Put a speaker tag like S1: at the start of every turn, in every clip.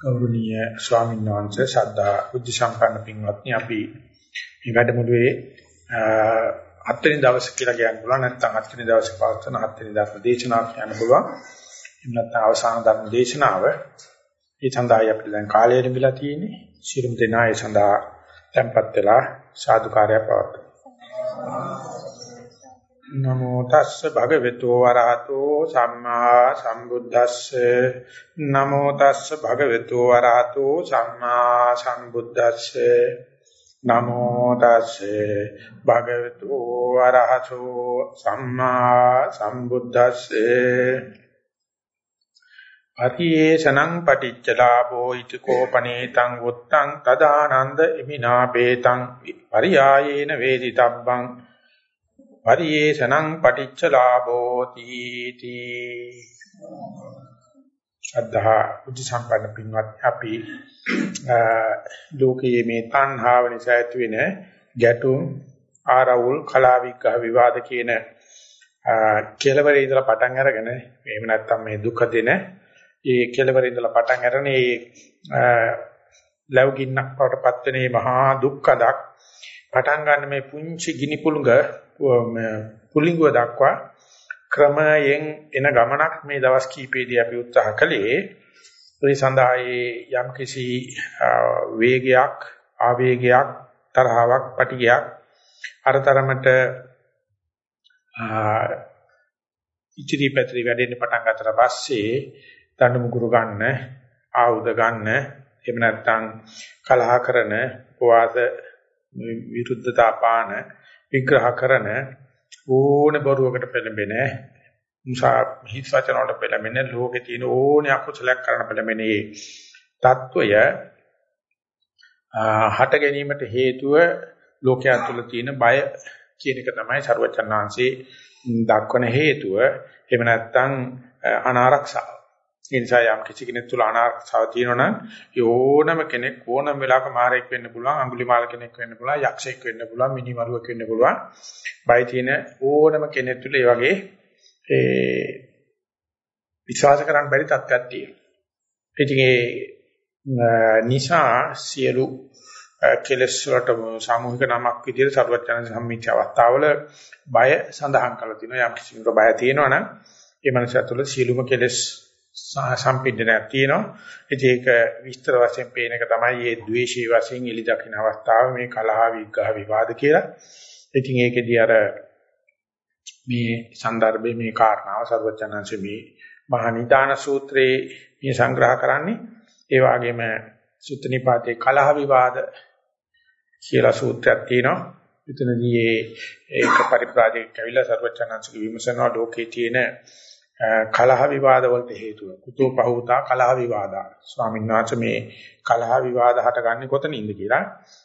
S1: ගෞරවනීය ස්වාමීන් වහන්සේ ශ්‍රද්ධා බුද්ධ සම්පන්න පින්වත්නි අපි මේ වැඩමුළුවේ හත්වෙනි දවසේ කියලා කියන්න පුළුවන් නැත්නම් හත්වෙනි දවසේ පවත්වන හත්වෙනි ධර්ම දේශනාව කියන්න පුළුවන්. එහෙම නැත්නම් අවසාන ධර්ම දේශනාව. ඒ සඳහායි අපිට දැන් කාලය ලැබිලා තියෙන්නේ. ශිරුම් දෙනා ඒ සඳහා tempත් වෙලා සාදුකාරය පවත්වමු. නමෝ තස්ස භගවතු වරහතෝ සම්මා සම්බුද්දස්ස. නමෝ තස්ස භගවතු වරහතෝ සම්මා සම්බුද්දස්ස. නමෝ තස්ස භගවතු වරහතෝ සම්මා සම්බුද්දස්ස. අතියේසනං පටිච්චලාභෝ ඉතිකෝ පනේතං උත්තං තදානන්ද ඉමිනාපේතං පරියායේන වේදිතබ්බං පරියේෂණං පටිච්ච ලාභෝති තී ශ්‍රද්ධා බුද්ධ සම්පන්න පින්වත් අපි ලෝකයේ මේ තණ්හාව නිසා ඇති වෙන ගැටුම් ආරවුල් කලාවිග්‍රහ විවාද කියන කෙලවරේ ඉඳලා පටන් අරගෙන එහෙම නැත්නම් මේ දුක දෙන ඒ කෙලවරේ ඉඳලා පටන් අරගෙන ඒ ලැබුගින්නක් වටපත් වෙන මේ මහා දුක්ඛදක් පටන් ගන්න මේ පුංචි ගිනි පුළඟ පුලිංගුව දක්වා ක්‍රමයෙන් එන ගමනක් මේ දවස් කීපෙදී අපි උත්සාහ කළේ. ඒ සඳහා යම් කිසි වේගයක් ආවේගයක් තරහාවක් පටිගයක් අරතරමට ඉතිරි පැතිරි වැඩෙන්න පටන් ගන්නතර පස්සේ දඬු මුගුරු ගන්න ආයුධ ගන්න එහෙම නැත්නම් කලහ කරන උපවාස විරුද්ධතා පාන විග්‍රහ කරන ඕන බරුවකට පෙළඹෙන මුසා හිස් වචන වලට පෙළඹෙන ලෝකේ තියෙන ඕනේ අකුසලයක් කරන පෙළඹෙන මේ తত্ত্বය හට ගැනීමට හේතුව ලෝකයා තුළ තියෙන බය කියන එක තමයි ਸਰවචන්නාංශේ දක්වන හේතුව. එහෙම නැත්නම් අනාරක්ෂාව. ඒ නිසා යම් කිසි කෙනෙක් තුල අනාර්ථතාව තියෙනවනම් ඕනම කෙනෙක් ඕනම වෙලාවක මාරෙක් වෙන්න පුළුවන් අඟුලිමාල කෙනෙක් වෙන්න පුළුවන් යක්ෂයෙක් වෙන්න පුළුවන් මිනිමරුවෙක් වෙන්න පුළුවන්. බය තියෙන ඕනම කෙනෙක් තුල ඒ වගේ ඒ විශ්වාස කරන්න බැරි තත්ත්වයක් තියෙනවා. ඉතින් ඒ නිසා සියලු කෙලස් වලට සාමූහික නමක් විදිහට සර්වඥාන සම්මිච්ඡ අවස්ථාවල බය සඳහන් කරලා තිනවා යම් කිසි කෙනෙකුට බය තියෙනවනම් ඒ මනස තුළ සියලුම කෙලස් සම්පින්ඩනයක් තියෙනවා. ඉතින් ඒක විස්තර වශයෙන් පේන එක තමයි මේ ද්වේෂයේ වශයෙන් එලි දකින්න අවස්ථාව මේ කලහ විග්‍රහ විවාද කියලා. ඉතින් ඒකෙදී අර මේ સંદર્ભේ මේ කාරණාව ਸਰවචනංශ මේ මහා නිදාන සූත්‍රයේ මේ සංග්‍රහ කරන්නේ. ඒ වගේම සුත්තිනිපාතේ කලහ විවාද කියලා සූත්‍රයක් තියෙනවා. එතනදී ඒක පරිප්‍රාජික කවිලා ਸਰවචනංශක විමසනවා ලෝකයේ තියෙන කලහ විවාද වලට හේතුව. කුතෝ පහූතා කලහ විවාදා. ස්වාමීන් වහන්සේ මේ කලහ විවාද හටගන්නේ කොතනින්ද කියලා.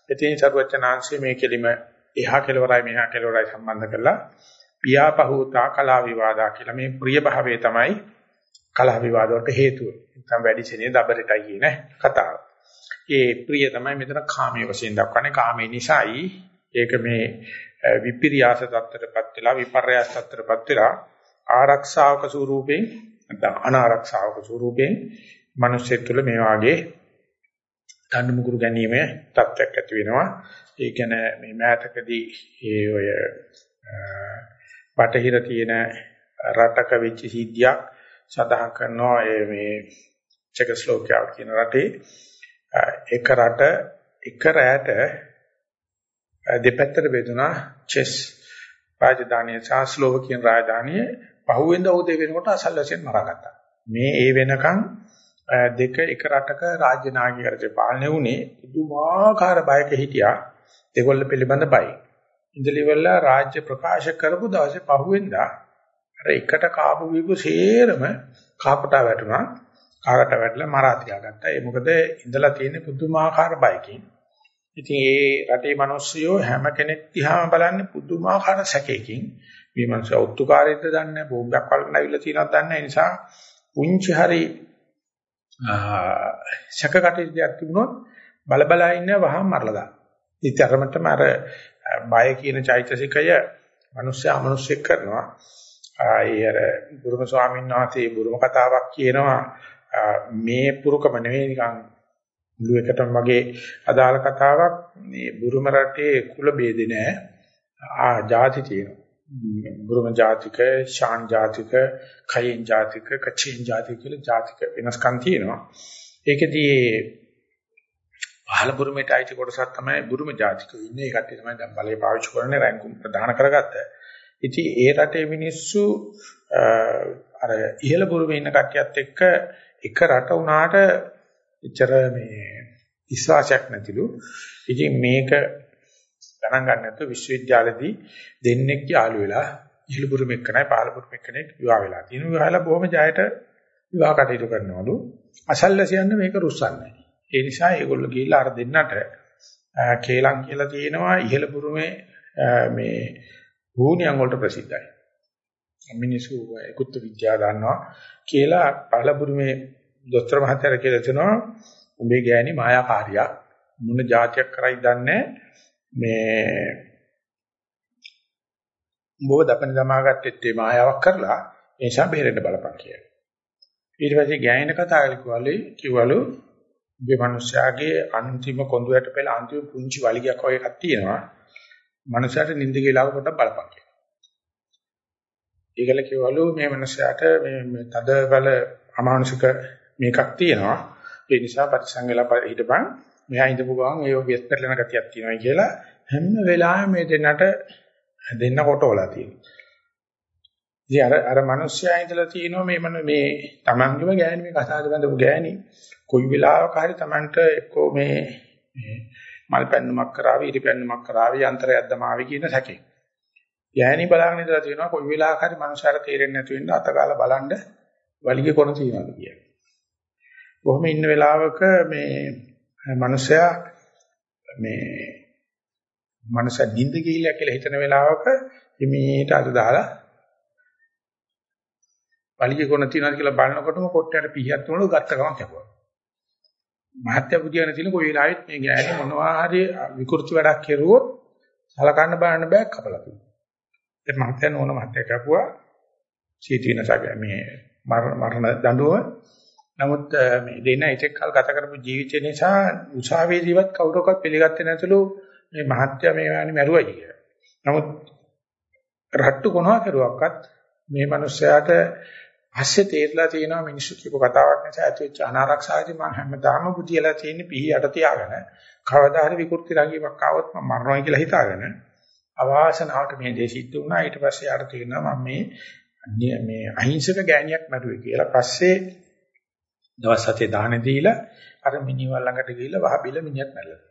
S1: එතෙන් සරුවචනාංශයේ මේ කෙලිම එහා කෙලවරයි මෙහා කෙලවරයි සම්බන්ධ කරලා පියා පහූතා කලහ විවාදා කියලා මේ ප්‍රිය භාවයේ තමයි කලහ විවාද වලට හේතුව. නැත්නම් වැඩි සෙනෙහ දබරටයි කියන කතාව. ඒ ප්‍රිය තමයි මෙතන කාමයේ වශයෙන් දක්වන්නේ කාමයේ නිසායි ඒක මේ විපිරියාස தත්තරපත් වෙලා විපර්යාස தත්තරපත් වෙලා ආරක්ෂාවක ස්වරූපයෙන් නැත්නම් අනාරක්ෂාවක ස්වරූපයෙන් මිනිස්සෙක් තුළ මේ වාගේ දඬු මුගුරු ගැනීම තත්ත්වයක් ඇති වෙනවා. ඒ කියන්නේ මේ මෑතකදී ඒ ඔය බටහිර තියෙන රටක වෙච්ච සිද්ධියක් සඳහන් කරනවා ඒ මේ චෙකස්ලෝකියාව කියන රටේ එක රට එක රැයට දෙපැත්තට බෙදුනා චෙස් රාජධානිය සහ ස්ලෝවකියන් රාජධානිය පහුවෙන්ද උදේ වෙනකොට අසල්වැසියන් මරාගත්තා. මේ ඒ වෙනකන් දෙක එක රටක රාජ්‍ය නායකයන්ට පාලනය වුණේ පුදුමාකාර බයක හිටියා. ඒගොල්ල පිළිබඳ බයි. ඉන්දලිවල රාජ්‍ය ප්‍රකාශ කරපු දවසේ පහුවෙන්දා අර එකට කාපු වීපු සේරම කාපට වැටුණා. කාකට වැටලා මරා තියාගත්තා. ඒ මොකද ඉඳලා තියෙන පුදුමාකාර බයකින්. ඉතින් ඒ රටේ මිනිස්සුયો හැම කෙනෙක් දිහාම බලන්නේ පුදුමාකාර සැකයකින්. මේ මනුස්සයා ඔත්තුකාරයෙක්ද දන්නේ නැහැ බෝම්බයක් වලට ඇවිල්ලා තියෙනවද දන්නේ නැහැ නිසා පුංචි හරි ශකකටයක් තිබුණොත් බල බල ඉන්න වහම මරලා දාන. ඉතින් අරමතම අර බය කියන චෛතසිකය මිනිස්සයා අමනුෂ්‍යෙක් කරනවා. ආයේ අර බුරුම ස්වාමීන් වහන්සේ බුරුම කතාවක් කියනවා මේ පුරුකම නෙවෙයි නිකන් මුළු එකටම වගේ අදාළ කතාවක් මේ බුරුම රටේ කුල ભેදේ නැහැ. ආ ಜಾති තියෙනවා. බුරුම ජාතික, ශාන් ජාතික, කයෙන් ජාතික, කචින් ජාතික කියලා ජාතික වෙනස්කම් තියෙනවා. ඒකෙදී පහළ බුරුමේට අයිති කොටසක් තමයි බුරුම ජාතිකව ඉන්නේ. ඒකට තමයි දැන් බලය පාවිච්චි කරන්නේ රැංකුම් ප්‍රදාන කරගත්ත. ඉතින් ඒ රටේ මිනිස්සු අර ඉහළ බුරුමේ ඉන්න කට්ටියත් එක්ක එක රට වුණාට එච්චර මේ විශ්වාසයක් නැතිලු. ඉතින් මේක ගණන් ගන්න නැතුව විශ්වවිද්‍යාලෙදී දෙන්නෙක් යාළු වෙලා ඉහළපුරු මෙක්කනයි පහළපුරු මෙක්කනේ විවාහ වෙලා තියෙනවා. විවාහලා බොහොම ජයට විවාහ කටයුතු කරනවලු. අසල්ලසියන්න මේක රුස්සන්නේ. ඒ නිසා ඒගොල්ලෝ ගිහිල්ලා අර දෙන්නට කේලම් කියලා තියෙනවා ඉහළපුරුමේ මේ භූණියන් වලට ප්‍රසිද්ධයි. මිනිස්සු ඒකුත් විද්‍යාව දන්නවා කියලා පහළපුරුමේ දොස්තර මහත්තයා කියලා දෙනවා උඹේ ගෑණි මායාකාරියක් මොන જાතියක් කරයි දන්නේ මේ උඹව දපන දමාගත්තෙත් ඒ මායාවක් කරලා ඒ නිසා බේරෙන්න බලපන් කියලා. ඊට පස්සේ ගෑණින කතා කළේ කිව්වලු මේ මිනිස්යාගේ අන්තිම කොඳුයට පෙළ අන්තිම පුංචි වලිගයක් වගේ එකක් තියෙනවා. මනුස්සයාට නිින්ද ගිහලා පොඩ්ඩක් බලපන් කියලා. ඒකල කිව්වලු මේ මිනිස්යාට මේ තද බල අමානුෂික මේකක් තියෙනවා. ඒ නිසා පරිසං වෙලා හිටපන්. මෙහා ඉඳපු ගමන් ඒ වෙස් පැටලෙන ගතියක් තියෙනවා කියලා හැම වෙලාවෙම මේ දෙන්නට දෙන්න කොටවලා තියෙනවා. ඉතින් අර අර මිනිස්සයා ඉඳලා තියෙනවා මේ මන මේ Tamangeම ගෑණි මේ කසාද බඳපු ගෑණි කොයි වෙලාවක හරි Tamanට එක්කෝ මේ මල් පැන්නුමක් කරાવી ඉරි පැන්නුමක් කරાવી යන්ත්‍රයක් දමාවි කියන සැකේ. ගෑණි බලාගෙන ඉඳලා තියෙනවා කොයි වෙලාවක හරි මනුස්සයාට තේරෙන්නේ නැතු වෙන්න අතගාලා බලන්න වලිගේ කොන තියනවාද කියලා. කොහොම ඉන්න වෙලාවක මේ මනුස්සයා මේ මනුස්සයා නිින්ද ගිහිල්ලා කියලා හිතන වෙලාවක හිමීට අත දාලා වලිගේ කොන තියනවාද කියලා බලනකොටම කොට්ටයට පිහියක් තුනලු ගත්ත ගමන් කැපුවා. මහත්ය බුදියාන තියෙන කොයි වෙලාවෙත් මේ ගෑණි මොනවා හරි විකෘති වැඩක් කෙරුවොත් සලකන්න බලන්න බෑ කපලා තියෙනවා. ඒ මහත්ය නෝන මහත්ය කැපුවා සීතීනසග මේ මරණ දඬුව නමුත් මේ දෙන්න ඉතෙක් කල් ගත කරපු ජීවිතය නිසා උසාවියේදීවත් කවුරක්වත් පිළිගත්තේ නැතුළු මේ මහත්ය මේ වani මැරුවයි කියලා. නමුත් රට්ටු කොනවා කරුවක්වත් මේ මිනිස්යාට පස්සේ තේරලා තියෙනවා මිනිස්සු කියපු කතාවක් නිසා ඇතිවෙච්ච අනාරක්ෂාවදී මම හැමදාම බුදියලා තියෙන්නේ පිහි යට තියාගෙන. කවදා හරි විකෘති රංගීමක් ආවොත් මම මරනවා කියලා හිතාගෙන අවාසනාවට මේ දේ සිද්ධ වුණා. ඊට පස්සේ යාට තේරෙනවා මම මේ මේ අහිංසක ගෑණියක් මැරුවේ කියලා. පස්සේ දවස් හතේ දාහන දීලා අර මිනිවල් ළඟට ගිහිල්ලා වහබිල මිනිහත් මැරලා.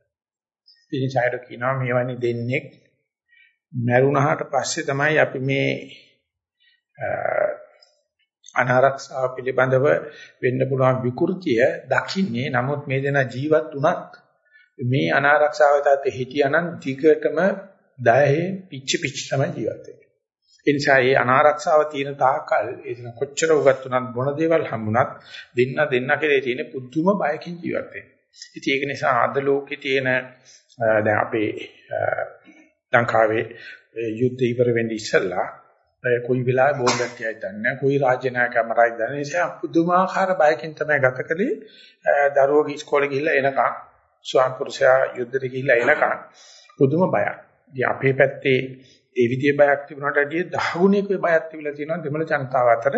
S1: ඉතින් සායර කියනවා මේවනි දෙන්නේ මැරුණාට පස්සේ තමයි අපි මේ අනාරක්ෂාව පිළිබඳව වෙන්න පුළුවන් විකෘතිය දකින්නේ. නමුත් මේ දෙනා ජීවත් වුණත් මේ අනාරක්ෂාව තත් හිටියානම් දිගටම දහේ පිච්චි පිච්චි තමයි ජීවත් වෙන්නේ. ඒ නිසා මේ අනාරක්ෂාව තියෙන තාකල් ඒ දින කොච්චර උගත් උනත් මොන දේවල් හම්බුණත් දෙන්න දෙන්න කෙරේ තියෙන පුදුම බයකින් ජීවත් වෙනවා. ඉතින් ඒක නිසා අද ලෝකේ තියෙන දැන් අපේ ලංකාවේ යුද්ධ ඉවර වෙන්නේ ඉස්සෙල්ලා කොයි වෙලාවෙ බෝම්බයක් තියයි දන්නේ කොයි රාජ්‍ය නායකයා මරයි දන්නේ නිසා පුදුමාකාර බයකින් තමයි ගත කළේ දරුවෝ ඉස්කෝලේ ගිහිල්ලා එනකන් ස්වාම පුරුෂයා යුද්ධෙට ගිහිල්ලා එනකන් පුදුම බයක්. ඉතින් අපේ පැත්තේ ඒ විදිහේ බයක් තිබුණාට වැඩිය 10 ගුණයක බයක් තිබිලා තියෙනවා දෙමළ ජනතාව අතර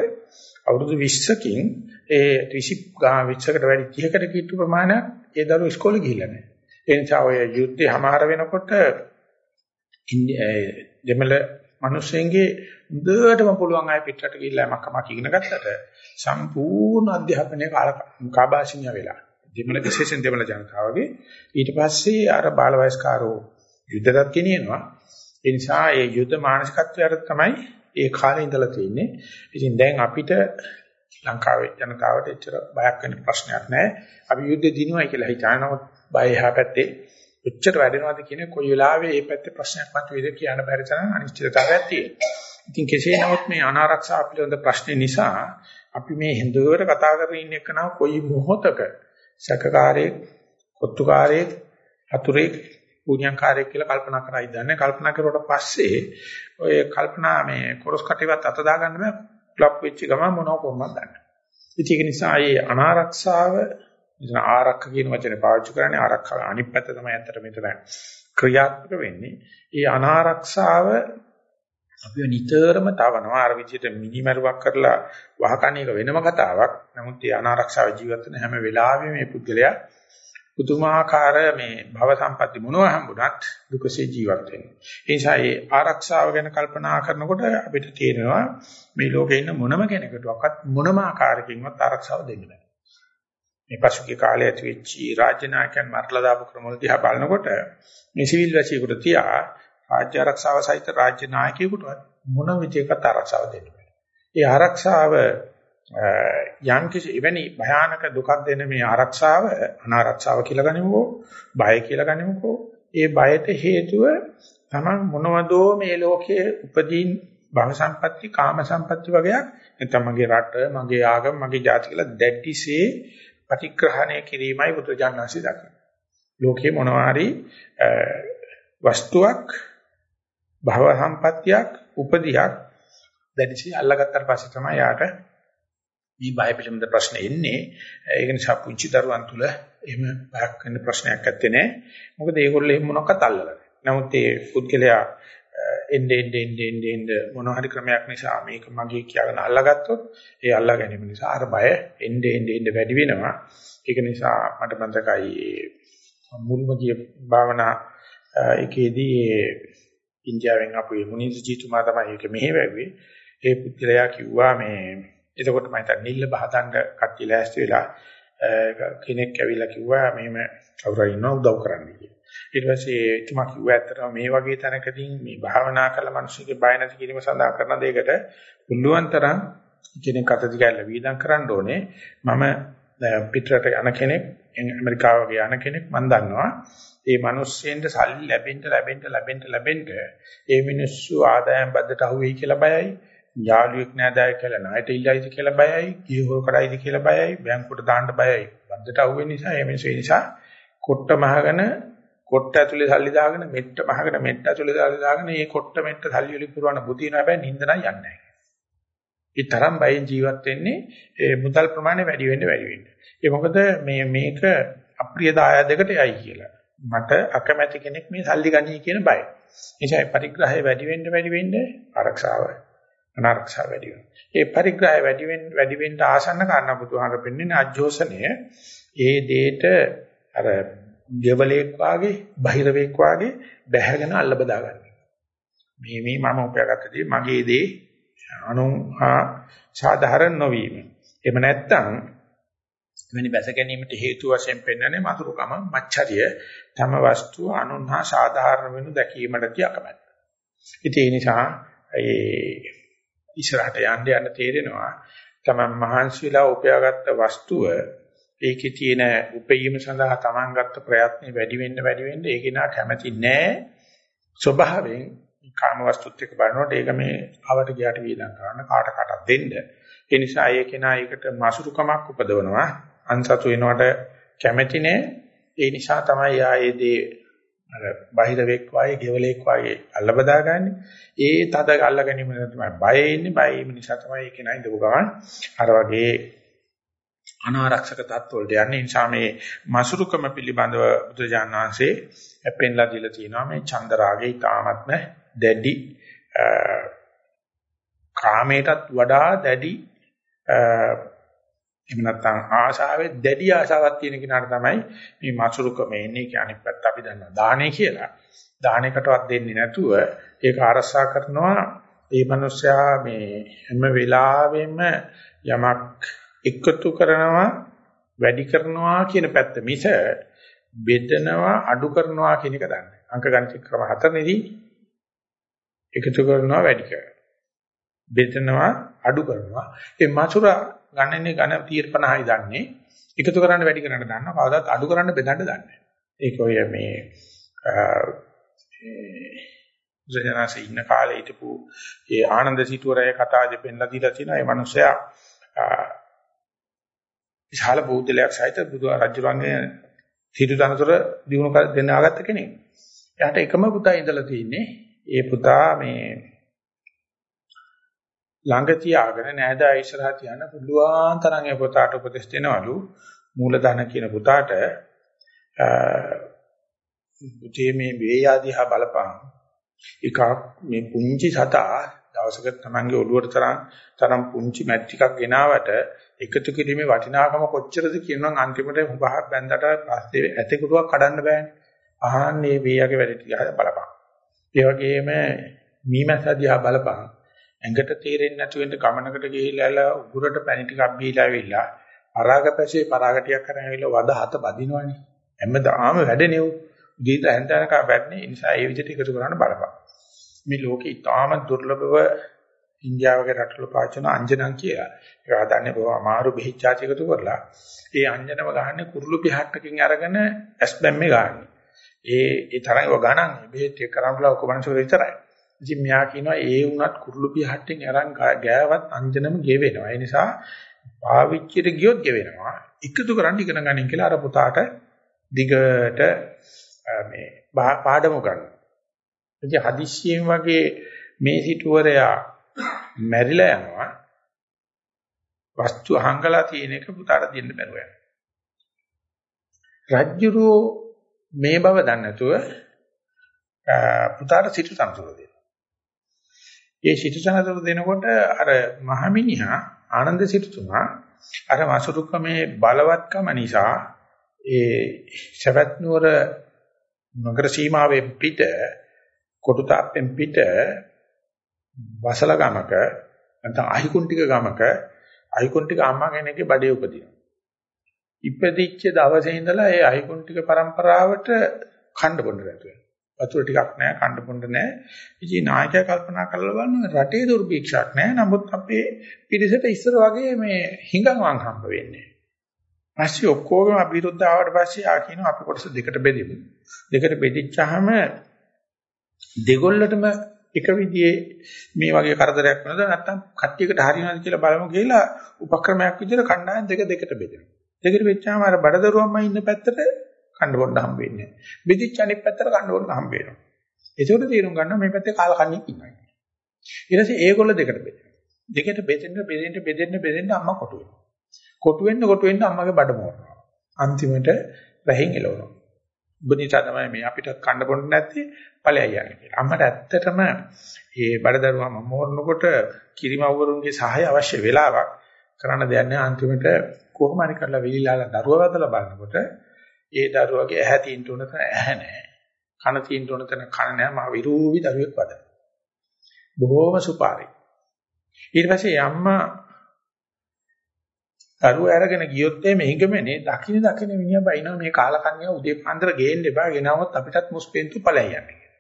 S1: අවුරුදු 20කින් ඒ 20 ගා 20කට වැඩි 30කට කීතු ප්‍රමාණයක් ඒ දරුවෝ ඉස්කෝලේ ගිහිල්ලා නැහැ. ඒ නිසා ඔය යුද්ධය හමාර වෙනකොට දෙමළ මිනිස්සුන්ගේ හොඳටම පුළුවන් අය පිටරට ගිහිල්ලා යමක් ඉගෙන ගත්තට සම්පූර්ණ අධ්‍යාපනය කාබාසිනිය වෙලා. දෙමළ විශේෂයෙන් දෙමළ ජනතාවගේ ඊට පස්සේ අර බාල වයස්කාරෝ යුද්ධයක් ගෙනියනවා ඒ නිසා ඒ යුද්ධ මානසිකත්වයට තමයි ඒ කාලේ ඉඳලා තියෙන්නේ. ඉතින් දැන් අපිට ලංකාවේ ජනතාවට එච්චර බයක් වෙන ප්‍රශ්නයක් නැහැ. අපි යුද්ධ දිනුවයි කියලා හිතන නමුත් බය එහා පැත්තේ එච්චර වැඩෙනවද කියන්නේ කොයි වෙලාවෙ මේ පැත්තේ ප්‍රශ්නයක් මතුවේද කියන්න බැරි තරම් අනිශ්චිතතාවයක් තියෙනවා. ඉතින් කෙසේ නමුත් මේ අනාරක්ෂා පිළිබඳ ප්‍රශ්නේ නිසා අපි මේ හිඳුවර කතා කරගෙන ඉන්න එකනවා කොයි මොහොතක සැකකාරයෙක්, කොත්තුකාරයෙක්, අතුරෙක් පුණ්‍යංකාරයෙක් කියලා කල්පනා කරයි දන්නේ කල්පනා කරුවට පස්සේ ඔය කල්පනා මේ කොරස් කටේවත් අත දාගන්න බෑ. ක්ලබ් වෙච්ච ගමන් මොනව කොහොමද දන්නේ? ඒක නිසා මේ අනාරක්ෂාව මෙතන ආරක්ෂක කියන වචනේ පාවිච්චි කරන්නේ ආරක්ෂක අනිත් පැත්ත තමයි අතට මෙතන ක්‍රියාත්මක වෙන්නේ. ඒ අනාරක්ෂාව අපිව නිතරම තවනවා. අර විදිහට මිනිමරුවක් කරලා වහකණ එක වෙනම කතාවක්. නමුත් මේ අනාරක්ෂාව ජීවත් වෙන හැම වෙලාවෙම මේ පුද්ගලයා පුදුමාකාර මේ භව සම්පatti මොනවා හම්බුණත් දුකසේ ජීවත් වෙනවා. ඒ නිසා මේ ආරක්ෂාව ගැන කල්පනා කරනකොට අපිට තේරෙනවා මේ ලෝකේ ඉන්න මොනම කෙනෙකුටවත් මොනම ආකාරයකින්වත් ආරක්ෂාව දෙන්න බෑ. මේ පසුගිය කාලේ ඇති වෙච්ච රාජ්‍ය නායකයන් මරලා දාපු ක්‍රම වල දිහා බලනකොට මේ සිවිල් වැසියෙකුට තියා රාජ්‍ය ආරක්ෂාව සහිත රාජ්‍ය නායකයෙකුට මොන විදියකට ආරක්ෂාව දෙන්න බෑ. ඒ ආරක්ෂාව යම් කිසි එවැනි භයානක දුකක් දෙන මේ ආරක්ෂාව අනාරක්ෂාව කියලා ගනිමුකෝ බය කියලා ගනිමුකෝ ඒ බයට හේතුව තමන් මොනවදෝ මේ ලෝකයේ උපදීන් භව සම්පatti කාම සම්පatti වගේක් නැත්නම් මගේ රට මගේ ආගම මගේ ජාති කියලා දැඩිසේ පටිග්‍රහණය කිරීමයි බුදුජානනාංශي දක්වන්නේ ලෝකේ මොනවා හරි වස්තුවක් භව සම්පත්තියක් උපදියක් දැඩිසේ අල්ලගත්තාට පස්සේ තමයි යාට මේ බය පිළිබඳ ප්‍රශ්න එන්නේ. ඒක නිසා පුංචි දරුවන් තුල එහෙම බයක් වෙන ප්‍රශ්නයක් නැත්තේ නෑ මොකද ඒගොල්ලෝ එහෙම මොනක්වත් අල්ලලා නැහැ. නමුත් ඒ පුද්ගලයා එන්නේ එන්නේ එන්නේ එන්නේ මොන හරි ක්‍රමයක් නිසා මේක මගේ කියලාගෙන අල්ලාගත්තොත් ඒ අල්ලා ගැනීම නිසා අර බය එන්නේ එන්නේ එන්නේ වැඩි වෙනවා. ඒක නිසා මට මතකයි මුල්ම ගිය භාවනා එකේදී ඉන්දියාවෙන් ආපු මුනිස් ජීතුමා තමයි ඒක මෙහෙවැව්වේ ඒ පුද්ගලයා කිව්වා මේ එතකොට මම හිතන්නේ නිල්ල බහදන්න කට්ටිය ලෑස්ති වෙලා කෙනෙක් ඇවිල්ලා කිව්වා මෙහෙම කවුරු ඉන්නවා උදව් කරන්න කියලා. ඊට පස්සේ එතුමා කිව්වා ඇත්තටම මේ වගේ තැනකදී මේ භාවනා කළ මිනිස්සුගේ බය නැති කිරීම සඳහා කරන දෙයකට පුළුවන් තරම් කෙනෙක් අත දිගහැරලා වීදම් කරන්න ඕනේ. මම පිටරට යන කෙනෙක් ඇමරිකාව වගේ යන කෙනෙක් මම දන්නවා. ඒ මිනිස්සෙන්ට සල්ලි ලැබෙන්න ලැබෙන්න ලැබෙන්න ලැබෙන්න ඒ මිනිස්සු ආදායම් බද්දට අහුවෙයි කියලා බයයි. යාළුවෙක් නෑදෑයෙක් කියලා ණයට ඉල්ලයිද කියලා බයයි, ගිහෝ කරයිද කියලා බයයි, බැංකුවට දාන්න බයයි. බද්දට අහුවෙන නිසා ඒ මිනිස්සු ඒ නිසා කොට්ට මහගෙන කොට්ට ඇතුලේ සල්ලි දාගෙන මෙට්ට මහගෙන මෙට්ට ඇතුලේ සල්ලි දාගෙන මේ කොට්ට මෙට්ට සල්ලි වලින් පුරවන බුදින හැබැයි නිින්ද නම් යන්නේ නැහැ. ඒ තරම් බයෙන් ජීවත් වෙන්නේ ඒ මුදල් ප්‍රමාණය වැඩි වෙන්න වැඩි වෙන්න. ඒ මොකද මේ මේක අප්‍රිය දායදයකට යයි කියලා. මට අකමැති කෙනෙක් මේ සල්ලි ගනී කියන බය. නිසා පරිග්‍රහය වැඩි වෙන්න වැඩි වෙන්න ආරක්ෂාව අනාරක්ෂාව වැඩි වෙනවා. ඒ පරිග්‍රහය වැඩි වෙන්න වැඩි වෙන්න ආසන්න කාරණා බුදුහාමර පෙන්වන්නේ අජෝසනය. ඒ දෙයට අර දෙවලෙක් වාගේ බහිරවෙක් වාගේ බැහැගෙන අල්ල බදා ගන්න. මේ මේ මම උපයාගත්ත දේ මගේ දේ අනුන් හා සාධාරණ නොවීම. එහෙම නැත්නම් එවැනි බැස ගැනීමට හේතු වශයෙන් පෙන්වන්නේ මතුරුකම මච්චරිය තම වස්තුව අනුන් හා සාධාරණ වෙනු දැකීමට තියකමැත්ත. ඉතින් ඒ නිසා ඒ ඉස්සරහට යන්න යන්න තේරෙනවා. තමන් මහන්සිලා උපයාගත්ත වස්තුව ඒකේ තියෙන උපයීම සඳහා තමන් ගත්ත ප්‍රයත්න වැඩි වෙන්න වැඩි වෙන්න ඒක නා කැමැති නෑ. ස්වභාවයෙන් කාම වස්තුත් එක්ක බලනකොට ඒක මේ ආවට ගියාට වේදන් කරන්න කාට කාටත් දෙන්න. ඒ නිසා ඒක නා ඒකට මාසුරුකමක් උපදවනවා. අන්සතු වෙනවට කැමැති නෑ. ඒ නිසා තමයි ආයේදී අර බාහිර වෙක් වායේ ගෙවලෙක් වායේ අල්ල බදාගන්නේ. ඒ තද අල්ල ගැනීම තමයි බය ඉන්නේ. බය වීම නිසා තමයි ඒක නයි දව ගමන් අර වගේ අනාරක්ෂක තත්ත්වවලට යන්නේ. නිසා මේ මසුරුකම පිළිබඳව බුදුජාන විශ්ේ පෙන්ලා දීලා තියෙනවා මේ චන්දරාගේ ඊ타ත්ම දැඩි කාමයටත් වඩා දැඩි එහෙම නැත්නම් ආශාවේ දැඩි ආශාවක් තියෙන කෙනාට තමයි මේ මසුරුකම එන්නේ කියන අනිත් පැත්ත අපි දන්නවා දාහනේ කියලා. දාහනයකටවත් දෙන්නේ නැතුව ඒක ආරසා කරනවා ඒ මනුස්සයා මේ හැම වෙලාවෙම යමක් එකතු කරනවා වැඩි කරනවා කියන පැත්ත මිස බෙදනවා අඩු කරනවා කියන එක දන්නේ. අංක ගණිත ක්‍රම හතරෙදී එකතු කරනවා වැඩි කරනවා. බෙදනවා අඩු කරනවා. ඒ මසුරා ගණනේ ඝන 50යි දන්නේ. එකතු කරන්න වැඩි කරන්න දන්නවා. කවදාවත් අඩු කරන්න බෙදන්න දන්නේ නැහැ. ඒක ඔය මේ ජනනාසේ ඉන්න කාලේ හිටපු ඒ ආනන්ද සිටුවරය කතාවේ පෙන්නලා දීලා තියෙනවා. ඒ මනුස්සයා විශාල බෞද්ධලයක් සහිත බුදු රජුරන්ගේ සිටු දනතර දිනු දෙන්න ආගත්ත කෙනෙක්. එයාට එකම පුතා ඉඳලා තියෙන්නේ. ඒ පුතා මේ ළඟ තියාගෙන නෑදෑ ඉස්සරහා තියන පුළුවන් තරම් ඒ පුතාට උපදෙස් දෙනවලු මූලධන කියන පුතාට පුතේ මේ වේයාදිහා බලපං එකක් මේ පුංචි සතා දවසක තමන්ගේ ඔළුවට තරම් තරම් පුංචි මැට් ටිකක් ගෙනාවට එකතු කිරීමේ වටිනාකම කොච්චරද කියනනම් අන්තිමට හුබහක් බැඳලා පස්සේ ඇතෙකුටුවක් කඩන්න බෑනේ. අහන්නේ වේයගේ වැඩ ටික බලපං. ඒ වගේම මීමැස්ස දිහා බලපං. ඇඟට තේරෙන්නේ නැතු වෙන්න ගමනකට ගිහිල්ලා උගුරට පැණි ටිකක් බීලා ඇවිල්ලා පරාගපැසේ පරාගටියක් කරන් ඇවිල්ලා වද හත බදිනවනේ. හැමදාම වැඩනේ උ. උදේට හැන්දනක වැඩනේ. ඒ නිසා ඒ විදිහට එකතු කරන්න බලපං. මේ ලෝකේ ඉතාම දුර්ලභව ඉන්දියාවගේ රටවල පාචන අංජනන් කියලා. ඒක හදන්නේ බොහොම අමාරු බෙහෙච්චාච එකතු කරලා. ඒ අංජනම ගහන්නේ කුරුළු පිහට්ටකින් අරගෙන ඇස් බැම්මේ ගහන්නේ. ඒ ඒ තරම් ඒව ගණන් බෙහෙත් එක කරම්ලා ඔක්කොම මනසට විතරයි. ඉතින් මෙයා කියනවා ඒ වුණත් කුරුළු පිහට්ටෙන් අරන් ගෑවත් අංජනම ගෙවෙනවා. ඒ නිසා පාවිච්චියට ගියොත් ගෙවෙනවා. එකතු කරන් ඉගෙන ගන්න කියලා අර පුතාට දිගට මේ පාඩම ගන්නවා. ඉතින් හදිස්සියෙන් වගේ මේ සිටුවරයා මැරිලා යනවා. වස්තු අහංගලා තියෙන එක පුතාට දෙන්න බැරුව යනවා. රජ්ජුරෝ මේ බව දන්නේ නැතුව පුතාට සිටු සම්සුර දෙනවා. ඒ සිටු සම්සුර දෙනකොට අර මහමිනිහා ආනන්ද සිටුතුමා අර මසුරුකමේ බලවත්කම නිසා ඒ සවැත් නුවර නගර සීමාවෙන් පිට කොටුතාප්පෙන් පිට වසල ගමක නැත්නම් අහිකුන්ටික ගමක අහිකුන්ටික අම්මා කෙනෙක්ගේ බඩේ උපදිනවා. ඉපදිච්ච දවසේ ඉඳලා ඒ අහිකුන්ටික પરම්පරාවට ඛණ්ඩ බොන්න රැතුව. වතුර ටිකක් නැහැ ඛණ්ඩ බොන්න නැහැ. ඉතින් නායකයා කල්පනා කරලා බලනවා රටේ දුර්භික්ෂයක් නැහැ. නමුත් අපේ පිරිසට ඉස්සර වගේ මේ හිඟන්වන් හම්බ වෙන්නේ. පස්සේ ඔක්කොගම අභිරුද්ධ ආවට පස්සේ ආ කියනවා අපි කොටස දෙකට බෙදෙමු. දෙකට බෙදිච්චාම දෙගොල්ලටම එක විදිහේ මේ වගේ කරදරයක් වෙනවද නැත්නම් කට්ටියකට හරියනවද කියලා බලමු කියලා උපක්‍රමයක් විදිහට කණ්ඩායම් දෙක දෙකට බෙදෙනවා. දෙකට වෙච්චාම අර බඩදරුවම්ම ඉන්න පැත්තට කණ්ඩ බොන්න හම්බ වෙන්නේ නැහැ. බෙදිච්ච අනිත් පැත්තට කණ්ඩ බොන්න හම්බ වෙනවා. ඒකෝට තේරුම් ගන්නවා මේ පැත්තේ කාලකන්ණියක් ඉන්නවා කියලා. ඊට පස්සේ ඒගොල්ල දෙකට බෙදෙනවා. දෙකට බෙදෙන්න බෙදෙන්න බෙදෙන්න බෙදෙන්න අම්මා කොටු වෙනවා. කොටු වෙන්න කොටු වෙන්න අම්මගේ බඩ මෝරනවා. අන්තිමට වැහින් එලවනවා. ඔබ නිසා තමයි මේ අපිට කන්න බොන්න නැත්තේ ඵලයයි යන්නේ කියලා. අම්මට ඇත්තටම මේ බඩදරුවා මමෝරනකොට කිරිමව්වරුන්ගේ සහාය අවශ්‍ය වෙලාවක් කරන්න දෙයක් නැහැ. අන්තිමට කොහොම හරි කරලා විලිලාලා දරුවා වැදලා බලනකොට ඒ දරුවගේ ඇහැ තියෙන්න උන තැන ඇහැ නැහැ. කන තියෙන්න උන තැන කන නැහැ. මහ විරූපී දරුවෙක් වද. බොහෝම සුපාරි. ඊට පස්සේ අම්මා දරුව අරගෙන ගියොත් මේ හිඟමනේ දකින්න දකින්න මිනිහා බයිනවා මේ කාලකන්‍යා උදේ පාන්දර ගේන්න එපා ගෙනවොත් අපිටත් මුස්පෙන්තු ඵලයි යන්නේ කියලා.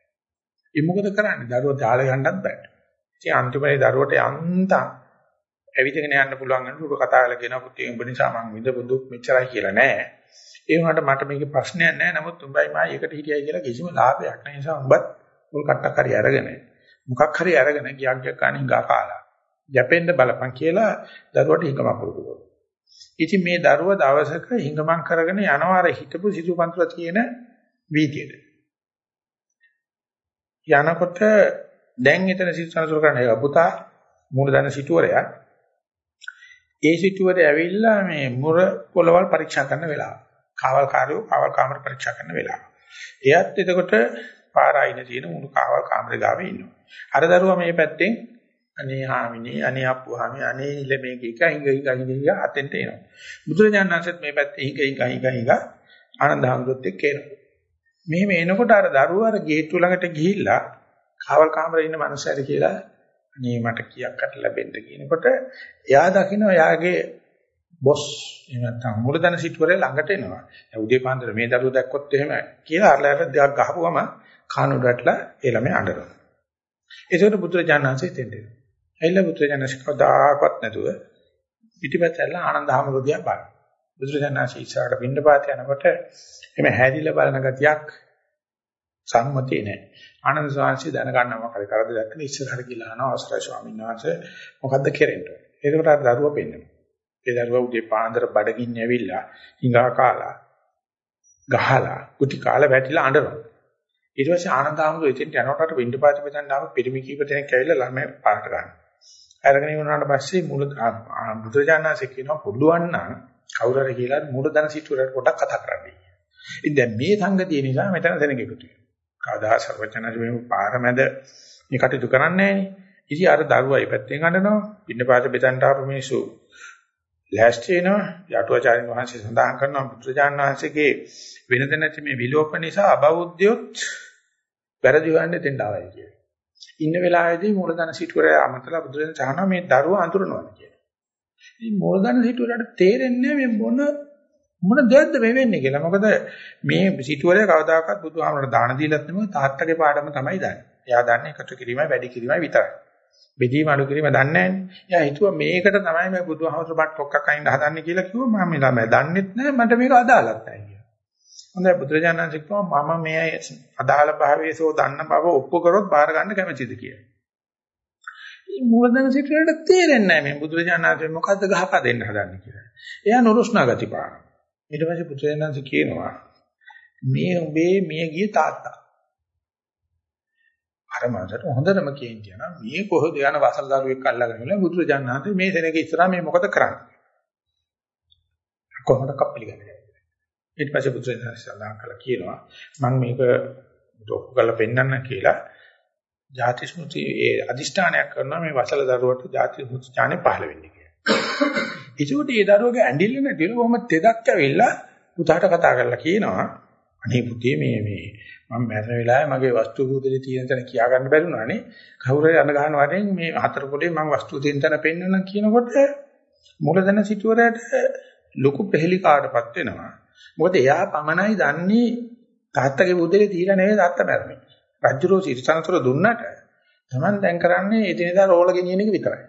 S1: ඒ මොකද කරන්නේ? දරුව දාලා යන්නත් බෑ. ඉතින් අන්තිමේ දරුවට යන්තම් ඇවිදගෙන යන්න පුළුවන් වෙන උඩ කතා කරලා කියනවා පුතේ උඹ නිසා මං විඳපු දුක් මෙච්චරයි කියලා නෑ. ඒ වුණාට මට මේකේ ප්‍රශ්නයක් නෑ. නමුත් උඹයි මා එකට හිටියයි කියලා කිසිම ලාභයක් නෑ. ඒ නිසා උඹත් මුල් කට්ටක් හරි අරගෙන මොකක් හරි අරගෙන ගියක් ගියක් කණින් ගා කාලා. යැපෙන්න බලපන් කියලා දරුවට හිඟමක් පුරුදු ඉතින් මේ දරුව දවසක හිඟමන් කරගෙන යනවා අර හිටපු සිසුපන්තුල තියෙන වීදියට. යනකොට දැන් එතන සිසුසනසුර කරන ඒ පුතා මූලධන සිටුවරයා ඒ සිටුවරේ ඇවිල්ලා මේ මුර පොළවල් පරීක්ෂා කරන වෙලාව. කාවල් කාර්යෝ කාවල් කාමර පරීක්ෂා කරන වෙලාව. එයත් එතකොට පාරායින තියෙන මුළු කාවල් කාමරේ ගාවේ ඉන්නවා. අර දරුවා මේ පැත්තෙන් අනේ හාමිනේ අනේ අප්පුහාමි අනේ ඉල මේක එක හිඟ හිඟ හිඟ හිඟ අතෙන්ට එනවා බුදුරජාණන් වහන්සේත් මේ පැත්තේ හිඟ හිඟ හිඟ හිඟ ආනන්ද හඳුත් එක්ක එනවා මෙහෙම එනකොට අර දරුවා අර ගේට්ටුව ළඟට ගිහිල්ලා කාවල් කාමරේ ඉන්න මනුස්සයද කියලා අනේ මට කීයක් අට ලැබෙන්න කියනකොට එයා දකින්න එයාගේ බොස් එහෙම නැත්නම් මුලදන සිටුවරේ ළඟට එනවා දැන් උදේ පාන්දර මේ දරුවෝ දැක්කොත් එහෙම කියලා අරලට දෙයක් ගහපුවම කානුඩටලා ඒ ළමයා අඬනවා ඒකට බුදුරජාණන් වහන්සේ දෙන්නේ ඇයිලා බුදුරජාණන් කවදාකවත් නැතුව පිටිපස්සෙල්ලා ආනන්ද හැමෝදියා බලන. බුදුරජාණන් ශීසාරට පින්නපාත යනකොට එමෙ හැදිලා බලන ගතියක් සම්මතේ නැහැ. ආනන්ද ස්වාමීන් දැනගන්නවා මොකද කරදරයක් කියලා ඉස්සරහට ගිහලා අහනවා අවසරයි ස්වාමීන් වහන්සේ මොකද්ද කරන්නේ? ඒකට අර දරුවා පෙන්නනවා. ඒ දරුවා උදේ පාන්දර බඩගින්න ඇවිල්ලා හිඟා කාලා ගහලා කුටි කාලා වැටිලා අඬනවා. ඊට පස්සේ ආනන්ද ආමතු එතෙන්ට යනකොට පින්නපාත මෙතන ආව පිරිමි කීප දෙනෙක් ඇවිල්ලා ළමයි පාට ගන්නවා. අරගෙන ඉවරනාට පස්සේ මුල බුදුරජාණන්සේ කියනවා පුළුවන් නම් කවුරු හරි කියලා මූලධන සිටුවරට පොඩක් කතා කරන්න. ඉතින් දැන් මේ සංගතිය නිසා මෙතන දෙනෙක් එකතු වෙනවා. කවදා සර්වචනජ මේ පාරමැද මේ කටයුතු කරන්නේ නැහනේ. ඉතින් අර දරුවයි පැත්තෙන් අඬනවා. පින්නපාත බෙදන්ට ආපු මිනිස්සු ලෑස්ති වෙනවා. යටුවාචාර්ය වහන්සේ සඳහන් කරනවා බුදුරජාණන් වහන්සේගේ වෙනද නැති මේ විලෝප නිසා අබෞද්ධයොත් වැරදි හොයන්නේ දෙන්න ආවයි කියලා. ඉන්න වෙලාවේදී මූලධන සිටුවර අමතලා බුදුරජාණන් චාහනවා මේ දරුවා අඳුරනවා කියලා. ඉතින් මූලධන සිටුවරට තේරෙන්නේ මේ මොන මොන දෙයක්ද මේ වෙන්නේ කියලා. මොකද මේ සිටුවරේ කවදාකවත් බුදුහාමරට දාන දීලත් නෙමෙයි තාත්තගේ පාඩම තමයි දන්නේ. එයා දන්නේ එකතු කිරීමයි වැඩි කිරීමයි විතරයි. බෙදීම අඩු කිරීම දන්නේ නැහැ. එයා හිතුවා මේකට තමයි මේ බුදුහාමර බත් ඔක්කක් අයින් හදන්නේ කියලා කිව්වා. මම ළමයි දන්නෙත් නැහැ මට මේක අදාළත් නැහැ කියලා. හොඳයි බුදුරජාණන් වහන්සේ කිව්වා මම මේ අදාළ භාවයේසෝ දන්න බව ඔප්පු කරොත් බාර ගන්න කැමැතිද කියලා. මේ මූලධන සිටුවරට තේරෙන්නේ නැහැ මේ බුදුරජාණන් වහන්සේ මොකද්ද ගහපා දෙන්න හදන්නේ කියලා. එයා නුරුස්නා ගති පාන. ඊට පස්සේ පුත්‍රයන්න්ස කියනවා මේ උඹේ මිය ගිය තාත්තා. අර මනසට හොඳටම කියන්නේ නම් මේ කොහොද යන වසල් දරුවෙක් අල්ලගෙන ඉන්න බුදුරජාණන් මේ සෙනගේ ඉස්සරහා මේ මොකද කරන්නේ? කොහොමද කප්පලි ගන්නේ? ඊට පස්සේ බුදුරජාණන් සල්ලාම් කළා කියනවා මම මේක ඔප්පු කරලා පෙන්නන්න කියලා ජාති ස්මෘති ඒ අදිෂ්ඨානයක් කරනවා මේ වසල දරුවට ජාති ස්මෘති ඥානෙ පහළ වෙන්නේ කියලා. ඒකට ඒ දරුවගේ ඇඬිල්ල නැතිව කොහොම තෙදක් ඇවිල්ලා පුතාට කතා කරලා කියනවා අනේ පුතේ මේ මේ මම මැරෙන වෙලාවේ මගේ වස්තු භූතලේ තියෙන තැන කියා ගන්න බැරිුණානේ කවුරු හරි අඳ ගන්න වරෙන් මේ හතර පොලේ මම වස්තු තියෙන තැන පෙන්වන්න කියනකොට මුලදැන සිටුවරයට ලොකු ප්‍රහෙලිකාටපත් වෙනවා මොකද එයා පමණයි දන්නේ තාත්තගේ බුදලේ තියලා නෙවෙයි තාත්තා මැරෙන්නේ රජුරෝ සිරිසනතර දුන්නට Taman දැන් කරන්නේ එදිනෙදා රෝල ගෙනියන එක විතරයි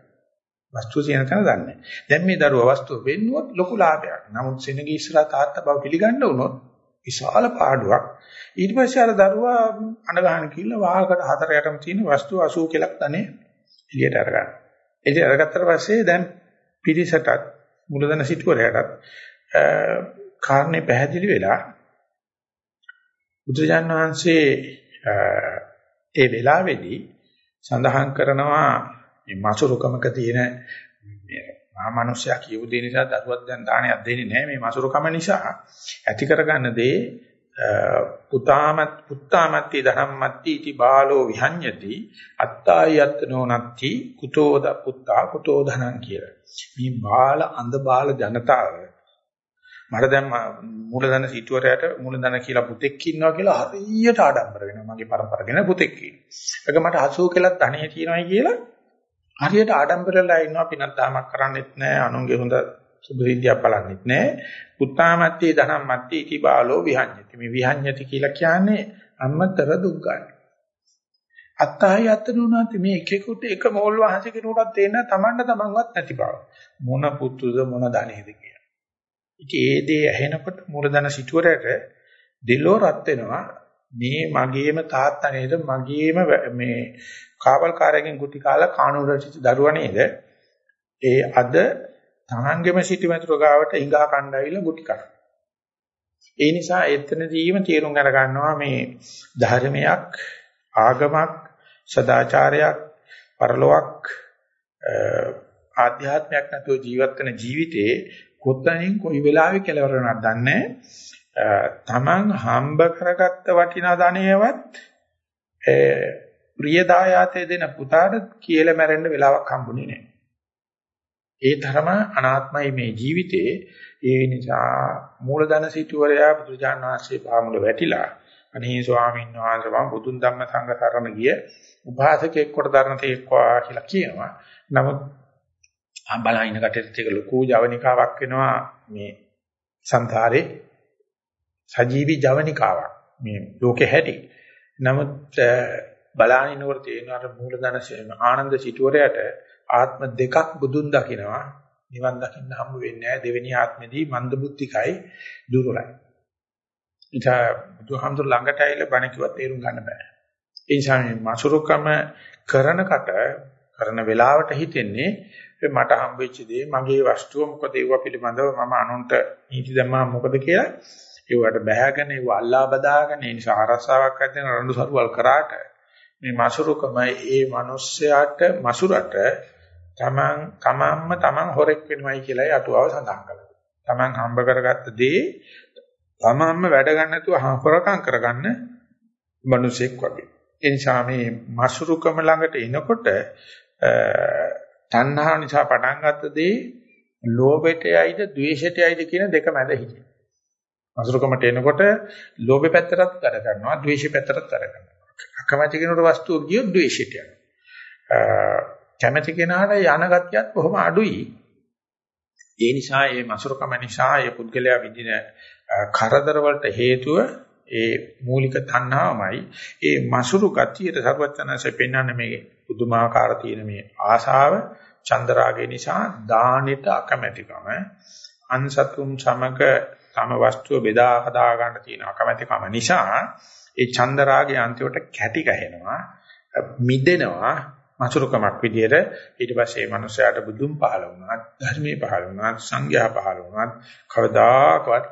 S1: වස්තුව තියෙන තැන දන්නේ. දැන් මේ දරුවා වස්තුව වෙන්නුවොත් ලොකු ලාභයක්. නමුත් සෙනගී ඉස්සරහා තාත්තා බව පිළිගන්න වුණොත් විශාල පාඩුවක්. ඊට පස්සේ අර දරුවා අඬ ගන්න කියලා වාහකට හතර යටම තියෙන වස්තුව 80 කලක් තනේ එළියට අරගන්න. එළිය අරගත්තට පස්සේ දැන් පිරිසටත් මුලදන සිටුවරයටත් කාරණේ පැහැදිලි වෙලා බුදුජාන් වහන්සේ ඒ වෙලාවේදී සඳහන් කරනවා මේ මසුරුකමක තියෙන මේ මහා කියපු දේ නිසා දරුවක් දැන් දානයක් දෙන්නේ නැහැ මේ මසුරුකම නිසා ඇති කරගන්න දේ පුතාමත් පුත්තාමත්ති ධම්මත්ති इति බාලෝ විහඤ්ඤති අත්තායත්නෝ නත්ති කුතෝද පුත්තා කුතෝ ධනං කියලා. මේ බාල අඳ බාල ජනතාව මට දැන් මූලධන සිටුවරයට මූලධන කියලා පුතෙක් ඉන්නවා කියලා හරියට ආඩම්බර වෙනවා මගේ පරපරගෙන පුතෙක් ඉන්නවා. ඒක මට 80 කලක් ධනෙ තියෙනවායි කියලා හරියට ආඩම්බරලා ඉන්නවා පිනක් දාමක් කරන්නෙත් නැහැ අනුන්ගේ හොඳ සුභසිද්ධියක් බලන්නෙත් නැහැ පුත්තාමත්ති ධනම්මත්ති ඉති බාලෝ විහඤ්ඤති. මේ විහඤ්ඤති කියලා කියන්නේ අම්මතර දුක් ගන්න අත්තහයි අත්තනුනාත් මේ එකෙකුට එක මොල් වහන්සේ කෙනෙකුටත් තේන්න තමන්ට තමන්වත් නැති බව. මොන පුතුද මොන ධනෙද කියලා. ඉතින් ඒ දේ ඇහෙනකොට මූලධන සිටුවරට දෙලෝ රත් වෙනවා. මේ මගේම තාත්තා නේද මගේම මේ කාවල්කාරයෙන් ගුටි කාලා කාණුර සිට දරුවා නේද? ඒ අද තමන්ගෙම සිටි මතුරු ගාවට ඉඟා කණ්ඩායිලා ගුටි කන. ඒ නිසා එතනදීම තීරුම් අර ගන්නවා මේ ධර්මයක් ආගමක් සදාචාරයක් පරලොවක් ආධ්‍යාත්මයක් නැතුව ජීවත් වෙන ජීවිතේ කොතනින් කොයි වෙලාවෙ කෙලවර වෙනවද දන්නේ තමන් හම්බ කරගත්ත වටිනා ධනයවත් ප්‍රියදායාතය දෙන පුතාට කියලා මැරෙන්න වෙලාවක් හම්බුනේ නැහැ. ඒ තරම අනාත්මයි මේ ජීවිතේ. ඒ නිසා මූලධන සිටුවරයා බුදුජාන විශ්ේ පාමුල වැටිලා අනේ ස්වාමීන් වහන්සේ මම බුදුන් ධම්ම සංඝ සරණ ගිය උපාසකෙක් කොට දරන තේක්වා කියලා කියනවා. නමුත් බලහින කටේට ඒක ලොකු ජවනිකාවක් වෙනවා මේ සංසාරේ සජීවි ජවනිකාවක් මේ ලෝකේ හැටි. නමුත් බලානිනවර තේනවා අර මූලධන ආනන්ද සිටුවරයට ආත්ම දෙකක් බුදුන් දකිනවා නිවන් දකින්න හම්බ වෙන්නේ නැහැ දෙවෙනි ආත්මෙදී මන්දබුද්ධිකයි දුර්වලයි. ඉතින් බුදුහාමුදුර ළඟට ඇවිල්ලා බණ කිව්වත් තේරුම් ගන්න බෑ. ඒ නිසා මේ මසුරුකම කරනකට කරන වෙලාවට හිතෙන්නේ මට හම්බෙච්ච දේ මගේ වස්තුව මොකද ඒව පිළිබඳව මම අනුන්ට නීති දැම්මා මොකද කියලා ඒවට බැහැගෙන ඒව අල්ලා බදාගෙන ඒ නිසා අරසාවක් ඇද්දෙන රණ්ඩු සරුවල් කරාට මේ මසුරුකම ඒ මිනිස්යාට මසුරට තමන් තමන්ම තමන් හොරෙක් වෙනවයි කියලායි අටුවාව සඳහන් කළා. තමන් හම්බ කරගත්ත දේ තමන්ම වැඩ ගන්න නැතුව හොරකම් කරගන්න මිනිසෙක් වගේ. ඒ නිසා මේ මසුරුකම ළඟට එනකොට තණ්හා නිසා පටන් ගත්ත දේ ලෝභයටයිද ද්වේෂයටයිද කියන දෙක මැද හිටියි. මසුරුකමට එනකොට ලෝභය පැත්තටත් වැඩ කරනවා, ද්වේෂය පැත්තටත් වැඩ කරනවා. අකමැති කෙනෙකුට වස්තුව ගියොත් ද්වේෂයට යනවා. කැමැති කෙනාට යන ගතියත් බොහොම අඩුයි. ඒ නිසා මේ මසුරුකම නිසා මේ පුද්ගලයා විඳින කරදර වලට හේතුව ඒ මූලික තණ්හාවමයි. ඒ මසුරු ගතියට සර්වඥාන්සේ පෙන්වන්නේ මේ පුදුමාකාර තියෙන මේ ආශාව චන්දරාගය නිසා දානෙට අකමැතිකම අන්සතුන් සමග තම වස්තුව බෙදා හදා ගන්න තියෙන අකමැතිකම නිසා ඒ චන්දරාගය අන්තිමට කැටි ගහනවා මිදෙනවා මසුරුකමක් විදියට ඊට පස්සේ මේ මනුස්සයාට බුදුන් පහල වුණා ධර්මයේ පහල වුණා සංඝයා පහල වුණා කවදාකවත්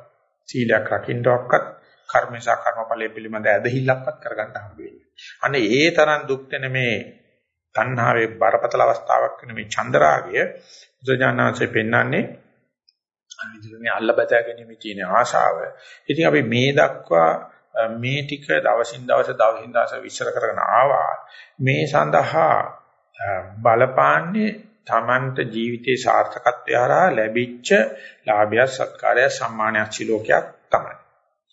S1: සීලයක් රකින්නවක්වත් කර්මේශා කර්මඵලයේ පිළිබඳ ඇදහිල්ලක්වත් කරගන්න හම්බ වෙන්නේ. අනේ ඒ තරම් දුක් දෙන මේ තණ්හාවේ බරපතල අවස්ථාවක් වෙන මේ චන්දරාගය බුදුජානනාංශයෙන් පෙන්වන්නේ අනිදිර මේ අල්ල බදා ගැනීම තියෙන ආශාව. ඉතින් අපි මේ දක්වා මේ ටික දවසින් දවස දවසින් දවස විශ්ල කරගෙන ආවා. මේ සඳහා බලපාන්නේ තමන්ට ජීවිතේ සාර්ථකත්වය හරහා ලැබිච්ච ලාභය සත්කාරය සම්මානයක් සිලෝකයක් තමයි.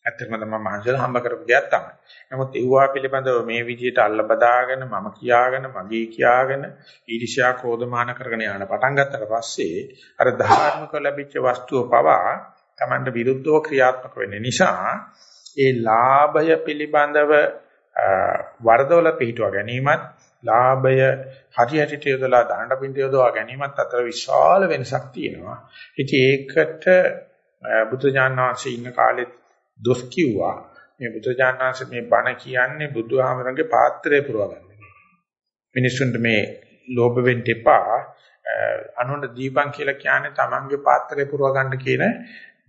S1: ඇත්තටම තමයි මහන්සියලා හම්බ කරපු දෙයක් තමයි. නමුත් ඒවා පිළිබඳව මේ විදිහට අල්ල බදාගෙන මම කියාගෙන මගේ කියාගෙන ඊර්ෂ්‍යා ක්‍රෝධමාන කරගෙන යන පටන් ගත්තට පස්සේ අර ධාර්මික ලැබිච්ච වස්තුව පවා Tamanට විරුද්ධව ක්‍රියාත්මක වෙන්න නිසා ඒ ලාභය පිළිබඳව වරදවල පිටුව ගැනීමත් ලාභය හරියට යොදලා දානට පිට යොදවා ගැනීමත් අතර විශාල වෙනසක් තියෙනවා. ඉතින් ඒකට බුද්ධ ඥානවාසී ඉන්න කාලෙත් දොස් කිව්වා මේ බුදුජානනාංශ මේ බණ කියන්නේ බුදුහාමරගේ පාත්‍රය පුරවගන්න. මිනිස්සුන්ට මේ ලෝභ වෙන්න එපා අනුන්ට දීපන් කියලා කියන්නේ Tamange පාත්‍රය පුරවගන්න කියන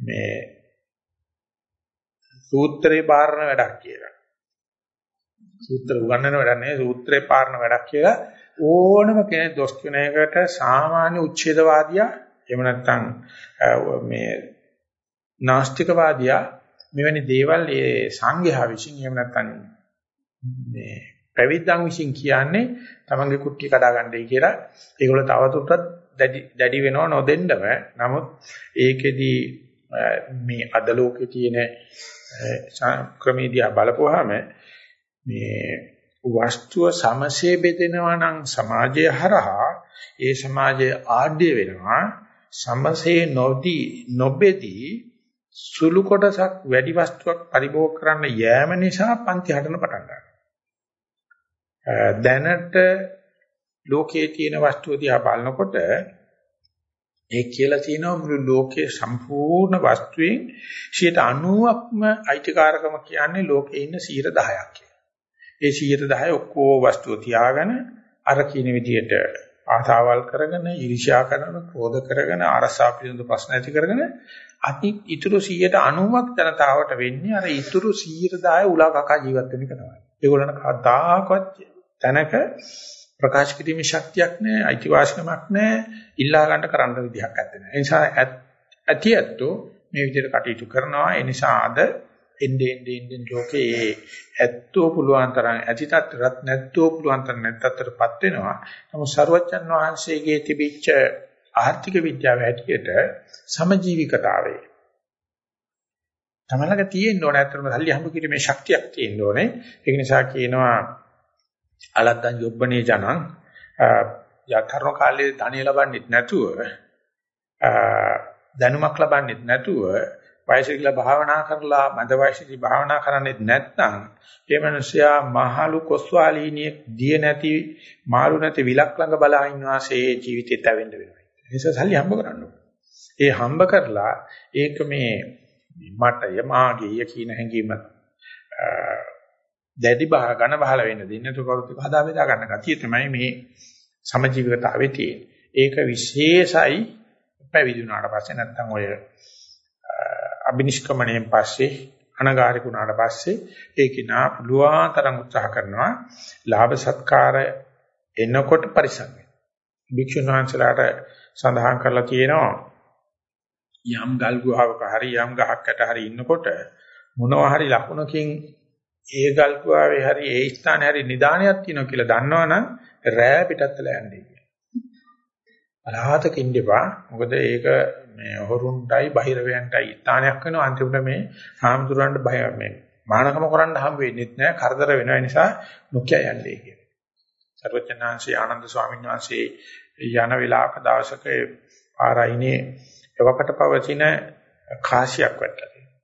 S1: මේ සූත්‍රේ පාරණ වැඩක් කියලා. සූත්‍ර උගන්වන වැඩක් නෙවෙයි සූත්‍රේ පාරණ වැඩක් කියලා ඕනම කෙනෙක් දොස් කියන එකට සාමාන්‍ය උච්ඡේදවාදියා එහෙම නැත්නම් මේ නාස්තිකවාදියා මෙවැනි දේවල් ඒ සංඝයා විසින් එහෙම නැත්නම් මේ පැවිද්දන් විසින් කියන්නේ තමන්ගේ කුට්ටිය කඩා ගන්නයි කියලා ඒගොල්ලෝ තවදුරටත් දැඩි දැඩි වෙනව නොදෙන්නම නමුත් ඒකෙදි මේ අද ලෝකේ තියෙන ක්‍රමීදියා බලපුවාම මේ වස්තුව සමසේ බෙදෙනවා නම් සමාජය හරහා ඒ සමාජය ආඩ්‍ය වෙනවා සමසේ නොදී නොබෙදී සුළු කොටසක් වැඩි වස්තුවක් පරිභෝග කරන්න යෑම නිසා පන්ති හදන පටන් ගන්නවා. දැනට ලෝකයේ තියෙන වස්තුව දිහා බලනකොට ඒ කියලා තියෙනවා මුළු ලෝකයේ සම්පූර්ණ වස්තුවේ 90%ක්ම අයිතිකාරකම කියන්නේ ලෝකේ ඉන්න 10%ක් කියලා. ඒ 10% ඔක්කොම වස්තුව තියාගෙන අර කියන විදිහට ආසාවල් කරගෙන ඊර්ෂ්‍යා කරන, ක්‍රෝධ කරගෙන, ආරසා පිළිබඳ ප්‍රශ්න ඇති කරගෙන අති ඉතුරු 190ක් ජනතාවට වෙන්නේ අර ඉතුරු 110 උලා කකා ජීවත් වෙන එක තමයි. ඒගොල්ලන් කවදාකවත් තැනක ප්‍රකාශ කිරීමේ ශක්තියක් නැහැ, අයිතිවාසිකමක් නැහැ, ඉල්ලා ගන්න කරන්න විදිහක් නැත්තේ. ඒ නිසා ඇතියත්ෝ මේ විදිහට කටයුතු කරනවා. ඒ නිසා අද එnde ende ende ලෝකේ ඇත්තෝ පුළුවන් තරම් ඇති තත්ත්වයක් නැත්තෝ පුළුවන් තරම් නැත්තටපත් වෙනවා. නමුත් සරුවච්චන් වහන්සේගේ තිබිච්ච ආර්ථික විද්‍යාව හැටියට සමජීවිකතාවය තමලක තියෙන්න ඕනේ අතරම සල්ලි හම්බ කිරීමේ ශක්තියක් තියෙන්න ඕනේ ඒක නිසා කියනවා අලද්දන් යොබ්බනේ ජනං යතරණ කාලේ ධනිය ලබන්නෙත් නැතුව දැනුමක් ලබන්නෙත් නැතුව වයසට ගිහලා භාවනා කරලා මද වයසේදී භාවනා කරන්නේත් නැත්නම් ඒ මනුස්සයා මහලු කොස්වාලීනියෙක් දිය නැති මාළු නැති විලක් ළඟ බලා ඉන්නවාසේ ජීවිතේත් ඇවෙන්න වෙනවා. නිසා සල්ලි හම්බ කරන්න ඒ හම්බ කරලා ඒක මේ මටය මාගේ කියන හැඟීම දැඩි බහ ඝන බහල වෙන්න දෙන්නේ නැතු කවුරුත් හදා බෙදා ගන්න ගතිය තමයි මේ සමජීවකතාවේ තියෙන්නේ. ඒක විශේෂයි පැවිදි වුණාට පස්සේ නැත්තම් ඔය අබිනිෂ්ක්‍මණයෙන් පස්සේ අනගාරික වුණාට පස්සේ ඒක නා පුළුවන් තරම් උත්සාහ කරනවා ලාභ සත්කාර එනකොට පරිසම් වෙන. භික්ෂුන් වහන්සේලාට සඳහන් කරලා තියෙනවා යම් ගල් ගුහාවක හරි යම් ගහක් යට හරි ඉන්නකොට මොනවා හරි ලකුණකින් ඒ ගල් ගුහාවේ හරි ඒ ස්ථානේ හරි නිදානයක් තියෙනවා කියලා දන්නවනම් රෑ පිටත් වෙලා යන්නේ කියලා. අලහතක ඉඳපා මොකද ඒක මේ හොරුන්ටයි බහිරවයන්ටයි ස්ථානයක් වෙනවා අන්තිමට මේ හාමුදුරන්ට බය මේ මානකම කරන්න හම් වෙන්නේ නැහැ කරදර වෙන නිසා නොකිය යන්නේ කියලා. සර්වඥාන්සේ ආනන්ද ස්වාමීන් වහන්සේ යන වෙලාවක දවසක ආරයිනේ එවකට පවතින කාසියක් වැටලා තියෙනවා.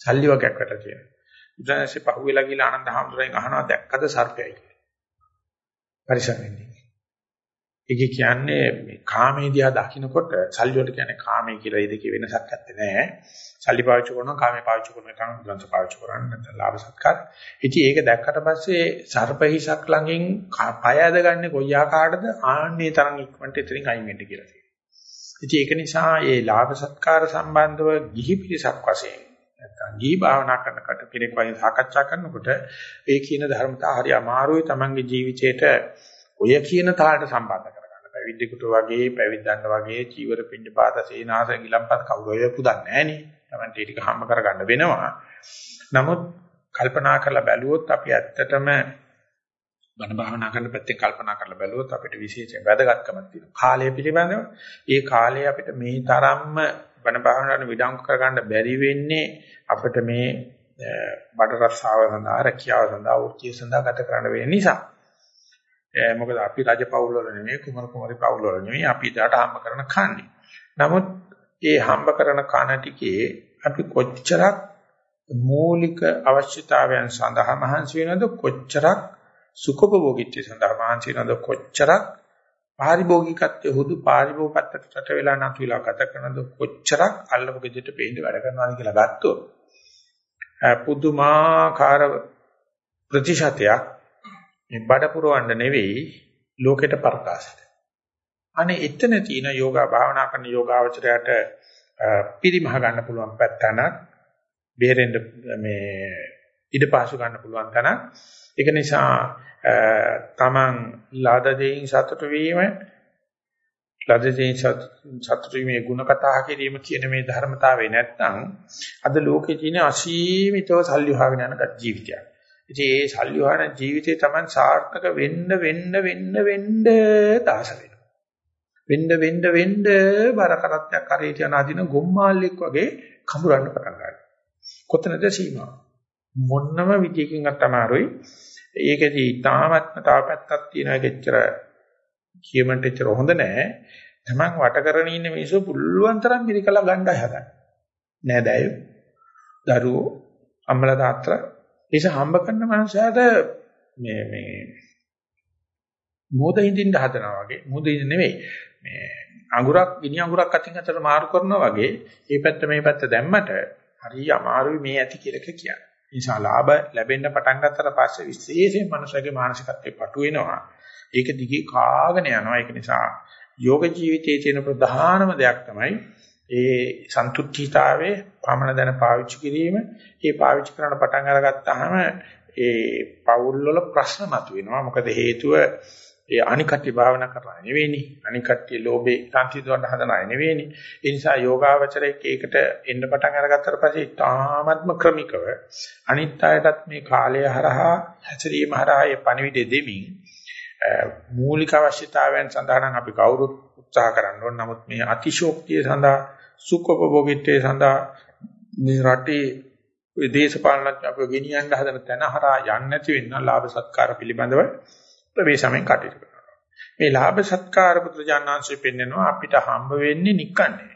S1: සල්ලි වගේක් වැටලා තියෙනවා. බුදුන්සේ පහුවෙලා ගිහලා ආනන්ද හාමුදුරෙන් අහනවා දැක්කද සර්පයයි කියලා. පරිසම් වෙන්නේ. ඒක කියන්නේ මේ කාමයේ දිහා දකින්නකොට සල්ලි වලට කියන්නේ කාමයේ කියලා ඒ දෙකේ වෙනසක් නැත්තේ නෑ. සල්ලි පාවිච්චි කරනවා කාමයේ පාවිච්චි කරන එක ග්‍රන්ථ පාවිච්චි කරන්නේ නැත්නම් ලාභ සත්කාර. ඉතින් ඒක දැක්කට පස්සේ සර්පහිසක් ළඟින් පය ඇදගන්නේ කොයි ආකාරයටද ආන්නේ තරම් ඉක්මනට එතනින් අයින් වෙන්න කියලා තියෙනවා. ඉතින් ඒක නිසා මේ ලාභ සත්කාර සම්බන්ධව ගිහි පිරිසක් වශයෙන් නැත්නම් ගිහි භාවනා කරන කට කෙනෙක් වගේ සාකච්ඡා කරනකොට ඒ කියන ධර්මතා හරි අමාරුයි Tamange ජීවිතේට ඔය කියන තාලට සම්බන්ධ කරගන්න. පැවිද්දෙකුට වගේ පැවිද්දන්ට වගේ චීවර පින්න පාත සේනාස ගිලම්පත් කවුරු ඔය පුදන්නේ නැහනේ. Tamante ටික හම්බ කරගන්න වෙනවා. නමුත් කල්පනා කරලා බැලුවොත් අපි ඇත්තටම බණ භාවනා කරන පැත්තෙන් කල්පනා කරලා බැලුවොත් අපිට විශේෂ වැදගත්කමක් තියෙනවා. කාලය පිළිබඳව ඒ කාලය අපිට මේ තරම්ම බණ භාවනාවට විඩංගු කරගන්න බැරි වෙන්නේ අපිට මේ බඩ රස්සාව සඳහා රැකියාව සඳහා වෘත්තිය සඳහා ගත කරන්න වෙන නිසා. මොකද අපි රජ පවුල් වල නෙමෙයි කුමරු කුමරි පවුල් වල නෙමෙයි අපි ඊට හම්බ කරන කන්නේ. නමුත් ඒ හම්බ කරන කන ටිකේ අපි කොච්චරක් මූලික අවශ්‍යතාවයන් සඳහා මහන්සි වෙනවද කොච්චරක් සුඛභෝගීත්වය සඳහා මහන්සි වෙනවද කොච්චරක් පාරිභෝගිකත්වයේ හුදු පාරිභෝගිකත්වයට රට වෙලා නැතු වෙලා ගත කරනද කොච්චරක් අල්ලපු ගෙදරට පෙන්න වැඩ කරනවාද කියලා ගත්තොත් පුදුමාකාර ප්‍රතිශතයක් මේ බඩ පුරවන්න නෙවෙයි ලෝකෙට ප්‍රකාශයට. අනේ එතන තියෙන යෝගා භාවනා කරන යෝගාවචරයට පිරිමහ ගන්න පුළුවන් පැත්තනක් බේරෙන්න මේ ඉඩපාසු ගන්න පුළුවන් තැනක්. ඒක නිසා තමන් ලද දෙයින් සතුට වීම ලද දෙයින් සතුට වීමේ ಗುಣ කතා කිරීම කියන මේ ධර්මතාවේ නැත්නම් අද ලෝකේ තියෙන අසීමිතව සල්ලි වහගෙන යන ජීවිතයක්. ඉතින් ඒ සල්ලි වහන ජීවිතේ තමන් සාර්ථක වෙන්න වෙන්න වෙන්න වෙන්න දාස වෙනවා. වෙන්න වෙන්න වෙන්න බර කරත්තයක් කරේට යන අදින ගොම්මාල්ලෙක් වගේ කඹරන්න පටන් ගන්නවා. කොතනද සීමාව? මොන්නම විදියකින්වත් අමාරුයි. ඒකෙදි තාමත්ම තව පැත්තක් තියෙනවා ඒකෙච්චර කියමන්ට එච්චර හොඳ නෑ. Taman වට කරගෙන ඉන්න මිනිස්සු පුළුවන් තරම් මිරිකලා ගණ්ඩා හදන්න. නෑ දයෝ. දරුවෝ අම්මලා තාත්තලා ඒස හම්බ කරන මනුස්සයාට මේ මේ මොද හින්දින්න හදනවා වගේ මොද හින්ද නෙවෙයි මේ අඟුරක් ගිනි අඟුරක් අතින් අතට මාරු කරනවා වගේ මේ පැත්ත මේ පැත්ත දැම්මට හරි අමාරුයි මේ ඇති කියලා කියන්නේ. නිසා ලාභ ලැබෙන්න පටන් ගත්තට පස්සේ විශේෂයෙන් මනුෂ්‍යගේ මානසිකත්වේ පටු වෙනවා. ඒක දිගේ කාගෙන යනවා. ඒක නිසා යෝග ජීවිතයේ තියෙන ප්‍රධානම දෙයක් තමයි ඒ සන්තුෂ්ඨීතාවයේ පමණ දැන පාවිච්චි කිරීම. ඒ පාවිච්චි කරන පටන් අරගත්තාම ඒ පෞල් වල ප්‍රශ්න මතුවෙනවා. මොකද හේතුව ඒ අනිකට්ටි භාවනා කරලා නෙවෙයිනේ. අනිකට්ටි ලෝභේ සංසිඳවන්න හදන අය නෙවෙයිනේ. ඒ නිසා යෝගාවචරයේ ඒකට එන්න පටන් අරගත්තට පස්සේ තාමත්ම ක්‍රමිකව අනිත් අයටත් මේ කාලය හරහා හැසිරීම හරහා ඒ පණිවිඩය දෙමින් මූලික අවශ්‍යතාවයන් සඳහා නම් අපි කවුරුත් උත්සාහ කරන්න ඕන. නමුත් මේ අතිශෝක්තිය සඳහා සුඛෝපභෝගීත්වයේ සඳහා මේ රටේ දේශපාලනඥ අපව ගෙනියන්න හදන තැන හරහා යන්නේ නැති වෙන්න ලාභ සත්කාර පිළිබඳව ප්‍රවේශමෙන් කටයුතු කරනවා. මේ ලාභ සත්කාර පුත්‍රජානංශය පෙන්නනවා අපිට හම්බ වෙන්නේ නිකන්නේ.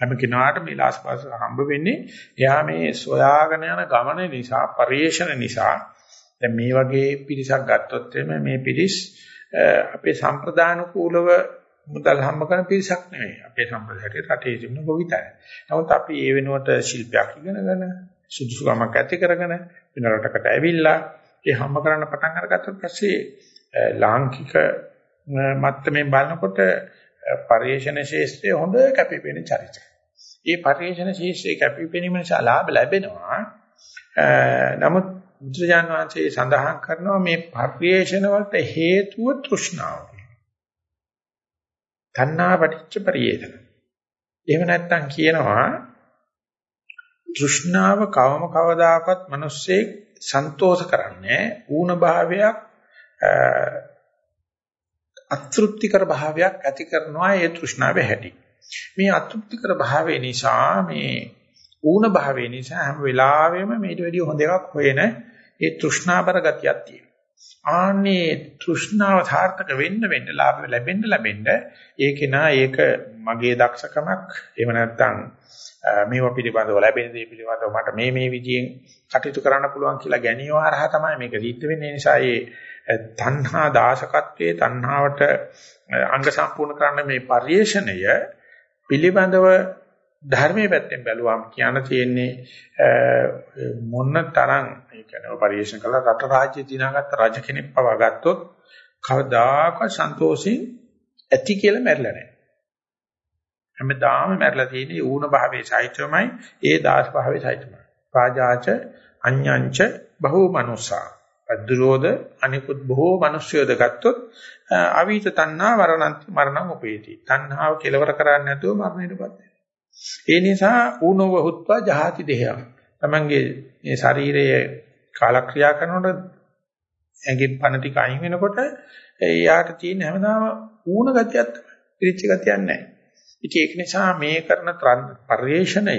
S1: හැම කෙනාට මේ ලාස්පාස හම්බ වෙන්නේ එයා මේ සොයාගෙන යන ගමන නිසා, පරිේශන නිසා දැන් මේ වගේ පිරිසක් ගත්තොත් මේ පිරිස් අපේ සම්ප්‍රදාන කූලව මුදල් හම්බ කරන පිරිසක් නෙවෙයි. අපේ සම්ප්‍රදායට රටේ තිබුණ ගොවිතැන. නමුත් අපි ඒ වෙනුවට ශිල්පයක් ඉගෙනගෙන සුදුසුකමක් ඇති කරගෙන වෙන රටකට ඇවිල්ලා ඒ හම්බ කරන්න පටන් අරගත්තට පස්සේ ලාංකික මත්තමෙන් බලනකොට පරිේශන ශේෂ්ත්‍රයේ හොඳ කැපිපෙන චරිතය. ඒ පරිේශන ශේෂ්ත්‍රයේ කැපිපෙනීම නිසා ලාභ ලැබෙනවා. නමුත් බුදුජාන විශ්වයේ සඳහන් කරනවා මේ පරිේශන වලට හේතුව තෘෂ්ණාව. තණ්හා පටිච්ච පරියේෂණ. එහෙම නැත්නම් කියනවා තෘෂ්ණාව කවම කවදාකවත් මිනිස්සේ සන්තෝෂ කරන්නේ ඌන භාවයක් අතෘප්තිකර භාවයක් ඇති කරනවා ඒ තෘෂ්ණාවේ හැටි. මේ අතෘප්තිකර භාවය නිසා මේ ඌන භාවය නිසා හැම වෙලාවෙම මේට වැඩිය හොඳ එකක් හොයන ඒ තෘෂ්ණාබර ගතියක් තියෙනවා. ආන්නේ තෘෂ්ණාව සාර්ථක වෙන්න වෙන්න ලාභ ලැබෙන්න ලැබෙන්න ඒකේ නා ඒක මගේ දක්ෂකමක් එහෙම නැත්නම් මේවා පිළිබඳව ලැබෙන දේ පිළිබඳව මට මේ මේ විදියෙන් කටයුතු කරන්න පුළුවන් කියලා ගැනීම හරහා තමයි මේක සිද්ධ වෙන්නේ. නිසා ඒ තණ්හා දාසකත්වයේ තණ්හාවට අංග සම්පූර්ණ කරන්න මේ පරිේශණය පිළිබඳව ධර්මයේ පැත්තෙන් බැලුවාම කියන්න තියෙන්නේ මොන තරම් ඒ කියන්නේ පරිේශන කළා රට රාජ්‍ය දිනාගත්ත රජ කෙනෙක් පවා ගත්තොත් කවදාකවත් සන්තෝෂින් ඇති කියලා මැරිලා නැහැ. හැමදාම මැරලා තියෙන්නේ ඌණ භාවයේ සහිතවමයි ඒ දාස් භාවයේ සහිතවමයි. රාජාච අඤ්ඤංච බහූ මනුසා. අද්දුරෝධ අනිකුත් බොහෝ මිනිස්යෝද ගත්තොත් අවීත තණ්හා මරණන්ති මරණං උපේති. තණ්හාව කෙලවර කරන්නේ නැතුව මරණයටපත් වෙනවා. ඒ නිසා ඌනව හුත්වා ජහති දෙහයන්. Tamange මේ ශරීරයේ කාලක්‍රියා කරනකොට ඇඟෙන් පණ ටික අයින් වෙනකොට එයාට තියෙන හැමදාම ඌණ ගතියක් තමයි. පිරිච්ච ගතියක් නැහැ. ඉතින් ඒක නිසා මේ කරන පරිේශණය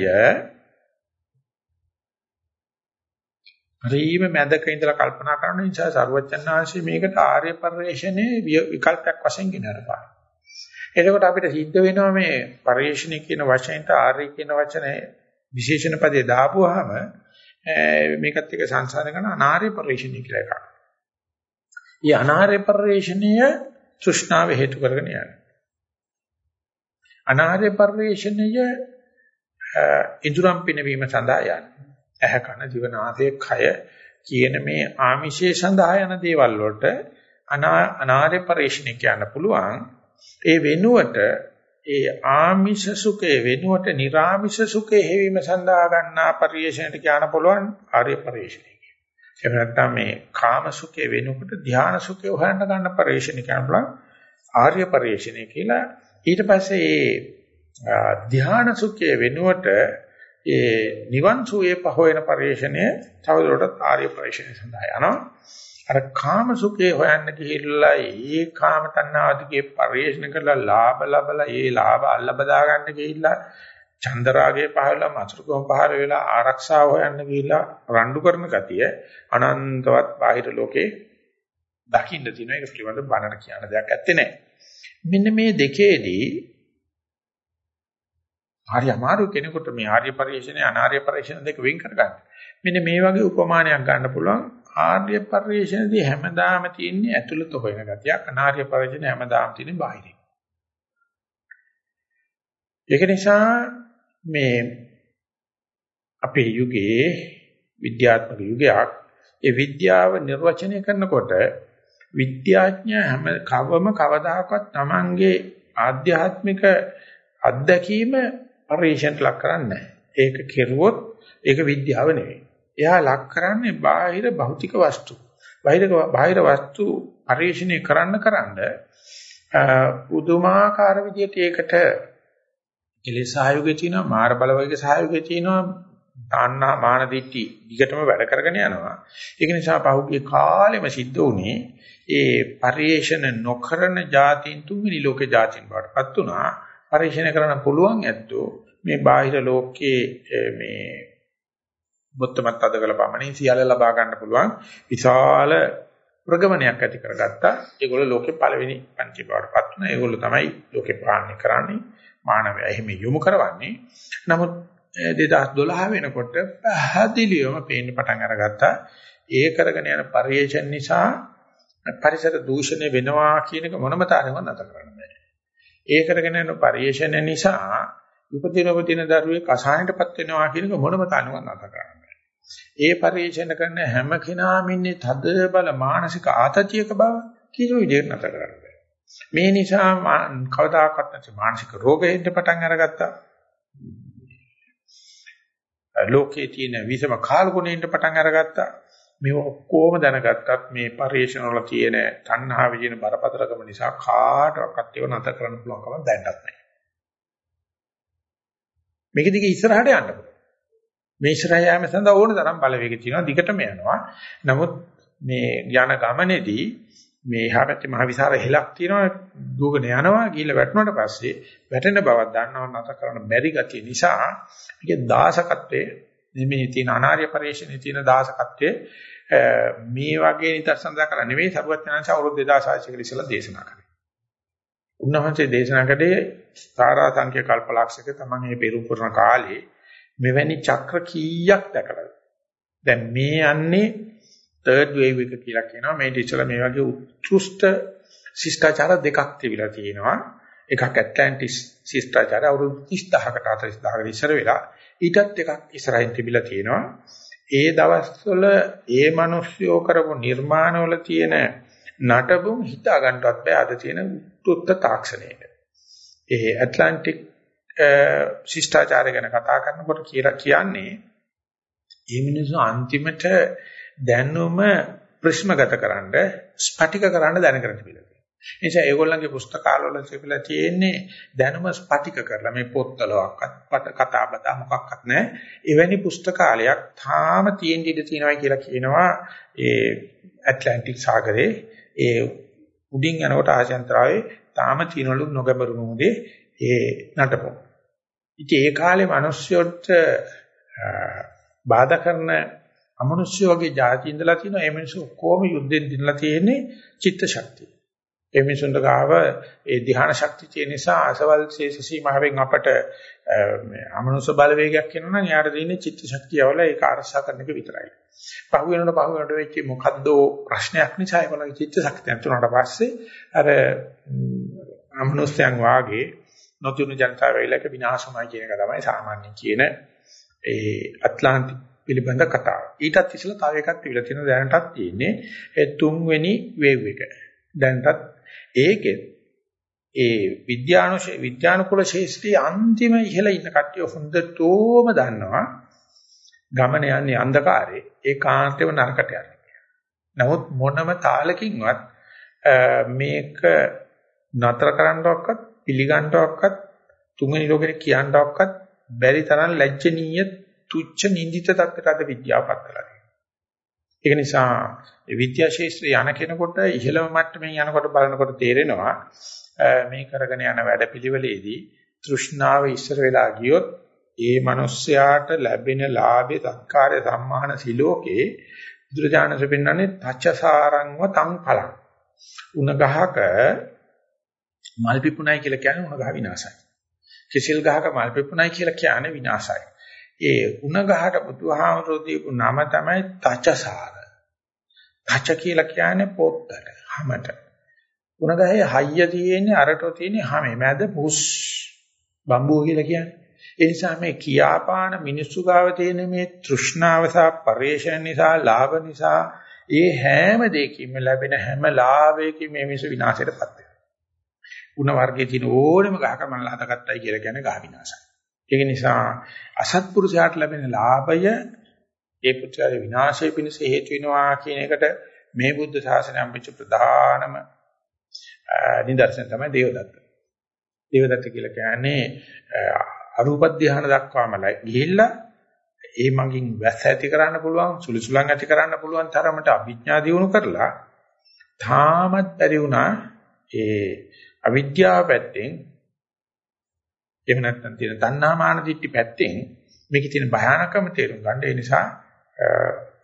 S1: හරිම මැදක ඉඳලා කල්පනා කරන නිසා සරුවචනාංශي මේකට ආර්ය පරිේශණයේ විකල්පයක් වශයෙන් ගෙනරපාන. එතකොට අපිට සිද්ධ වෙනවා මේ පරිේශණය කියන වචනෙට ආර්ය කියන වචනේ විශේෂණ පදේ දාපුවාම මේකත් එක්ක සංසාර කරන අනාර්ය පරිේශණය කියලා එකක්. ඊ අනාර්ය පරිේශණය තෘෂ්ණාව හේතු කරගෙන යනවා. අනාර්ය පරිශ්‍රණය ඉදුරම් පිනවීම සඳහා යන්නේ. ඇහ කන දිව නාසය කය කියන මේ ආමිෂයේ සඳහා යන දේවල් වලට අනාර්ය පරිශ්‍රණය කියන්න පුළුවන්. ඒ වෙනුවට ඒ ආමිෂ සුඛේ වෙනුවට නිර්ආමිෂ සුඛේ හේවීම සඳහා ගන්නා පරිශ්‍රණයට කියන්න පුළුවන් ආර්ය පරිශ්‍රණය. එහෙම නැත්නම් මේ කාම සුඛේ වෙනුවට ධානා සුඛේ හොයන්න ගන්න පරිශ්‍රණය කියන්න පුළුවන් ආර්ය පරිශ්‍රණය කියලා ඊට පස්සේ ඒ ධ්‍යාන සුඛයේ වෙනුවට ඒ නිවන් සුවේ පහවෙන පරිශ්‍රණය තවදුරටත් ආර්ය පරිශ්‍රණය සඳහා යනවා. අර කාම සුඛේ හොයන්න ගිහිල්ලා ඒ කාම තණ්හාදිගේ පරිශ්‍රණ කරලා ලාභ ලබලා ඒ ලාභ අල්ල බදා ගන්න ගිහිල්ලා චන්දරාගේ පහළ මසුරුකම පහළ වෙලා ආරක්ෂාව හොයන්න ගිහිල්ලා රණ්ඩු කරන ගතිය අනන්තවත් බාහිර ලෝකේ දකින්න තියෙනවා ඒක පිළිබඳව බණට කියන දෙයක් ඇත්තේ නැහැ. මෙන්න මේ දෙකේදී හරි අමාරු කෙනෙකුට මේ ආර්ය පරිශ්‍රණය අනාර්ය පරිශ්‍රණ දෙක වෙන් කරගන්න. මෙන්න මේ වගේ උපමානයක් ගන්න පුළුවන් ආර්ය පරිශ්‍රණදී හැමදාම තියෙන්නේ ඇතුළත හොයන ගතියක් අනාර්ය පරිශ්‍රණ හැමදාම තියෙන්නේ බාහිරින්. ඒක නිසා මේ අපේ යුගයේ විද්‍යාත්මක යුගයක් ඒ විද්‍යාව නිර්වචනය කරනකොට විද්‍යාඥ හැම කවම කවදාකවත් Tamange ආධ්‍යාත්මික අත්දැකීම පරිශෙන්ට ලක් කරන්නේ ඒක කෙරුවොත් ඒක විද්‍යාව නෙවෙයි. එයා ලක් කරන්නේ බාහිර භෞතික වස්තු. බාහිර බාහිර වස්තු පරිශීණය කරන්න කරන්න පුදුමාකාර විදිහට ඒකට කෙලෙස් සහයෝගය තියෙනවා මාර බලවේග සහයෝගය තියෙනවා තාන්නා මාන දිට්ටි දිගටම වැඩ කරගෙන යනවා. ඒක නිසා පහුගිය කාලෙම සිද්ධ වුණේ ඒ පරිේශන නොකරන જાතින් තුන්වෙනි ලෝකේ જાතින් බවටපත් වුණා. පරිේශන කරන්න පුළුවන් ඇත්තෝ මේ බාහිර ලෝකයේ මේ මුත්තමත් අදකල පමණින් සියල්ල ලබා ගන්න පුළුවන් විශාල ප්‍රගමනයක් ඇති කරගත්තා. ඒගොල්ලෝ ලෝකේ පළවෙනි පංචි බවටපත් වුණා. ඒගොල්ලෝ තමයි ලෝකේ පාලනය කරන්නේ. මානවය එහෙම යොමු කරවන්නේ. නමුත් 2012 වෙනකොට පැහැදිලිවම පේන්න පටන් අරගත්තා. ඒ කරගෙන යන පරිේශන නිසා පරිසර දූෂණය වෙනවා කියන එක මොනම තරමක් නැතර කරන්න බෑ. ඒ කරගෙන යන පරිේශන නිසා උපදින උපදින දරුවේ කසායනටපත් වෙනවා කියන එක මොනම තරමක් නැතර කරන්න බෑ. ඒ පරිේශන කරන හැම කෙනාම ඉන්නේ තද බල මානසික ආතතියක බව කිසිම විදිහකට නැතර කරන්න බෑ. මේ නිසා කවදාකවත් නැති මානසික රෝගෙින් පටන් අරගත්තා. ලෝකයේ තියෙන විසම කාලගුණයෙන් පටන් අරගත්තා. මේ ඔක්කොම දැනගත්තත් මේ පරිේශන වල තියෙන තණ්හාවේ තියෙන බරපතලකම නිසා කාටවත් ඒව නැතර කරන්න පුළුවන් කම දැන්නත් නැහැ. මේක දිගේ ඉස්සරහට යන්න පුළුවන්. මේ ඉස්සරහ යෑම සඳහා ඕන තරම් බලවේග තියෙනවා දිගටම යනවා. නමුත් මේ යන ගමනේදී මේ එහා පැත්තේ මහ විසාර හෙලක් තියෙනවා දුවගෙන යනවා ගිහිල්ලා වැටුණාට පස්සේ වැටෙන බවක් දන්නව නැත කරන්න බැරි ගතිය නිසා මේකේ දාසකත්වයේ මේ තියෙන අනාර්ය පරිශ්‍රණයේ තියෙන දාසකත්වයේ මේ වගේ නිදර්ශන දක්වලා නෙවෙයි සරුවත්ඥාන්ස අවුරුදු 2600 කට ඉස්සෙල්ලා දේශනා කරේ. උන්වහන්සේ දේශනා කළේ තාරා සංඛ්‍ය කල්පලක්ෂක තමයි මේ පෙරම්පුරණ කාලේ මෙවැනි චක්‍ර කීයක් දැකලා. දැන් මේ යන්නේ third wave එක කියලා කියනවා. මේ ඉතිසලා මේ වගේ උත්කෘෂ්ඨ ශිෂ්ටාචාර දෙකක් තිබිලා තියෙනවා. එකක් ඇට්ලැන්ටිස් ශිෂ්ටාචාරය අවුරුදු 30000කට 40000කට ඉස්සර වෙලා ඊටත් එකක් ඉස්සරහින් තිබිලා තියෙනවා. ඒ දවස්වල ඒ මිනිස්සුયો කරපු නිර්මාණවල තියෙන නටබුන් හිතා ගන්නවත් බෑ අද තියෙන උත්තුත්ත තාක්ෂණයට. ඒ ඇට්ලැන්ටික් ශිෂ්ටාචාරය ගැන කතා කරනකොට කියලා කියන්නේ මේ මිනිස්සු අන්තිමට දැනුම ප්‍රශ්නගත කරන්න ස්පටික කරන්න දැනගෙන තිබිලා තියෙනවා. ඒ නිසා ඒගොල්ලන්ගේ පුස්තකාලවල තිබිලා තියෙන්නේ දැනුම ස්පටික කරලා මේ පොත්වලවත් කතා බතා මොකක්වත් නැහැ. එවැනි පුස්තකාලයක් තාම තියෙන්න ඉඩ තියෙනවා කියලා කියනවා ඒ ඇට්ලැන්ටික් සාගරේ ඒ උඩින් යනකොට ආශයන්තරාවේ තාම තියෙනලු නොගැඹුරු මොහොතේ ඒ නටපො. ඉතින් ඒ කාලේ මිනිස්සුන්ට බාධා කරන අමනුෂ්‍ය වගේ જાති ඉඳලා තියෙනවා ඒ මිනිස්සු කොහොම යුද්ධෙන් දිනලා තියෙන්නේ චිත්ත ශක්තිය. ඒ මිනිසුන්ට ගාව ඒ ධ්‍යාන ශක්තිය තියෙන නිසා අසවල් ශේෂ සීමාවෙන් අපට අමනුෂ්‍ය බලවේගයක් එනවා නම් එයාට දෙන්නේ චිත්ත ශක්තිය වල ඒක අරසා කරන එක විතරයි. පහු වෙනකොට පහු වෙනකොට වෙච්ච මොකද්ද ප්‍රශ්නයක් නිසා ඒගොල්ලන්ගේ චිත්ත ශක්තිය තුනට පස්සේ අර අමනුෂ්‍යයන් වාගේ නොතුණු ජනතාව වෙලක විනාශමයි කියන එක තමයි සාමාන්‍යයෙන් කියන ඒ ඇට්ලාන්ටික් පිළිබඳ කතාව. ඊටත් ඉස්සෙල්ලා තව එකක් තිබිලා තියෙනවා දැනටත් තියෙන්නේ ඒ තුන්වෙනි වේව් එක. දැනටත් ඒකෙත් ඒ විද්‍යානුශ විද්‍යානුකූල ශේෂ්ත්‍රයේ අන්තිම ඉහළ ඉන්න කට්ටිය හොඳටම දන්නවා ගමන යන්නේ අන්ධකාරේ ඒකාන්තව නරකට යන්නේ. නමුත් මොනම තාලකින්වත් මේක නතර කරන්නවක්වත් පිළිගන්නවක්වත් තුන්වෙනි ලෝකෙට කියන්නවක්වත් බැරි තරම් ලැජ්ජනීය තුච්ච නිඳිත තත්ත්වයට අද විද්‍යාවපත් කරලා තියෙනවා. ඒක නිසා විද්‍යා ශාස්ත්‍රය යන කෙනෙකුට ඉහළම මට්ටමින් යනකොට බලනකොට තේරෙනවා මේ කරගෙන යන වැඩපිළිවෙලේදී තෘෂ්ණාව ඉස්සර වෙලා ගියොත් ඒ මිනිස්යාට ලැබෙන ලාභේ සත්කාරය සම්මාන සිලෝකේ බුදුරජාණන් පෙන්නන්නේ තච්චසාරංව තං ඵලං. උණ ගහක මල් පිපුණයි කියලා කියන්නේ උණ ගහ විනාශයි. කිසිල් ගහක මල් පිපුණයි කියලා කියන්නේ විනාශයි. ඒ උණ ගහට බුදුහාමරෝ දීපු නම තමයි තචසාර. තච කියලා කියන්නේ පොත්තට, හැමත. උණ ගහේ හයිය තියෙන්නේ අරටෝ තියෙන්නේ හැමේ මැද පුස් බම්බුව කියලා කියන්නේ. ඒ නිසා මේ කියාපාන මිනිස්සු ගාව තියෙන මේ තෘෂ්ණාව සහ පරේෂණ නිසා, ලාභ නිසා ඒ හැම දෙයකින්ම ලැබෙන හැම ලාභයකින් මේ මිනිස්සු විනාශයටපත් වෙනවා. ಗುಣ වර්ගයේ තියෙන ඕනම ගහක මනලා හදගත්තයි කියලා කියන්නේ ගහ විනාශයි. ඒක නිසා අසත්පුරුෂයාට ලැබෙන ලාභය ඒ පුත්‍රයාගේ විනාශය පිණිස හේතු වෙනවා කියන එකට මේ බුද්ධ ශාසනය අම්පිච්ච ප්‍රධානම නිදර්ශන තමයි දේවදත්ත. දේවදත්ත කියලා කියන්නේ අරූප ධානය දක්වාම ගිහිල්ලා ඒ මගින් වැස් ඇති කරන්න පුළුවන් සුළුසුලන් ඇති කරන්න පුළුවන් තරමට අභිඥා දියුණු කරලා තාමත් බැරි වුණා ඒ අවිද්‍යාව පැත්තෙන් එහෙම නැත්නම් තියෙන තණ්හා මාන දිට්ටි පැත්තෙන් මේකේ තියෙන භයානකම තේරුම් ගන්න ඒ නිසා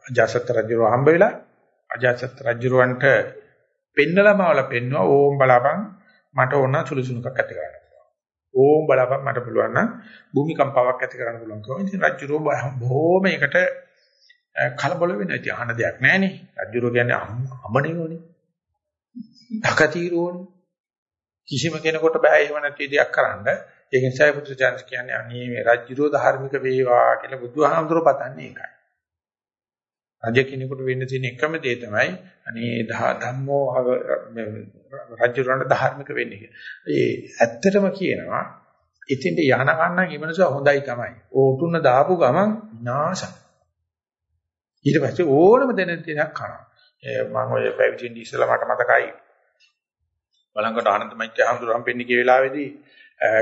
S1: අජාසත් රජුව හම්බ වෙලා අජාසත් රජුවන්ට පෙන්නලමවල පෙන්නවා ඕම් බලාපන් මට ඕන සුළුසුණුකක් ඇති කරන්න පුළුවන්. ඕම් බලාපන් මට පුළුවන් නම් භූමිකම්පාවක් ඇති කරන්න පුළුවන් කිව්වා. ඉතින් රජුරෝ බොහොම ඒකට කලබල වෙන ඉතින් අහන දෙයක් නැහනේ. රජුරෝ කියන්නේ අමනියෝනේ. ඩකතිරෝනේ. කිසිම කෙනෙකුට බෑ එහෙම නැති දෙයක් කරන්න. ඒක නිසා බුදුචාන්ස් කියන්නේ අනේ මේ රාජ්‍යරෝ ධාර්මික වේවා කියලා බුදුහාමුදුරුවෝ පතන්නේ ඒකයි. රජ කෙනෙකුට වෙන්න තියෙන එකම දේ තමයි අනේ ධම්මෝ රාජ්‍යරවන්ට ධාර්මික වෙන්නේ කියලා. ඒ ඇත්තටම කියනවා ඉතින්ට යහන ගන්න ඉමනස හොඳයි තමයි. ඕ උතුන්න දාපු ගමන් විනාශයි. ඊට පස්සේ ඕනම දෙනෙක් දෙයක් කරනවා. මම ඔය පැවිදි ඉස්සලා මට මතකයි. බලංගොඩ ආනන්ද මෛත්‍රී හඳුරම් පෙන්නේ කිය වෙලාවේදී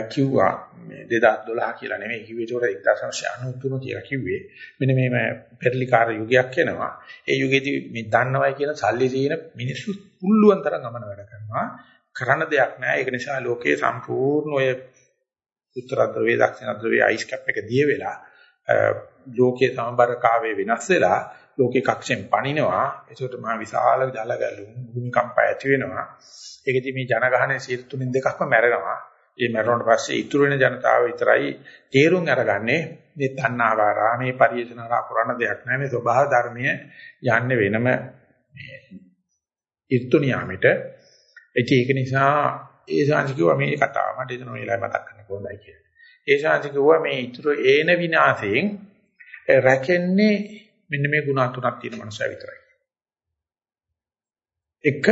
S1: කිව්වා මේ 2012 කියලා නෙමෙයි කිව්වේ ඒකට 1993 කියලා කිව්වේ. මෙන්න මේ පෙරලිකාර යුගයක් එනවා. ඒ යුගෙදී මේ දන්නවයි කියන සල්ලි තියෙන මිනිස්සු පුල්ලුවන් තරම් ගමන වැඩ කරනවා. කරන්න දෙයක් නැහැ. ඒක නිසා ලෝකයේ සම්පූර්ණ ඔය උත්තර ධ්‍රවයේ දක්ෂිණ ධ්‍රවයේ අයිස් කැප් එක දිය වෙලා ලෝකයේ සමබරකාවේ වෙනස් වෙලා ලෝකේ කක්ෂෙන් පණිනවා. ඒකට මහා විශාල ජල ගැලුම් භූමිකම්ප ඇති වෙනවා. ඒකදී මේ ජනගහනයේ 3 දෙකක්ම මැරෙනවා. ඒ මැරුණාට පස්සේ ඉතුරු වෙන ජනතාව විතරයි තේරුම් අරගන්නේ මේ තණ්හාවාරා මේ පරිේශනාරා කරන දෙයක් නෑ මේ ස්වභාව ධර්මය යන්නේ වෙනම මේ ඊර්තු නියාමෙට ඒක නිසා ඒ ශාන්ති කිව්වා මේ කතාව මට එතන වෙලාව මතක් කරන්න කොහොමදයි කියලා. ඒ ශාන්ති කිව්වා මේ ඊතුරු ඒන විනාශයෙන් රැකෙන්නේ මෙන්න මේ ගුණ තුනක් තියෙන මනුස්සය විතරයි. එක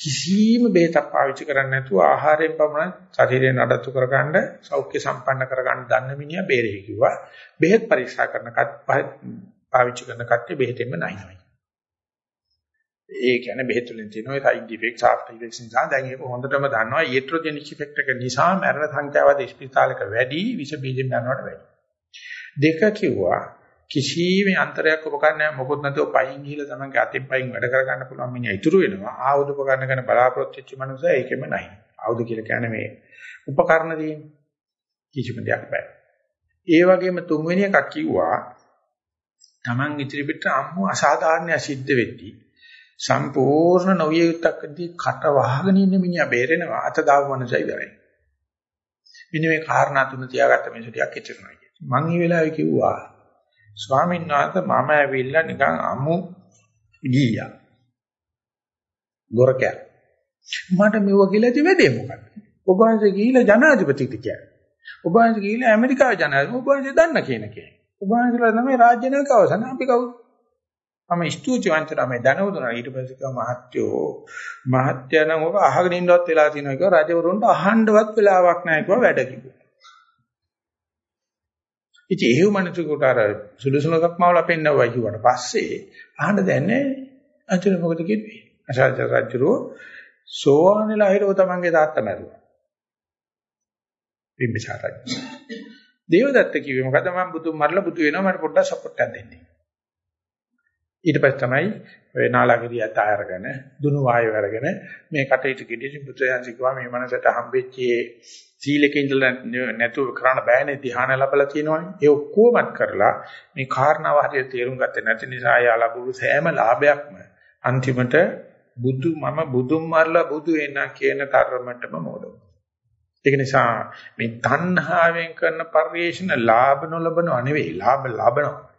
S1: කිසිම බේතක් පාවිච්චි කරන්නේ නැතුව ආහාරයෙන් පමණ ශරීරය නඩත්තු කරගන්න සෞඛ්‍ය සම්පන්න කරගන්න දන්න මිනිහා බේරෙහි කිව්වා. බෙහෙත් පරීක්ෂා කරන පාවිච්චි කරන කට්ටිය බෙහෙතෙන්ම නැහිනවයි. ඒ කියන්නේ බෙහෙත් වලින් තියෙන ඔය සයිඩ් ඉෆෙක්ට්ස් ආෆ්ටර් ඉෆෙක්ට්ස් නිසා දැන් ඒක හොඳටම දන්නවා ඊට්‍රොජෙනික් ඉෆෙක්ට් එක නිසා මරණ සංඛ්‍යාව ඉස්පිතාලක වැඩි විස බීජෙන් යනවට වැඩි. දෙක කිව්වා කිසිම අන්තරයක් උපකරණයක් මොකොත් නැතුව පයින් ගිහිල්ලා තමන්ගේ අතින් පයින් වැඩ කර ගන්න පුළුවන් මිනිහා ඉතුරු වෙනවා. ආයුධ උපකරණ ගැන බලාපොරොත්තු වෙච්ච මනුස්සයා ඒකෙම නැහැ. ආයුධ කියලා කියන්නේ මේ උපකරණ තියෙන කිසිම දෙයක් බෑ. ඒ වගේම තුන්වෙනි එකක් කිව්වා තමන් ඉදිරි පිට අම්මු අසාධාරණය සිද්ධ වෙද්දී සම්පූර්ණ නොවිය යුත්තක්දී කට වහගෙන ඉන්න මිනිහා බේරෙනවා අත දාව මනසයි ඉවරයි. මෙන්න මේ කාරණා තුන තියාගත්ත මිනිස්සු ටිකක් හිටිනවා කියන්නේ. මං මේ වෙලාවේ කිව්වා ස්වාමීන් වහන්සේ මම ඇවිල්ලා නිකන් අමු ගියා. ගොරකයක්. මට මෙව කියලා ඉති වෙදේ මොකක්ද? ඔබ වහන්සේ ගිහිලා ජනාධිපතිට කියන්නේ. ඔබ වහන්සේ ගිහිලා ඇමරිකාවේ ජනාධිපති ඔබ වහන්සේ දන්න කියන කෙනෙක්. ඔබ වහන්සේලා තමයි රාජ්‍ය නායක අවසන් අපි කවුද? මම ස්තුතිවන්ත තමයි දැනුදුනා ඊට පස්සේ කව මහත්යෝ මහත්ය නම් ඔබ අහගෙන ඉන්නවත් වෙලා තියෙනවා කිව්වා රජවරුන්ට අහන්නවත් වෙලාවක් නැහැ කිව්වා වැඩ කිව්වා. ඉතින් එහෙම මනසකට අර සුළුසුලකක් මවලා පෙන්නවයි කිව්වට පස්සේ අහන්න දැන්නේ අන්තිම මොකද කිව්වේ? අසාජ රජුරෝ සෝවාන්ලා හිරව තමන්ගේ තාත්තා මැරුවා. බිම්බිසාර රජු. දේවදත්ත කිව්වේ මොකද මම බුදුන් මරලා බුදු වෙනවා මට පොඩ්ඩක් සපෝට් එකක් දෙන්න. ඊට පස්සේ තමයි ඔය නාලාගිරිය අත අරගෙන දුනු වායව අරගෙන මේ කටයුතු කිදී බුදුසයන්සිකවා මේ මනසට හම්බෙච්ච සීලක ඉඳලා නැතුව කරන්න බෑනේ ධ්‍යාන ලැබලා තියෙනවනේ. ඒ ඔක්කොමත් කරලා මේ කාරණාව හරියට තේරුම් ගත්තේ නැති නිසා යා ලැබුණු සෑම ලාභයක්ම අන්තිමට බුදු මම බුදුන් මරලා බුදු වෙන්න කියන තරමටම මොඩෝ. ඒක නිසා මේ තණ්හාවෙන් කරන පරිේශන ලාභ නොලබනව නෙවෙයි ලාභ ලබනවා.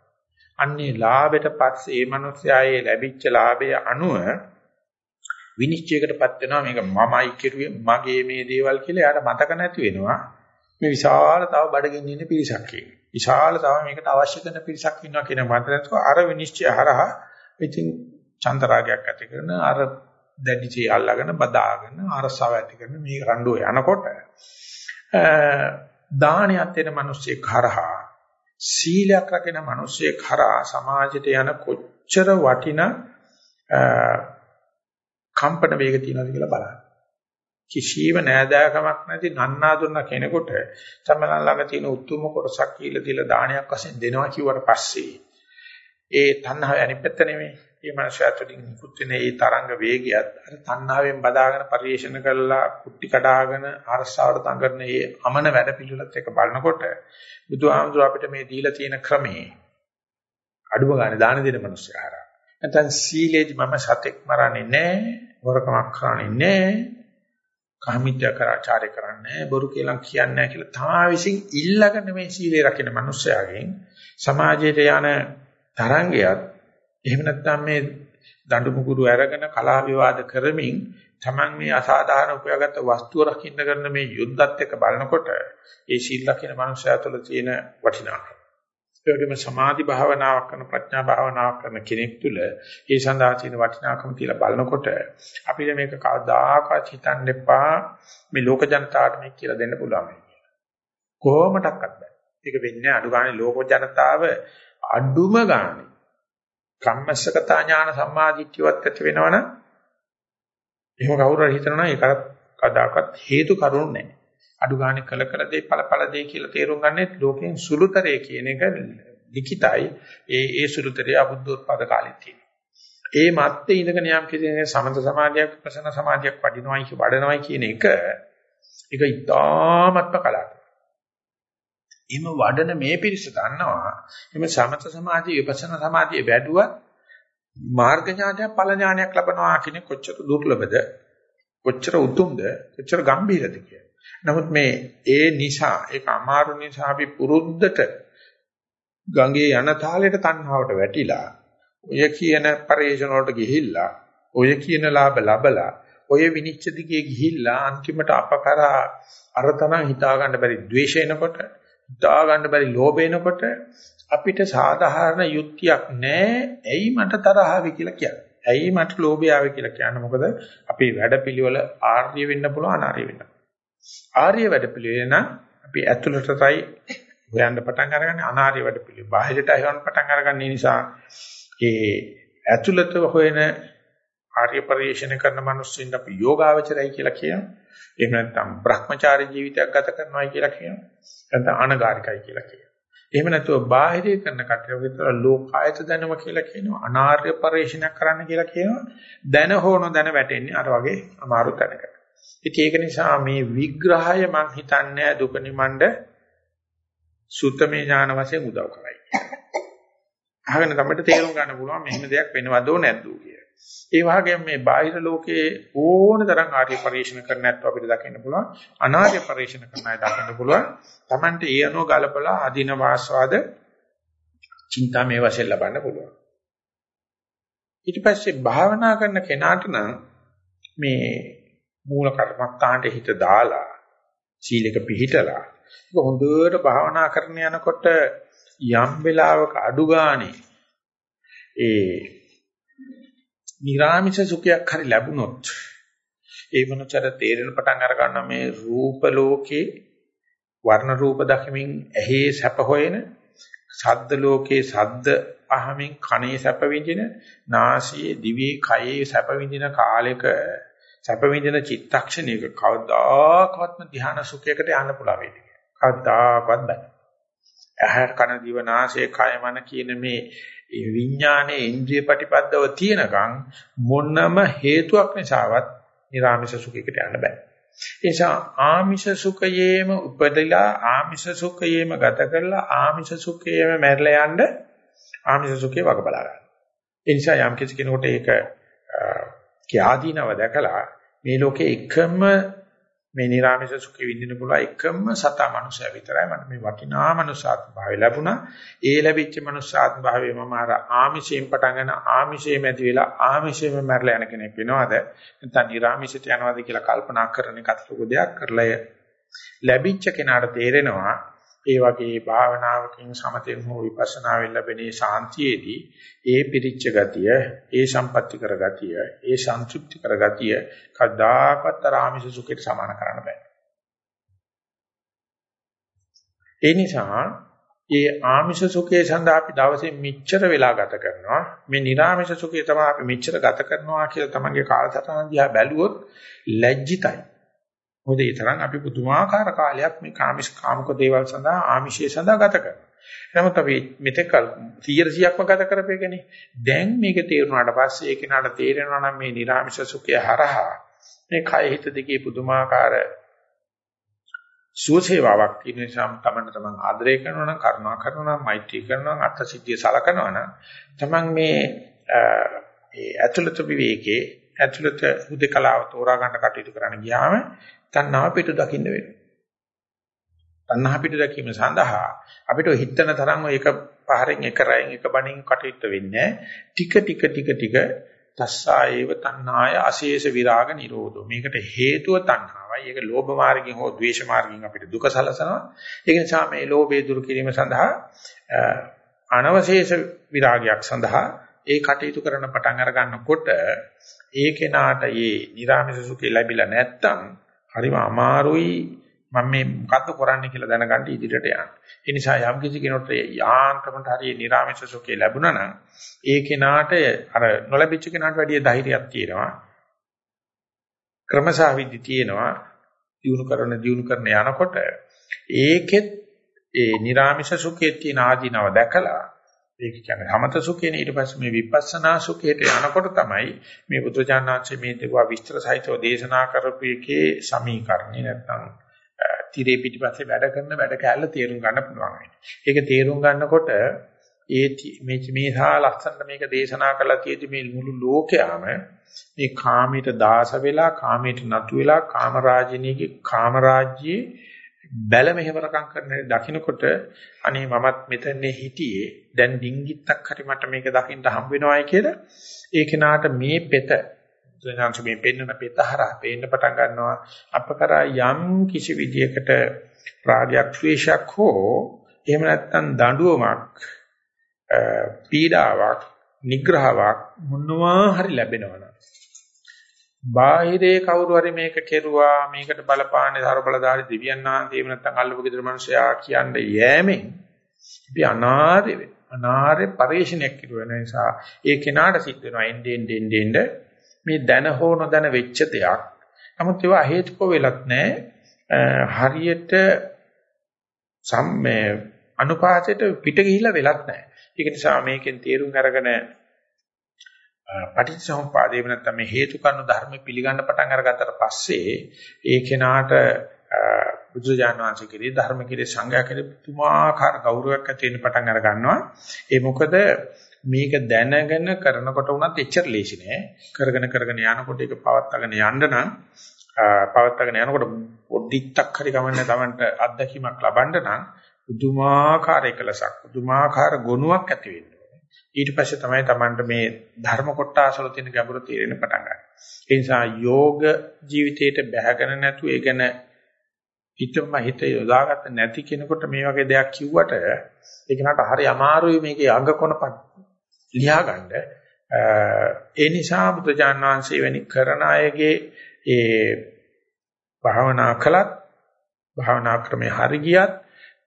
S1: අන්නේ ලාභයට පස්සේ මේ මිනිස්යායේ ලැබිච්ච ලාභය අනුව විනිශ්චයකටපත් වෙනවා මේක මමයි කෙරුවේ මගේ මේ දේවල් කියලා එයාට මතක නැති වෙනවා මේ විශාල තව බඩගින්න ඉන්න පිරිසක් ඉන්නේ. විශාල තව මේකට අවශ්‍ය කරන පිරිසක් ඉන්නවා කියන මතක නැතුව අර විනිශ්චය හරහා ඉතින් චන්දරාගයක් ඇති කරන අර දැඩිචේ අල්ලගෙන බදාගෙන අරසාව ඇති කරන මේ රණ්ඩුව යනකොට දාහණයක් දෙන මිනිස්සෙක් හරහා සීලයක් රකින මිනිස්සෙක් හරහා සමාජයට යන කොච්චර වටිනා කම්පන වේග තියෙනවද කියලා බලන්න. කිසියම් නෑදෑකමක් නැති නන්නාඳුන කෙනෙකුට තමලන් ළඟ තියෙන උතුම් කොටසක් කියලා දීලා දානයක් වශයෙන් දෙනවා කිව්වට පස්සේ ඒ තණ්හාව අනිත් පැත්ත නෙමෙයි. මේ මනසාතුලින් නිකුත් වෙන ඒ තරංග වේගයත් අර තණ්හාවෙන් බදාගෙන පරිේශන කරලා කුට්ටි කඩාගෙන අරසාවට තඟන මේ අමන වැඩ පිළිවෙලත් එක බලනකොට බුදුහාමුදුර අපිට මේ දීලා තියෙන ක්‍රමේ අඩුම ගන්න දාන දෙන මනුස්සයාරා. නැත්නම් සීලේදි මම සතෙක් මරන්නේ නැහැ, වරකමක් කරන්නේ නැහැ, කාමීත්‍යකරාචාරය කරන්නේ බොරු කියලා කියන්නේ නැහැ කියලා තමා විසින් ඉල්ලගෙන මේ සීලේ රකින්න මනුස්සයාගෙන් සමාජයට යන තරංගයත් එහෙම නැත්නම් මේ දඬු මුගුරු අරගෙන කලා විවාද කරමින් Taman මේ අසාධාරණ උපයාගත් වස්තුව රකින්න කරන මේ යුද්ධත් එක්ක බලනකොට ඒ සීල රකින්න මනුස්සයා තුළ තියෙන වටිනාකම. ඒ වගේම සමාධි භාවනාවක් කරන ප්‍රඥා භාවනාවක් කරන කෙනෙක් තුළ ඒ සඳහා තියෙන වටිනාකම කියලා බලනකොට අපිට මේක කවදාකවත් හිතන්න එපා මේ ලෝක ජනතාවට මේක කියලා දෙන්න පුළුවන් කොහොමඩක්වත් බෑ. ඒක වෙන්නේ අඩු ගානේ ලෝක ජනතාව අඩුම ගානේ කම්මස්සකතා ඥාන සම්මාදිට්ඨියවත් ඇති වෙනවනම් එහෙම කවුරු හරි හිතනවා ඒක කදාකත් හේතු කරුණු නැහැ. අඩු ගානේ කළ කළ දේ ඵල ඵල දේ කියලා තේරුම් ගන්නේ ලෝකෙන් සුළුතරය කියන එක ලිඛිතයි. ඒ ඒ සුළුතරය අබුද්ධෝත්පාද කාලෙත් තියෙනවා. ඒ මැත්තේ ඉඳගෙන යම් කෙනෙක් සමත සමාධියක් ප්‍රසන්න සමාධියක් වඩිනවයි වඩනවයි කියන එක ඒක ඉතාමත්ම කලාවක්. එහෙම වඩන මේ පිරිස දන්නවා. එහෙම සමත සමාධිය විපස්සනා සමාධිය වැඩුවත් මාර්ග ඥානයක් ඵල ඥානයක් ලබනවා කියන කොච්චර දුර්ලභද? කොච්චර උතුම්ද? කොච්චර ගම්භීරද කිය. නමුත් මේ ඒ නිසා ඒක අමාරු නිසා අපි පුරුද්දට ගඟේ යන තාලෙට තණ්හාවට වැටිලා ඔය කියන පරිේශන වලට ගිහිල්ලා ඔය කියන ලාභ ලබලා ඔය විනිච්ඡ දිගේ ගිහිල්ලා අන්තිමට අපකරා අරතන හිතා ගන්න බැරි ද්වේෂ එනකොට හිතා ගන්න බැරි ලෝභ එනකොට අපිට සාධාරණ යුක්තියක් නැහැ ඇයි මට තරහ ආවේ කියලා කියන්නේ. ඇයි මට ලෝභය ආවේ කියලා කියන්නේ. මොකද අපේ වැඩපිළිවෙල ආර්ය වෙන්න පුළුවන් අනාර්ය වෙන්න. ආර්ය වැඩපිළිවෙල නම් අපි ඇතුළතටයි හොයන්න පටන් අරගන්නේ අනාර්ය වැඩපිළිවෙල. බාහිරට හොයන්න පටන් අරගන්නේ නිසා ඒ ඇතුළත හොයන ආර්ය පරිශ්‍රණය කරන මිනිස්සුන්ට අපි යෝගාවචරයි කියලා කියනවා. එහෙම නැත්නම් Brahmachari ජීවිතයක් ගත කරනවා කියලා කියනවා. නැත්නම් අනගාരികයි කියලා කියනවා. එහෙම නැතුව බාහිරේ කරන කටයුතු විතර ලෝකායත දැනුම කියලා කියනවා. අනාර්ය පරිශ්‍රණයක් කරන්න කියලා කියනවා. දැන හෝන දැන වැටෙන්නේ අර වගේ අමාරු තැනකට. ඉතින් ඒක නිසා මේ විග්‍රහය මම හිතන්නේ දුක නිමණ්ඩ සුත්තමේ ඥාන වශයෙන් උදව් කරයි. අහගෙන තමයි තේරුම් ගන්න පුළුවන් මෙහෙම දෙයක් වෙනවදෝ නැද්දෝ කියලා. ඒ වගේම මේ බාහිර ලෝකයේ ඕන තරම් ආර්ය පරිශ්‍රණ කරන්න නැත්නම් අපිට දකින්න පුළුවන් අනාර්ය පරිශ්‍රණ කරන අය දකින්න පුළුවන්. Tamante ඒ අනුව ගලපලා අදින වාස්වාද චින්තා මේ වශයෙන් ලබන්න පුළුවන්. ඊට පස්සේ භාවනා කරන කෙනාට නම් මේ මූල කර්මස්ථානට හිත දාලා සීලක පිහිටලා ඒක හොඳට භාවනා කරන යනකොට යම් වෙලාවක අඩු ගානේ ඒ නිර්ාමිෂ සුඛයක් හරි ලැබුණොත් ඒ මොනතර තේරෙන පටන් අර ගන්න මේ රූප ලෝකේ වර්ණ රූප දකිමින් ඇහි සැප හොයන ශබ්ද ලෝකේ ශබ්ද අහමින් කනේ සැප විඳින නාසයේ දිවේ කයේ සැප විඳින කාලෙක සැප විඳින චිත්තක්ෂණයක කවදාකවත්ම ධ්‍යාන සුඛයකට යන්න පුළුවන් වෙන්නේ. කවදාකවත් බෑ. ඇහැ කන දිව නාසය කය මන කියන මේ ඒ විඥානයේ ඉන්ද්‍රිය ප්‍රතිපදව තියෙනකන් මොනම හේතුවක් නිසාවත් නිර්ආමිෂ සුඛයකට යන්න බෑ. ඒ නිසා ආමිෂ සුඛයේම උපදලා ආමිෂ සුඛයේම ගත කරලා ආමිෂ සුඛයේම මැරලා යන්න ආමිෂ සුඛේ වග බලා ගන්න. ඒ නිසා යම් කිසි කෙනෙකුට ඒක කියාදීනව දැකලා මේ ලෝකේ එකම මේ නිර්ආමිෂ සුඛෙ විඳින්න පුළුවන් එකම සතා මනුෂයා විතරයි මට මේ වටිනා මනුෂ්‍යාත්ම භාවය ලැබුණා. ඒ ලැබිච්ච මනුෂ්‍යාත්ම භාවය මම අර ආමිෂයෙන් පටන් ගන්න ආමිෂයෙන් ඇති වෙලා ආමිෂයෙන් මැරලා යන කෙනෙක් වෙනවද? නැත්නම් නිර්ආමිෂයට යනවද කියලා කල්පනා කරන එකත් ලොකු දෙයක් කරලා ලැබිච්ච කෙනාට තේරෙනවා ඒ වගේ භාවනාවකින් සමතෙන් හෝ විපස්සනාවෙන් ලැබෙන ශාන්තියේදී ඒ පිරිච්ච ගතිය, ඒ සම්පatti කර ගතිය, ඒ සංതൃප්ති කර ගතිය කදාකත් රාමිස සුඛයට සමාන කරන්න බෑ. ඒ නිසා ඒ ආමිෂ සුඛයේ සඳහා අපි දවසේ මෙච්චර වෙලා ගත කරනවා මේ නිර්ආමිෂ සුඛය තමයි අපි මෙච්චර ගත කරනවා කියලා තමන්ගේ කාලසටහන දිහා බැලුවොත් ලැජ්ජිතයි මොකද ඒ තරම් අපි පුදුමාකාර කාලයක් මේ කාමිස් කාමක දේවල් සඳහා ආමිෂය සඳහා ගත කරනවා. නමුත් අපි මෙතෙක් 100%ක්ම ගත කරපේකනේ. දැන් මේක තේරුණාට පස්සේ ඒක නට තේරෙනවා නම් මේ නිර්ආමිෂ සුඛය හරහා මේ කය හිත දෙකේ පුදුමාකාර සුවසේවාවක් තියෙන නිසා තමන්න තමන් ආදරය කරනවා නම් කරුණා කරනවා නම් මෛත්‍රී කරනවා නම් අත්සිද්ධිය සලකනවා නම් තමන් මේ ඒ ඇතුළත විවේකේ ඇතුළත හුදකලාව තෝරා ගන්න කටයුතු කරන්න ගියාම තණ්හාව පිටු දකින්න වෙනවා. තණ්හා පිටු දැකීම සඳහා අපිට හිතන තරම් එක පහරෙන් එක රැයෙන් එක බණින් කටයුතු වෙන්නේ ටික ටික ටික ටික තස්සායේව තණ්හාය අශේෂ විරාග නිරෝධෝ. මේකට හේතුව තණ්හාවයි. ඒක ලෝභ මාර්ගයෙන් හෝ ද්වේෂ මාර්ගයෙන් අපිට දුක සලසනවා. ඒක නිසා මේ ලෝභය දුරු කිරීම සඳහා අනවශේෂ විරාගයක් සඳහා ඒ කටයුතු කරන පටන් අර ගන්නකොට ඒ කෙනාට මේ නිර්ාමිෂ සුඛය ලැබිලා නැත්තම් හරිම අමාරුයි මම මේ මොකද්ද කරන්නේ කියලා දැනගන්න ඉදිරියට යන්න. ඒ නිසා යම් කිසි කෙනෙකුට යාන්ත්‍රමට හරිය නිර්ාමේශ සුඛය ලැබුණා නම් ඒ කෙනාට අර නොලැබිච්ච කෙනාට වැඩිය ධෛර්යයක් තියෙනවා. ක්‍රමසාවිදි තියෙනවා. දිනු කරන දිනු කරන යනකොට ඒකෙත් ඒ නිර්ාමේශ සුඛයේ තියෙන ආධිනව දැකලා ඒක කියන්නේ සමත සුඛේන ඊට පස්සේ මේ විපස්සනා සුඛයට යනකොට තමයි මේ බුදුචානන්සේ මේ දේවා විස්තර සහිතව දේශනා කරපු එකේ සමීකරණේ නැත්නම් tire පිටිපස්සේ වැඩ කරන වැඩ කැලල තේරුම් ගන්න පුළුවන් වෙන්නේ. ඒක තේරුම් ගන්නකොට ඒ මේ මේසා ලස්සනට මේක දේශනා කළා කියදි මේ මුළු ලෝකයාම මේ කාමයට දාස වෙලා කාමයට නතු වෙලා කාමරාජිනීගේ කාමරාජ්‍යයේ බැල මෙහෙවරකම් කරන දකින්නකොට අනේ මමත් මෙතනේ හිටියේ. දැන් ඩිංගිත්තක් හරි මට මේක දකින්න හම්බ වෙනවායි කියලා ඒ කෙනාට මේ පෙත බුදුසසුන මේ පෙන්වන පෙතහරා පේන්න පටන් ගන්නවා. අප කරා යම් කිසි විදියකට රාගයක් ද්වේෂයක් හෝ එහෙම නැත්නම් දඬුවමක් පීඩාවක් නිග්‍රහාවක් මොනවා හරි ලැබෙනවනම් බාහිරේ කවුරු හරි මේක කෙරුවා මේකට බලපාන්නේ සර බලදාරි දිව්‍යන් වහන්සේ එහෙම නැත්නම් අල්ලපු ගෙදර මිනිසයා කියන්නේ යෑමෙන් අපි අනාරේ අනාරේ පරිශ්‍රණයක් කිරුව නිසා ඒ කෙනාට සිද්ධ වෙනවා එන්නේ එන්නේ එන්නේ මේ දැන හෝ නොදැන වෙච්ච දෙයක්. නමුත් ඒවා හේතුක වෙලත් නැහැ. හරියට සම්මේ අනුපාතයට පිට ගිහිලා වෙලත් නැහැ. ඒක නිසා මේකෙන් තේරුම් අරගෙන පටිච්චසමුප්පාදේ නැත්නම් මේ හේතු කරුණු ධර්ම පිළිගන්න පටන් අරගත්තට පස්සේ ඒ කෙනාට බුදුජාන විශ්වාස කෙරේ ධර්ම කෙරේ සංඝයා කෙරේ පුදුමාකාර ගෞරවයක් ඇති වෙන්න පටන් අර ගන්නවා. ඒ මොකද මේක දැනගෙන කරනකොට උනත් එච්චර ලේසි නෑ. කරගෙන කරගෙන යනකොට ඒක පවත්වාගෙන යන්න නම් පවත්වාගෙන යනකොට පොඩ්ඩක් හරි ගමන්නේ Tamanට අත්දැකීමක් ලබන්න නම් පුදුමාකාර එකලසක් පුදුමාකාර ගුණයක් ඇති වෙන්න ඕනේ. ඊට පස්සේ තමයි Tamanට මේ ධර්ම කොටාසවල තියෙන ගැඹුර තේරෙන්න පටන් ගන්න. ඒ නිසා යෝග ජීවිතයට බැහැගෙන නැතු ඒ ගැන හිතම හිත යොදාගත්ත නැති කෙනෙකුට මේ වගේ දෙයක් කිව්වට ඒක නට හරි අමාරුයි මේකේ අංග කොනපත් ලියා ගන්න. ඒ නිසා බුදුජාන් වහන්සේ වෙනි කරන අයගේ ඒ භාවනා කළත් භාවනා ක්‍රමේ හරි ගියත්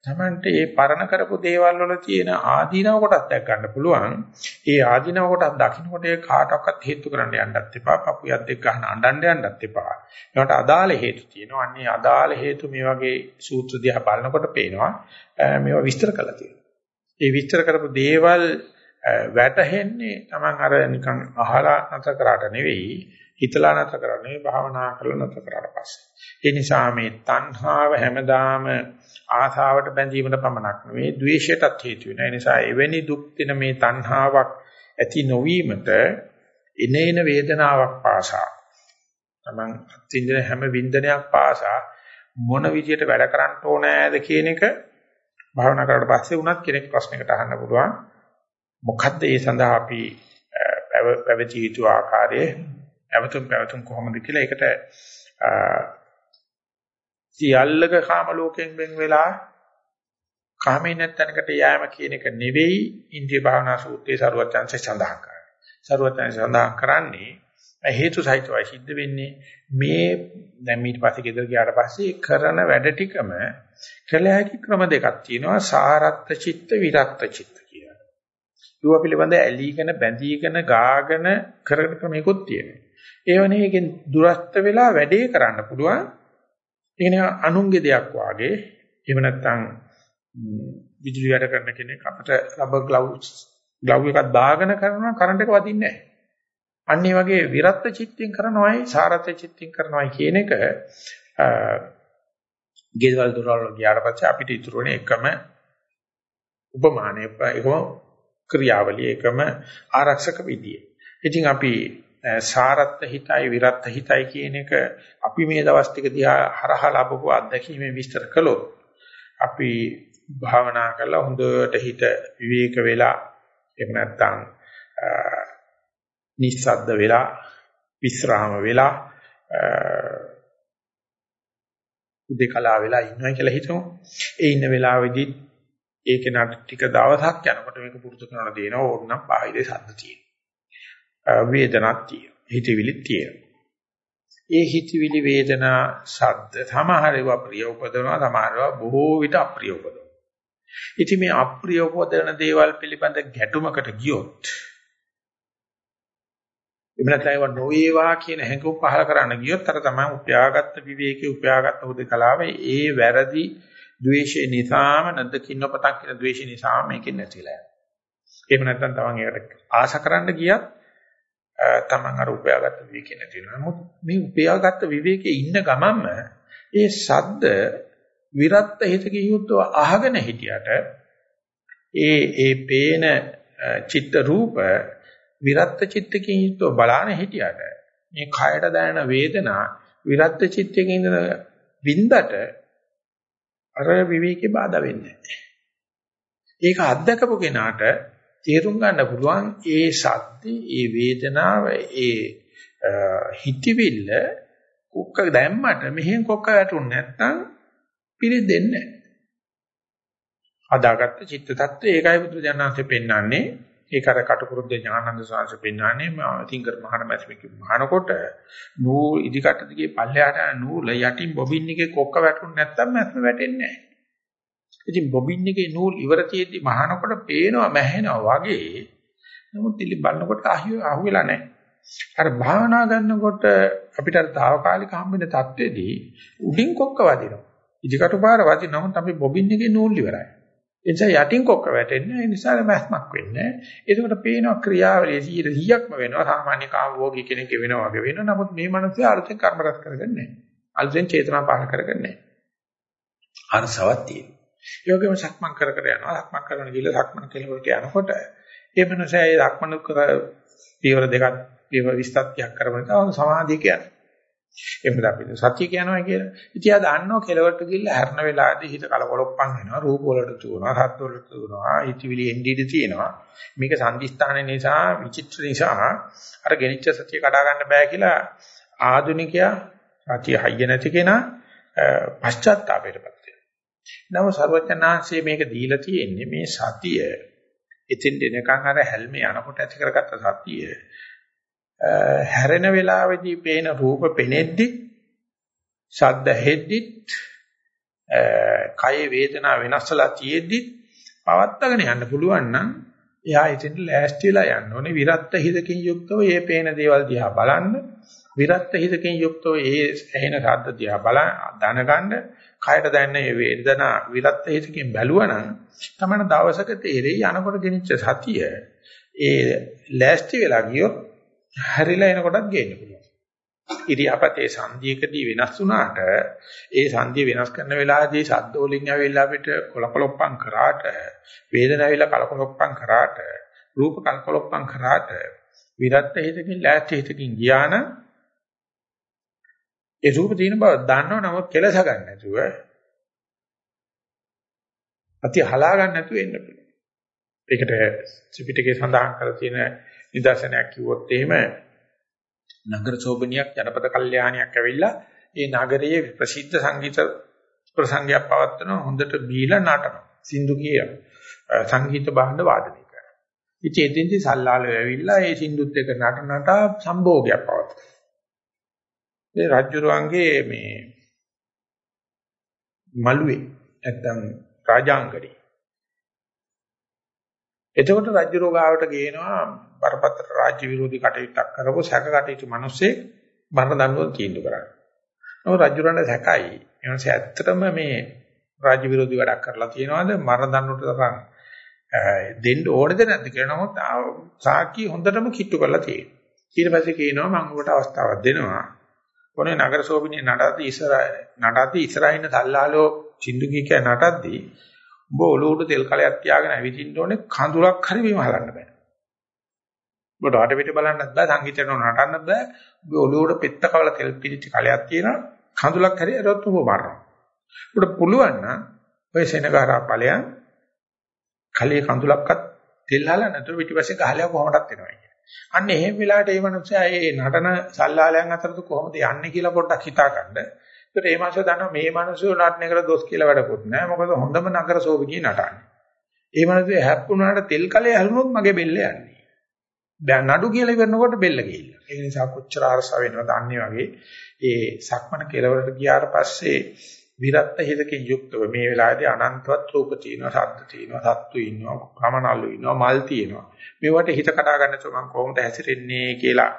S1: තමන්ට මේ පරණ කරපු දේවල් වල තියෙන ආදීනව කොටස් දැක් ගන්න පුළුවන්. ඒ ආදීනව කොටස් දකින්නකොට ඒ කාටවත් හේතු කරන්න යන්නත් එපා. පපුයක් දෙක ගන්න අඬන්න යන්නත් එපා. ඒකට අදාළ හේතු තියෙනවා. අන්නේ අදාළ හේතු මේ වගේ සූත්‍ර දිහා බලනකොට පේනවා. මේවා විස්තර කරලා තියෙනවා. ඒ විස්තර කරපු දේවල් වැටහෙන්නේ Taman අර නිකන් අහලා නැතර කරාට නෙවෙයි හිතලා නැතර කරා නෙවෙයි භාවනා කරලා නැතර කරාට පස්සේ. ඒ නිසා මේ තණ්හාව හැමදාම ආසාවට බැඳීමට පමණක් නෙවෙයි ද්වේෂයටත් හේතු වෙනවා. ඒ නිසා එවැනි දුක් දින මේ තණ්හාවක් ඇති නොවීමට එනේන වේදනාවක් පාසා Taman අත්විඳින හැම වින්දනයක් පාසා මොන විදියට වැඩ කරන්න ඕනෑද කියන එක භාවනා කරලා පස්සේ උනත් කෙනෙක් ප්‍රශ්නයකට අහන්න පුළුවන්. මොකද්ද ඒ සඳහා අපි පැවති යුතු ආකාරයේ පැවතුම් පැවතුම් කොහොමද කියලා ඒකට සියල්ලක කාම ලෝකයෙන් වෙන් වෙලා කාමේ නැත්තනකට යෑම කියන එක නෙවෙයි ඉන්ද්‍රිය භාවනා සූත්‍රයේ සරුවචාන්සේ සඳහන් කරන්නේ. සරුවචාන්සේ සඳහන් කරන්නේ හේතු සහිතවයි සිද්ධ වෙන්නේ මේ දැන් ඊට පස්සේ ගෙදර ගියාට පස්සේ කරන වැඩ ටිකම කළ හැකි ක්‍රම දෙකක් තියෙනවා සාරත්ත චිත්ත විරක්ත චිත්ත කියලා. ඒවා පිළිබඳ ඇලීගෙන බැඳීගෙන ගාගෙන කරන ක්‍රමයකොත් තියෙනවා. ඒවනේ එකෙන් දුරස්ත වෙලා වැඩේ කරන්න පුළුවන්. ඒ කියන්නේ අනුන්ගේ දෙයක් වාගේ එහෙම නැත්නම් විදුලි වැඩ කරන කෙනෙක් අපිට රබර් ග්ලව්ස් ග්ලව් එකක් දාගෙන කරනවා කරන්ට් එක වදින්නේ නැහැ. අන්න ඒ වගේ විරත් චිත්තයෙන් කරනවායි සාරත් චිත්තයෙන් කරනවායි කියන එක ගෙදවල් දොරවල් ගියාට පස්සේ අපිට ඉතුරු වෙන එකම උපමානය එකම ක්‍රියාවලිය එකම ආරක්ෂක විදිය. ඉතින් අපි සාරත් හිතයි විරත් හිතයි කියන එක අපි මේ දවස් ටික දිහා හරහා ලැබපු අත්දැකීමේ විස්තර කළොත් අපි භාවනා කරලා හොඳට හිත විවේක වෙලා එහෙම නැත්නම් නිස්සද්ද වෙලා විස්රාම වෙලා උදේකලා වෙලා ඉන්නවා කියලා හිතමු. ඒ ඉන්න වෙලාවෙදි ඒක නට ටික දවසක් යනකොට මේක පුරුදු කරනවා දෙනවා ඕනනම් බාහිරේ සද්ද තියෙනවා. වේදනක් තියෙනවා. හිතවිලිත් තියෙනවා. ඒ හිතවිලි වේදනා ශබ්ද සමහරව ප්‍රිය උපදවනවා සමහරව බොහෝ විට අප්‍රිය උපදවනවා. ඉතින් මේ අප්‍රිය උපදවන දේවල් පිළිබඳ ගැටුමකට ගියොත් එහෙම නැත්නම් ඒවා නොවේවා කියන හැඟුම් පහල කරන්න ගියොත් අර තමයි උපයාගත්ත විවේකී උපයාගත්ත උදකලාවේ ඒ වැරදි ද්වේෂය නිසාම නැදකින් නොපතක් කියන ද්වේෂය නිසා මේකෙන් නැතිලා යනවා. එහෙම නැත්නම් තමන් ඒකට ආශ කරන්න ගියත් තමන් අර උපයාගත්ත විවේකේ නැති වෙනවා. නමුත් මේ උපයාගත්ත විවේකේ ඉන්න ගමන්ම ඒ සද්ද විරත් හිතකින් යුක්තව අහගෙන හිටියට ඒ ඒ පේන චිත්ත රූප විරත් චිත්තකින් යුක්තව බලාන හිටියට මේ කයට දැනෙන වේදනා විරත් චිත්තකින් ඉඳන වින්දට අර විවේකේ බාධා වෙන්නේ නැහැ. ඒක අත්දකපු කෙනාට තේරුම් ගන්න පුළුවන් ඒ සත්‍ය, ඒ වේදනාව, ඒ හිතවිල්ල කුක්ක දැම්මට මෙහෙන් කොක්ක වැටුනේ නැත්නම් පිළිදෙන්නේ නැහැ. හදාගත්ත චිත්ත tattwa ඒකයි බුදු දඥාන්සේ පෙන්වන්නේ. ඒක අර කටුකුරුද්ද ඥානන්ද සාංශ පෙන්වන්නේ තිංකර මහාන මැස්මික මහානකොට නූල් ඉදිකට දිගේ පල්ලෙහාට නූල යටින් බොබින් එකේ කොක්ක වැටුනේ නැත්නම් මැස්ම වැටෙන්නේ නැහැ. ඉතින් බොබින් එකේ නූල් ඉවර තියෙද්දි මහනකොට පේනවා මැහෙනවා වගේ. නමුත් ඉලි බලනකොට අහුවෙලා නැහැ. අර භාවනා කරනකොට අපිට අර తాවකාලික හම්බෙන தත්ත්වෙදී උඩින් කොක්ක වදිනවා. ඉදිකට පාර වදිනවා. නමුත් අපි බොබින් එකේ නූල් ඉවරයි. එනිසා යටින් කොක්ක වැටෙන්නේ. ඒ නිසා මැස්මක් වෙන්නේ. එතකොට පේනවා ක්‍රියාවලිය 100%ක්ම වෙනවා. සාමාන්‍ය කාමභෝගී කෙනෙක් වෙනවා වගේ වෙනවා. නමුත් මේ මනුස්සයා අර්ථයෙන් කර්ම රැස් කරගන්නේ නැහැ. අල්පෙන් චේතනා පාල කරගන්නේ නැහැ. අර සවත්තියේ යෝගෙම සක්මන් කර කර යනවා. සක්මන් කරන ගිහලා සක්මන් කෙලවලට යනකොට ඒ මනුස්සයා ඒ සක්මන් කර පියවර දෙකක් පියවර 20ක් කරගෙන තමයි සමාධිය කියන්නේ. එහෙමද අපි සත්‍ය කියනවා කියලා. ඉතින් ආ දන්නෝ කෙලවරට ගිහිල්ලා හැරන වෙලාවේදී හිත කලකොලොප්පන් වෙනවා, රූප වලට තුනවා, සද්ද වලට තුනවා, හිතවිලි එන්ඩීඩ තියෙනවා. මේක සංදිස්ථාන නිසා, විචිත්‍ර නිසා අර ගෙනිච්ච සත්‍ය කඩා ගන්න බෑ කියලා ආධුනිකයා සත්‍ය හයිය නැති කෙනා පශ්චාත්තාපයටපත් වෙනවා. නමුත් සර්වඥාන්සේ මේක දීලා තියෙන්නේ මේ සතිය. එතෙන් දෙනකන් අර හැල්මේ යනකොට ඇති කරගත්ත සතිය හැරෙන වෙලාවේදී පේන රූප පෙනෙද්දි ශබ්ද හෙද්දිත් කය වේදනා වෙනස්ලා තියෙද්දි පවත්තගෙන යන්න පුළුවන් නම් එයා ඉතින් ලෑස්තිලා යන්න ඕනේ. විරත් හිතකින් යුක්තව මේ පේන දේවල් දිහා බලන්න. විරත් හිතකින් යුක්තව ඒ ඇහෙන ශබ්ද දිහා බලන දැනගන්න. කයට දැනෙන මේ වේදනා විරත් හිතකින් බැලුවනම් තමයි දවසක තේරෙයි යනකොට ගෙනිච්ච සතිය ඒ ලෑස්ති වෙලා ගියොත් හැරිලා එනකොටත් ගේන්න පුළුවන්. ඉරියාපතේ සංධියකදී වෙනස් වුණාට ඒ සංධිය වෙනස් කරන වෙලාවේදී ශබ්ද වලින් ඇවිල්ලා අපිට කොලකොලොප්පම් කරාට වේදනාව ඇවිල්ලා කලකොලොප්පම් කරාට රූප කලකොලොප්පම් කරාට විරත් හිතකින් ලෑස්ති හිතකින් ගියාන ඒ රූප තියෙන බව දන්නව නමුත් කෙලස ගන්න නැතුව අති හලා ගන්න නැතුව එන්න පුළුවන්. ඒකට ත්‍රිපිටකයේ සඳහන් කරලා තියෙන නිදර්ශනයක් කිව්වොත් එහෙම නගර සෝබනියක් ජනපද කල්යාණියක් ඇවිල්ලා ඒ නගරයේ ප්‍රසිද්ධ සංගීත ප්‍රසංගයක් පවත්වන හොඳට බීලා නටන සින්දු කියන සංගීත භාණ්ඩ වාදනය කරනවා. ඉතින් එතෙන්දී සල්ලාලෝ ඇවිල්ලා ඒ සින්දුත් එක්ක නට නටා සම්භෝගයක් පවත්වනවා. මේ රජුරුවන්ගේ මේ මළුවේ නැත්තම් රාජාංගණේ එතකොට රජු රෝගාවට ගේනවා බරපතල රාජ්‍ය විරෝධී කටයුත්තක් කරපු සැක කටයුතු මිනිස්සේ මරණ දඬුවම් තීන්දුව කරන්නේ. නමුත් රජුරන්ට සැකයි. එනසේ ඇත්තටම මේ රාජ්‍ය විරෝධී වැඩක් කරලා තියෙනවද මරණ දඬුවමට තරම් දෙන්න ඕනද නැද්ද කියලා නමුත් සාකි හොඳටම කිට්ටු කරලා තියෙනවා. ඊට පස්සේ කියනවා මම ඔබට අවස්ථාවක් දෙනවා. කොනේ නගර සෝබිනේ නටද්දී ඉස්සර නටද්දී ඉස්සරහින් තල්ලාලෝ සින්දු කීක නටද්දී උඹ ඔලුවට තෙල් කලයක් තියාගෙන ඇවිදින්න ඕනේ කඳුලක් හරි බිම හලන්න බෑ. උඹට අට පිට බලන්නත් බෑ සංගීතයට නටන්නත් බෑ. උඹ ඔලුවට පෙත්ත කවල තෙල් පිළිච්ච කලයක් තියෙනවා කඳුලක් හරි අරවත් උඹ මරනවා. උඹට පුළුවන් නම් ඔය සෙනගාරා ඵලයන් කලයේ කඳුලක්වත් තෙල් හලන්න නැතුව පිටිපස්සේ ගහලා කොහොමදත් වෙනවා කියන්නේ. අන්න එහෙම වෙලාවට මේ මනුස්සයා මේ නටන සල්ලාලයන් අතරද කොහොමද යන්නේ කියලා පොඩ්ඩක් හිතා ගන්න. ඒකට මේ මාසෙ දන්නවා මේ මිනිස්සු නටන එකට දොස් කියලා වැඩකුත් නැහැ. මොකද හොඳම නගර සෝවිනිය නටන්නේ. ඒ මිනිස්සු හැප්පුණාට තෙල් කලේ හැලුනොත් මගේ බෙල්ල යන්නේ. දැන් නඩු කියලා ඉවරනකොට බෙල්ල ගිහිල්ලා. ඒ නිසා කොච්චර අරස වෙනවද අන්නේ වගේ ඒ සක්මන කෙලවරට ගියාට පස්සේ විරත් හිතකින් යුක්තව මේ වෙලාවේදී අනන්තවත් රූප තියෙනවා, ශබ්ද තියෙනවා, සත්තු ඉන්නවා, කමනල්ලු ඉන්නවා, මල් තියෙනවා. මේවට හිත කඩා ගන්න මම කොහොමද හැසිරෙන්නේ කියලා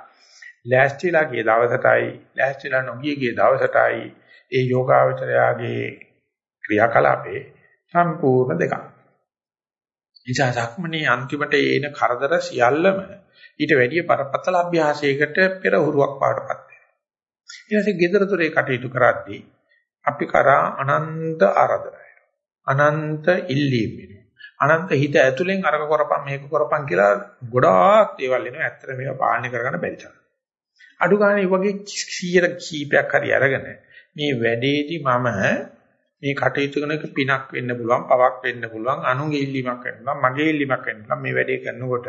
S1: ලෑස්තිලා ගිය දවසටයි, ලෑස්තිලා නොගිය ගිය දවසටයි ඒ යෝගාවචරයාගේ ක්‍රියාකලාපේ සම්පූර්ණ දෙකක්. නිසා සක්මනේ අන්තිමට එන කරදර සියල්ලම ඊට වැඩිය පරපතල අභ්‍යාසයකට පෙරහුරුවක් පාඩපත් වෙනවා. ඊට පස්සේ gedara thore කටයුතු කරද්දී අපි කරා අනන්ත ආරාධනය. අනන්ත ඉල්ලීම් වෙනවා. අනන්ත හිත ඇතුලෙන් අරක කරපම් මේක කරපම් කියලා ගොඩාක් දේවල් එනවා. ඇත්තට මේවා පාලනය කරගන්න බැරි තරම්. අඩු ගානේ වගේ 100 කීපයක් හරි අරගෙන මේ වැඩේදී මම මේ කටයුතු කරන එක පිනක් වෙන්න පුළුවන්, පවක් වෙන්න පුළුවන්, අනුගේ ඉල්ලීමක් වෙන්න පුළුවන්, මගේ ඉල්ලීමක් වෙන්න පුළුවන්. මේ වැඩේ කරනකොට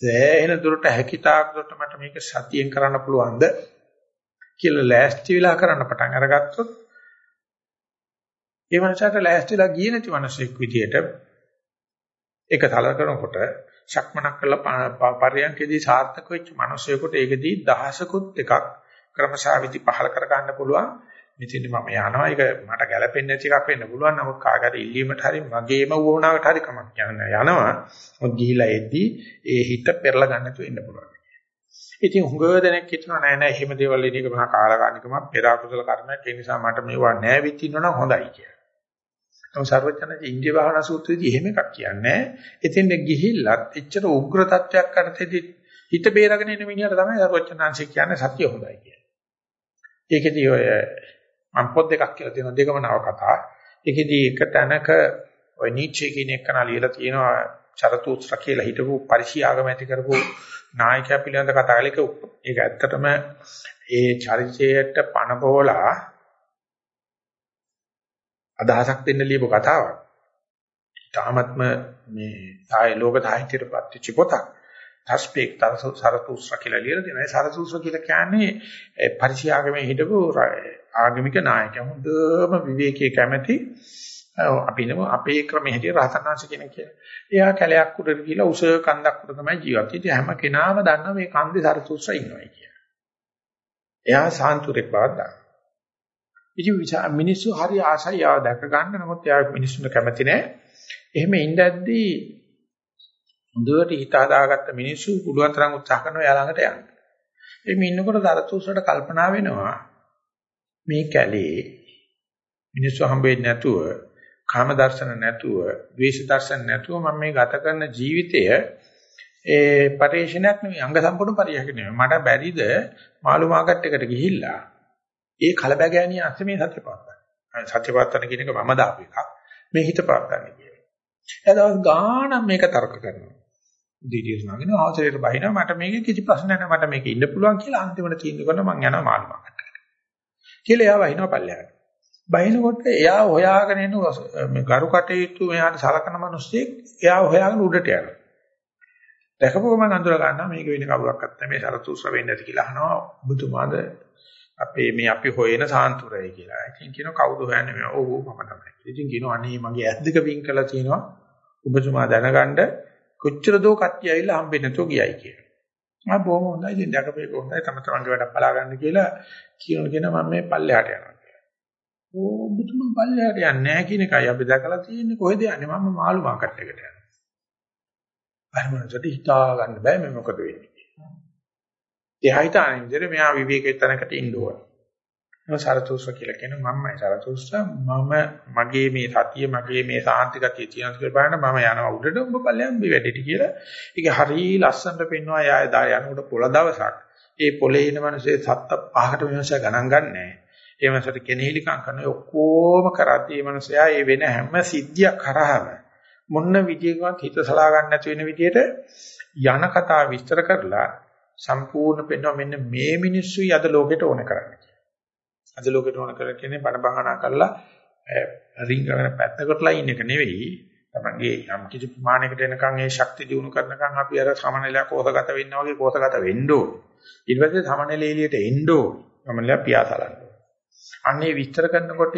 S1: සෑහෙන දුරට හැකිතාක් දුරට මට මේක සතියෙන් කරන්න පුළුවන්ද කියලා ලෑස්ති වෙලා කරන්න පටන් අරගත්තොත් ඒ මනසට ලෑස්තිලා ගියේ නැති මිනිසෙක් විදියට ඒක සලකනකොට ශක්මනක් කළා පරියන්කේදී සාර්ථක වෙච්ච මිනිසෙකුට ඒකදී දහසකුත් එකක් ක්‍රමශාවිදි පහල කර ගන්න පුළුවන්. මෙතෙන් මම යනවා. ඒක මට ගැළපෙන්නේ නැති එකක් වෙන්න පුළුවන්. නමුත් කාගට ඉල්ලීමට හරි මගේම වුණාකට හරි කමක් යනවා. මොකද ගිහිලා එද්දී ඒ හිත පෙරලා ගන්න තු වෙන්න පුළුවන්. ඉතින් හුඟ දෙනෙක් හිතනවා නෑ නෑ එහෙම දේවල් ඉදීක මහා කාලකානිකම පෙර අකුසල කර්මයක්. ඒ නිසා මට මේවා නෑ විචින්නවනම් හොඳයි කියලා. නමුත් සර්වඥාගේ ඉන්දිය භාවනා සූත්‍රයේදී එහෙම එකක් කියන්නේ එතෙන්ද ගිහිල්ලත් එච්චර උග්‍ර තත්වයක් කරතේදී හිත බේරගෙන ඉන්න මිනිහට තමයි සර්වඥාන්සේ කියන්නේ සත්‍ය හොඳයි කියන්නේ. ඒකෙදී ඔය මම පොත් දෙකක් කියලා තියෙනවා දෙකම නව කතා. ඒකෙදී එක තැනක ඔය නීචේ කියන එක කන ලියලා තියෙනවා චරතුත්‍ර කියලා හිටපු පරිශීආගම ඇති කරපු නායකයා පිළිබඳ කතා කළේ ඒක ඇත්තටම ඒ චරිතයට පණ පොවලා අදහසක් දෙන්න ලියපු කතාවක්. තාමත්ම මේ සාය ලෝක සාහිත්‍යයට පත්‍චි පොතක්. තස්පේක් සරතුස්ර කියලා ලියලා තියෙනවා. ඒ සරතුස්ර කියලා කියන්නේ පරිශීආගමේ හිටපු ආගමික නායකයා. හොඳම විවේකී කැමැති අපි නම අපේ ක්‍රමයේ හැටියට රහතන්වංශ කෙනෙක් කියලා. එයා කැලයක් උඩට ගිහිලා උස කන්දක් උඩ තමයි ජීවත් වෙන්නේ. හැම කෙනාම දන්නවා මේ කන්දේ සරතුස්ර ඉන්නවයි කියලා. එයා සාන්තුරෙක් බවක් දන්නවා. ඉතින් මිනිස්සු හරි ආසයි ආව දැක ගන්න නමුත් එයා මිනිස්සුන්ට කැමති නැහැ. එහෙම ඉඳද්දී හොඳට හිත හදාගත්ත මිනිස්සු පුළුවන් තරම් උත්සාහ කරනවා එයා ළඟට යන්න. එimhe ඉන්නකොට දරතුස්සට කල්පනා වෙනවා මේ කැලේ මිනිස්සු හම්බෙන්නේ නැතුව කාම දර්ශන නැතුව, ද්වේෂ දර්ශන නැතුව මම මේ ගත කරන ජීවිතය ඒ පරිශීනයක් නෙවෙයි අංග සම්පූර්ණ පරිශීනයක් නෙවෙයි. මට බැරිද මාළු මාකට් එකට ගිහිල්ලා ඒ කලබගෑනිය අස්සේ මේ සත්‍ය පාත්තන. සත්‍ය පාත්තන කියන එක මම දාපු එකක්. මේ හිත පාත්තන්නේ කියලා. එදාස් ගාන මේක තර්ක කරනවා. දීඩියස් නගින ආශ්‍රයයට බහිනවා මට මේකේ කිසි ප්‍රශ්නයක් නැහැ මට මේක ඉන්න පුළුවන් කියලා අන්තිමට තීන්දුව කරනවා මං යනවා මාළු මාකට් එකට. කියලා එයා වහිනවා පල්ලෙහාට. බහිනකොට එයා හොයාගෙන එන මේ ගරු කටයුතු මෙයාට සලකන මිනිස්සෙක් එයා හොයාගෙන උඩට යනවා. දැකපුවම අඳුර ගන්නවා මේක වෙන කවුරක්වත් නැහැ මේ සරතුස්ර වෙන්නේ නැති කියලා අහනවා ඔබතුමාද අපේ මේ අපි හොයන සාන්තුරය කියලා. ඉතින් කියනවා කවුද හොයන්නේ මේ? ඔව් මම තමයි. ඉතින් කියනවා අනේ මගේ ඇස් දෙක වින් කරලා තියෙනවා. ඔබතුමා දැනගන්න කොච්චර දෝ කට්ටිය ඇවිල්ලා හම්බෙන්නේ නැතෝ ගියයි කියලා. මම බොහොම හොඳයි ඉතින් දැකපේක හොඳයි තම තමන්ගේ වැඩ බලා ගන්න කියලා කියනවා කියන මම මේ පල්ලෙහාට යනවා කියලා. ඕ ඔබතුමා පල්ලෙහාට යන්නේ නැහැ කියන එකයි අපි දැකලා තියෙන්නේ කොහෙද යන්නේ මම මාළු මාකට් එකට යනවා. අරමුණට හිතා ගන්න බෑ මේ මොකද වෙන්නේ. එයා හිතාන විදිහට මෙයා විවේකයේ තැනකට ඉන්න ඕන. මම සරතුස්ස කියලා කියන මමයි සරතුස්ස මම මගේ මේ සතිය මගේ මේ සාන්ති ගතිය තියෙනවා කියලා බලන්න මම යනවා උඩට ඔබ පල්ලෙන් මේ වැඩේට කියලා. ඒක හරිය ලස්සනට පෙන්වනවා යා එදා යනකොට පොළ දවසක්. ඒ පොළේ ඉන මිනිස්සේ සත්ත පහකට මිනිස්සු ගණන් ගන්නෑ. ඒ මිනිස්සට කෙනෙහිලිකම් කරන ඔක්කොම කරද්දී මේ මිනිස්සයා ඒ වෙන හැම සිද්ධියක් කරාම මොන විදියකවත් හිත සලා ගන්න නැති වෙන විදියට යන කතාව විස්තර කරලා සම්පූර්ණ පෙන්වන මෙන්න මේ මිනිස්සුයි අද ලෝකෙට ඕන කරන්නේ. අද ලෝකෙට ඕන කර කියන්නේ බණ බහනා කරලා රින්ගගෙන පැත්තකටලා ඉන්න එක නෙවෙයි. තමන්ගේ යම් කිසි ප්‍රමාණයකට එනකන් ඒ ශක්තිය දිනු කරනකන් අපි අර සමනලයා කෝසගත වෙන්නා වගේ කෝසගත වෙන්න ඕනේ. ඊට පස්සේ සමනලේ එළියට එන්න ඕනේ. සමනලයා පියාසලන්න. අන්නේ විස්තර කරනකොට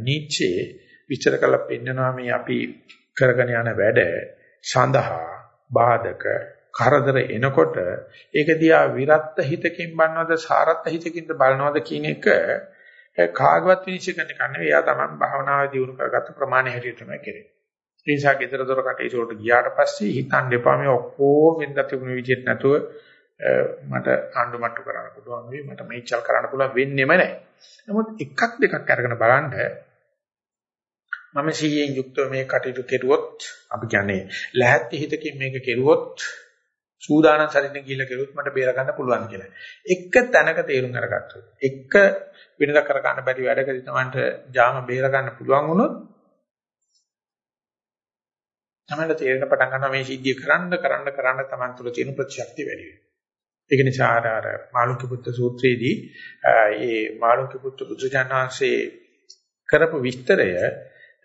S1: නීචේ විස්තර කරලා පෙන්නනවා මේ අපි කරගෙන යන වැඩ සඳහා බාධක කරදර එනකොට ඒක දිහා විරත් හිතකින් බලනවද සාරත් හිතකින්ද බලනවද කියන එක කාගවත් විනිශ්චය කරන්න කන්නේ එයා තමයි භාවනාවේ දියුණු කරගත්ත ප්‍රමාණය හැටියට තමයි කෙරෙන්නේ. ඒ නිසා ගෙදර දොර කටයුතු වලට ගියාට පස්සේ හිතන්න එපා මේ ඔක්කොම වෙනද තිබුණු විදිහට නැතුව මට ආණ්ඩු මට්ටු කරන්න පුළුවන් වෙයි මට මේචල් කරන්න පුළුවන් වෙන්නේම නැහැ. නමුත් එකක් දෙකක් අරගෙන බලන්න මම සීයෙන් යුක්තව මේ කටයුතු කෙරුවොත් අපි කියන්නේ ලැහැත්ති හිතකින් මේක කෙරුවොත් සූදානම් සරින්න ගිහිල්ලා කෙරුවොත් මට බේර ගන්න පුළුවන් කියලා. එක තැනක තේරුම් අරගත්තොත් එක වෙනද කර ගන්න බැරි වැඩකදී තමන්ට ජාම බේර ගන්න පුළුවන් වුණොත් තමයි තේරෙන පටන් ගන්නවා මේ සිද්ධිය කරන්න කරන්න කරන්න තමන් තුළ තියෙන ප්‍රතිශක්තිය වැඩි වෙනවා. ඒක නිසා අර අර මාළුක්‍ය පුත්‍ර සූත්‍රයේදී ඒ මාළුක්‍ය පුත්‍ර බුදුජානනාංශේ කරපු විස්තරය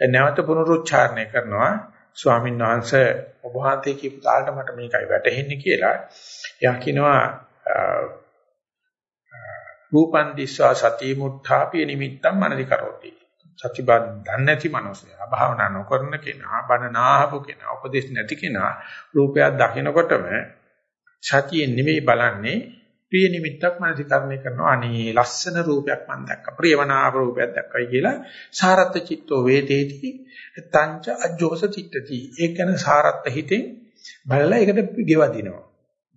S1: නැවත පුනරුච්චාරණය කරනවා ස්වාමීන් වහන්සේ ඔබ වහන්සේ කියපු තාලට මට මේකයි වැටහෙන්නේ කියලා. එයා කියනවා රූපන් දිස්වා සති මුත්ථාපිය නිමිත්තම් මනදි කරෝති. සතිබන් දන්නේ නැති මනුස්සයා භාවනා නොකරන කෙනා බණ නාහපු කෙනා උපදේශ නැති කෙනා රූපයක් දකිනකොටම සතියෙන් නෙමෙයි බලන්නේ ප්‍රිය නිමිත්තක් මනසිකරණය කරනවා. අනේ ලස්සන රූපයක් මම දැක්කා. ප්‍රියමනාප රූපයක් දැක්කයි කියලා සාරත්ත චිත්තෝ වේදේති තංච අජෝස චිත්තති. ඒක ගැන සාරත්ත හිතෙන් බලලා ඒකට ගෙවදිනවා.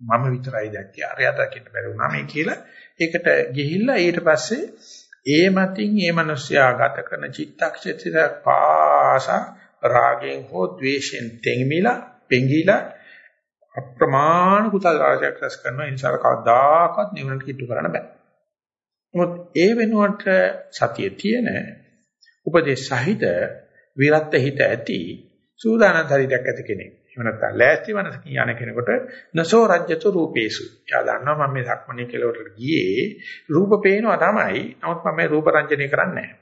S1: මම විතරයි දැක්කේ. අරයා දකින්න බැරි වුණා මේ කියලා ඒකට ගිහිල්ලා ඊට පස්සේ ඒ මතින් ඒ මිනිස්යා ගත කරන චිත්තක්ෂේත්‍රය පාසා රාගෙන් හෝ ද්වේෂෙන් තෙමිලා පෙඟිලා අප්‍රමාණ කුසල රාශියක් රැස් කරනවා ඒ නිසා කවදාකවත් නිවනට කිට්ටු කරන්න බෑ. නමුත් ඒ වෙනුවට සතිය තියෙන උපදේශ සහිත විරත් හිත ඇති සූදානම් ශරීරයක් ඇති කෙනෙක්. එහෙම නැත්නම් ලෑස්ති මනස කියන කෙනෙකුට නසෝ රජ්‍යතු රූපේසු. එයා දන්නවා මම මේ සක්මණේ කෙලවරට ගියේ රූප පේනවා තමයි. නමුත් මම මේ රූප රංජනය කරන්නේ නැහැ.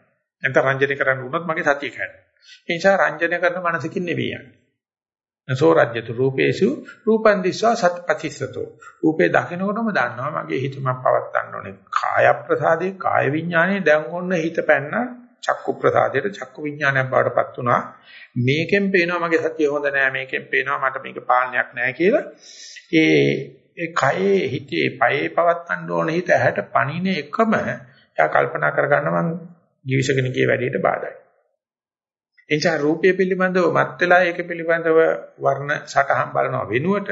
S1: නැත්නම් රංජනය කරන්න වුණොත් මගේ සතිය කැඩෙනවා. ඒ නිසා රංජනය කරන මනසකින් නෙවෙයි යන්නේ. නසෝ රජ්‍යතු රූපේසු රූපං දිස්වා සත්පතිස්සතෝ. රූපේ දකිනකොටම දන්නවා මගේ හිත මම පවත්තන්න ඕනේ. කාය ප්‍රසාදේ කාය විඥානේ දැන් ඔන්න හිත පැන්න චක්කු ප්‍රසාදයට චක්කු විඥානයක් බවටපත් වුණා. මේකෙන් පේනවා මගේ සතිය හොඳ නෑ මේකෙන් පේනවා මට මේක පාලනයක් නෑ කියලා. ඒ ඒ කයේ හිතේ පයේ පවත්තන්න ඕන හිත ඇහැට පණින එකම එයා කල්පනා කරගන්න මං ජීවිසගෙන ගිය වැඩේට බාධායි. එනිසා රූපය පිළිබඳව මත් වෙලා ඒක පිළිබඳව වර්ණ සටහන් බලනවා වෙනුවට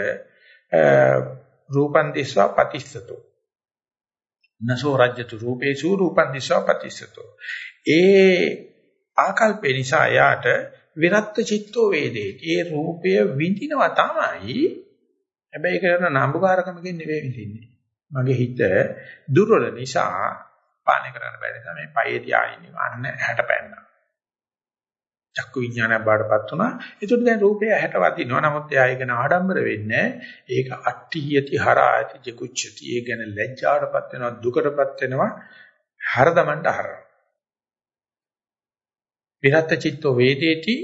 S1: රූපන් දිස්වා පතිස්සතෝ. නසෝ රජ්‍යතු රූපේසු රූපන් දිස්වා පතිස්සතෝ. ඒ ආකල්පේ නිසා යාට විරත් චිත්තෝ වේදේ ඒ රූපය විඳිනවා තමයි. හැබැයි ඒක කරන නම්බුකාරකමකින් නෙවෙයි විඳින්නේ. මගේ හිත දුර්වල නිසා පාලනය කරන්න බැරි නිසා මේ පයේ තියාගෙන අන්න හැට පැන්නා චක්කු විඥානයක් බාටපත් වුණා. ඒකට දැන් රූපය ඇහැට වදිනවා. නමුත් එයා ඒක නාඩම්බර වෙන්නේ ඒක අට්ඨියති හරායති ජකුච්චති. ඒ ගැන ලැජ්ජාටපත් වෙනවා, දුකටපත් වෙනවා, හරදමන්ට හරනවා. විරත් චිත්තෝ වේදේති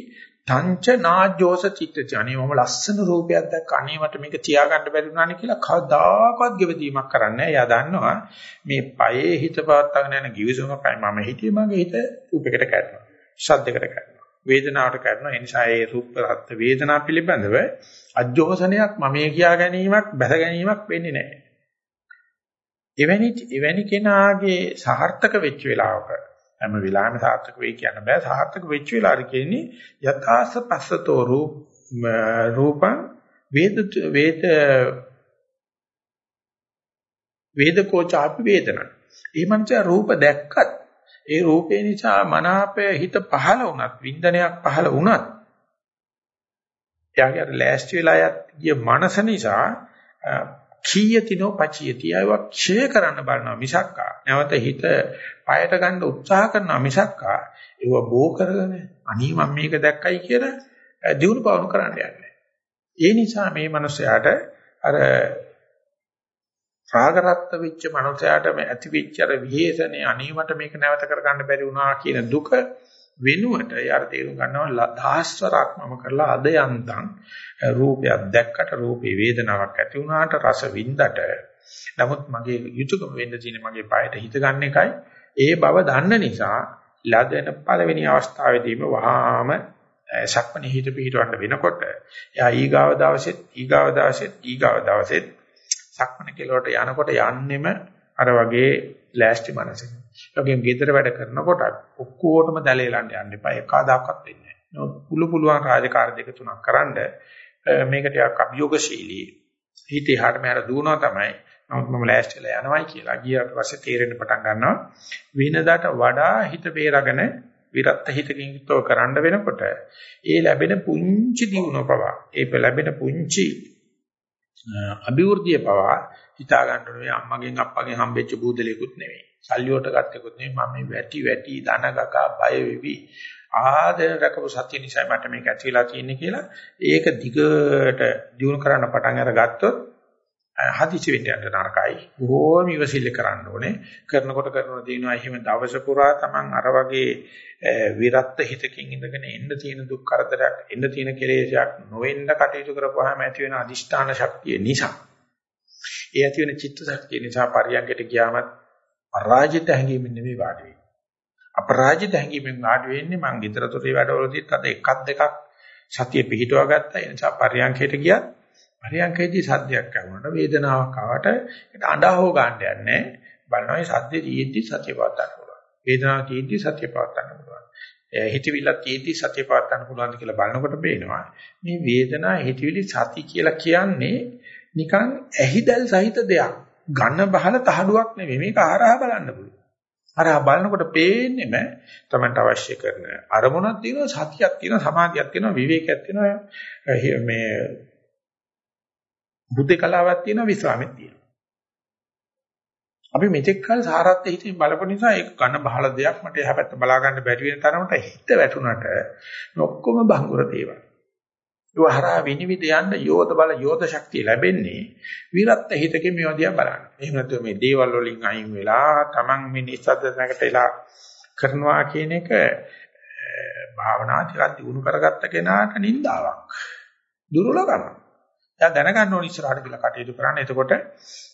S1: තංච නාජ්ජෝස චිත්තච අනේ මම ලස්සන රූපයක් දැක්ක අනේ මට මේක තියාගන්න බැරි වුණානේ කියලා කවදාකවත් ගෙවදීමක් කරන්නේ නැහැ. එයා දන්නවා මේ පයේ හිත පවත්වාගෙන යන givisumකයි මම හිතියේ මගේ හිත රූපයකට කැඩෙනවා. ශබ්දයකට කැඩෙනවා. වේදනාවට කරනවා. ඒ නිසා ඒ රූප රත් වේදනා පිළිබඳව අජෝසනයක් මමේ කියා ගැනීමක් බැස ගැනීමක් වෙන්නේ නැහැ. එවැනි එවැනි කෙනාගේ සාර්ථක වෙච්ච වෙලාවක හැම වෙලාවෙම සාර්ථක වෙයි කියන්න බෑ. සාර්ථක වෙච්ච වෙලාවට කියන්නේ යථාස පස්සතෝ රූප රූපං වේද වේද වේදකෝචාපි වේදනා. ඒ මනස රූප දැක්කත් ඒ රූපේ නිසා මනාපය හිත පහළ වුණත් වින්දනයක් පහළ වුණත් එයාගේ අර ලෑස්ති වෙලා ගිය මනස නිසා කීයතිනෝ පචියති. අයව ක්ෂය කරන්න බලනවා මිසක්කා. නැවත හිත পায়ට ගන්න උත්සාහ කරනවා මිසක්කා. ඒව බෝ කරගෙන අනී මම මේක දැක්කයි කියලා දිනු පවණු කරන්න යන්නේ. ඒ නිසා මේ මනුස්සයාට අර රාගරත්ත වෙච්ච මනුස්සයාට මේ ඇති වෙච්ච අර විහෙසනේ අනීමට මේක නැවත කරගන්න බැරි වුණා කියන දුක වෙනුවට යාර තේරුම් ගන්නවා දහස්වරක් මම කරලා අද යන්තම් රූපයක් දැක්කට රූපේ වේදනාවක් ඇති වුණාට රස වින්දට. නමුත් මගේ යුතුයකම වෙන්න තියෙන මගේ পায়ට හිත ගන්න එකයි. ඒ බව දන්න නිසා ලදෙන පළවෙනි අවස්ථාවේදීම වහාම සක්මණේ හිත පිහිටවන්න වෙනකොට එයා ඊගාව දවසෙත් ඊගාව දවසෙත් ඊගාව දවසෙත් සක්මණ කෙලවට යනකොට යන්නෙම අර වගේ ලෑස්ති මනසකින්. ඒ වගේම ගෙදර වැඩ කරනකොට ඔක්කොටම දැලේලන්න යන්න එපා. එකදාකවත් වෙන්නේ නැහැ. පුළු පුළුවන් රාජකාරී දෙක තුනක් කරන්ඩ මේක ටිකක් අභියෝගශීලී. හිතේ හැට මෙහාට දුවනවා තමයි. නමුත් මම ලෑස්තිලා යනවායි කියලා ගියාට පස්සේ තේරෙන්න පටන් ගන්නවා. වෙනදාට වඩා හිත බේරගෙන විරත් හිතකින් යුක්තව කරන්න වෙනකොට ඒ ලැබෙන පුංචි දියුණුව පවා ඒ ලැබෙන පුංචි අභිවෘද්ධිය පවා හිතා ගන්න ඕනේ අම්මගෙන් අප්පගෙන් හම්බෙච්ච බූදලයකුත් නෙවෙයි. සල්ලි වලට ගත්තෙකුත් නෙවෙයි. මම මේ වැටි වැටි ධන ගගා බය වෙවි. ආදෙන රකපු සත්‍ය නිසා මට මේක ඇති වෙලා තියෙන්නේ කියලා ඒක දිගට දියුණු කරන්න පටන් අරගත්තොත් හදිසි වෙන්න යන්න නරකයි. බොහෝම ඉවසිල්ල කරන්න ඕනේ. කරනකොට කරන දිනවා එහෙම දවස පුරා Taman අර වගේ විරත් හිතකින් ඉඳගෙන එන්න තියෙන දුක් කරදරයක්, එන්න තියෙන කෙලෙසයක් නොවෙන්න කටයුතු කරපුවාම ඇති වෙන අදිෂ්ඨාන ශක්තිය නිසා. ඒ ඇති වෙන චිත්ත ශක්තිය නිසා පරියන්කට ගියාමත් පරාජිත හැඟීමෙන් නෙමෙයි වාඩි වෙන්නේ. අපරාජිත හැඟීමෙන් වාඩි වෙන්නේ මං ඊතරතොරේ වැඩවලදීත් අද එකක් දෙකක් සතිය පිහිටුවා ගත්තා. ඒ නිසා පරියන්කයට ගියත් පරියන්කේදී සද්දයක් ඇහුනට වේදනාවක් ආවට ඒක අඬා හො ගන්න යන්නේ බලනවා මේ සද්දේ තියෙද්දි සතිය පවත් ගන්න පුළුවන්. වේදනාව තියෙද්දි සතිය පවත් ගන්න පුළුවන්. හිතවිල්ල තියෙද්දි සතිය පවත් ගන්න පුළුවන්ද කියලා බලනකොට පේනවා මේ වේදනාව හිතවිලි සති කියලා කියන්නේ නිකන් ඇහිදල් සහිත දෙයක්. ඝන බහල තහඩුවක් නෙමෙයි. මේක ආරහා බලන්න පුළුවන්. අරහා බලනකොට පේන්නේම තමන්ට අවශ්‍ය කරන අරමුණක් තියෙනවා සතියක් තියෙනවා සමාධියක් තියෙනවා විවේකයක් තියෙනවා. මේ බුද්ධ කලාවක් තියෙනවා විස්රාමෙත් තියෙනවා. අපි මෙතෙක් කල සාරත් හිතින් බලපු නිසා ඒක කන බහල දෙයක් මට එහා පැත්ත බලා ගන්න බැරි වෙන තරමට හිත වැටුණට ඔක්කොම බංගුර දේවල්. ඒ හරහා විනිවිද යන්න යෝධ බල යෝධ ශක්තිය ලැබෙන්නේ විරත් හිතකින් මේවා දිහා බලන්න. එහෙම නැත්නම් මේ දේවල් වලින් අයින් වෙලා Taman මේ නිස්සද්දනකට එලා කරනවා කියන එක භාවනා ටිකක් දිනු කරගත්ත කෙනාට නින්දාවක්. දුර්ලභමක්. එයා දැනගන්න ඕන ඉස්සරහට කියලා කටයුතු කරන්න. එතකොට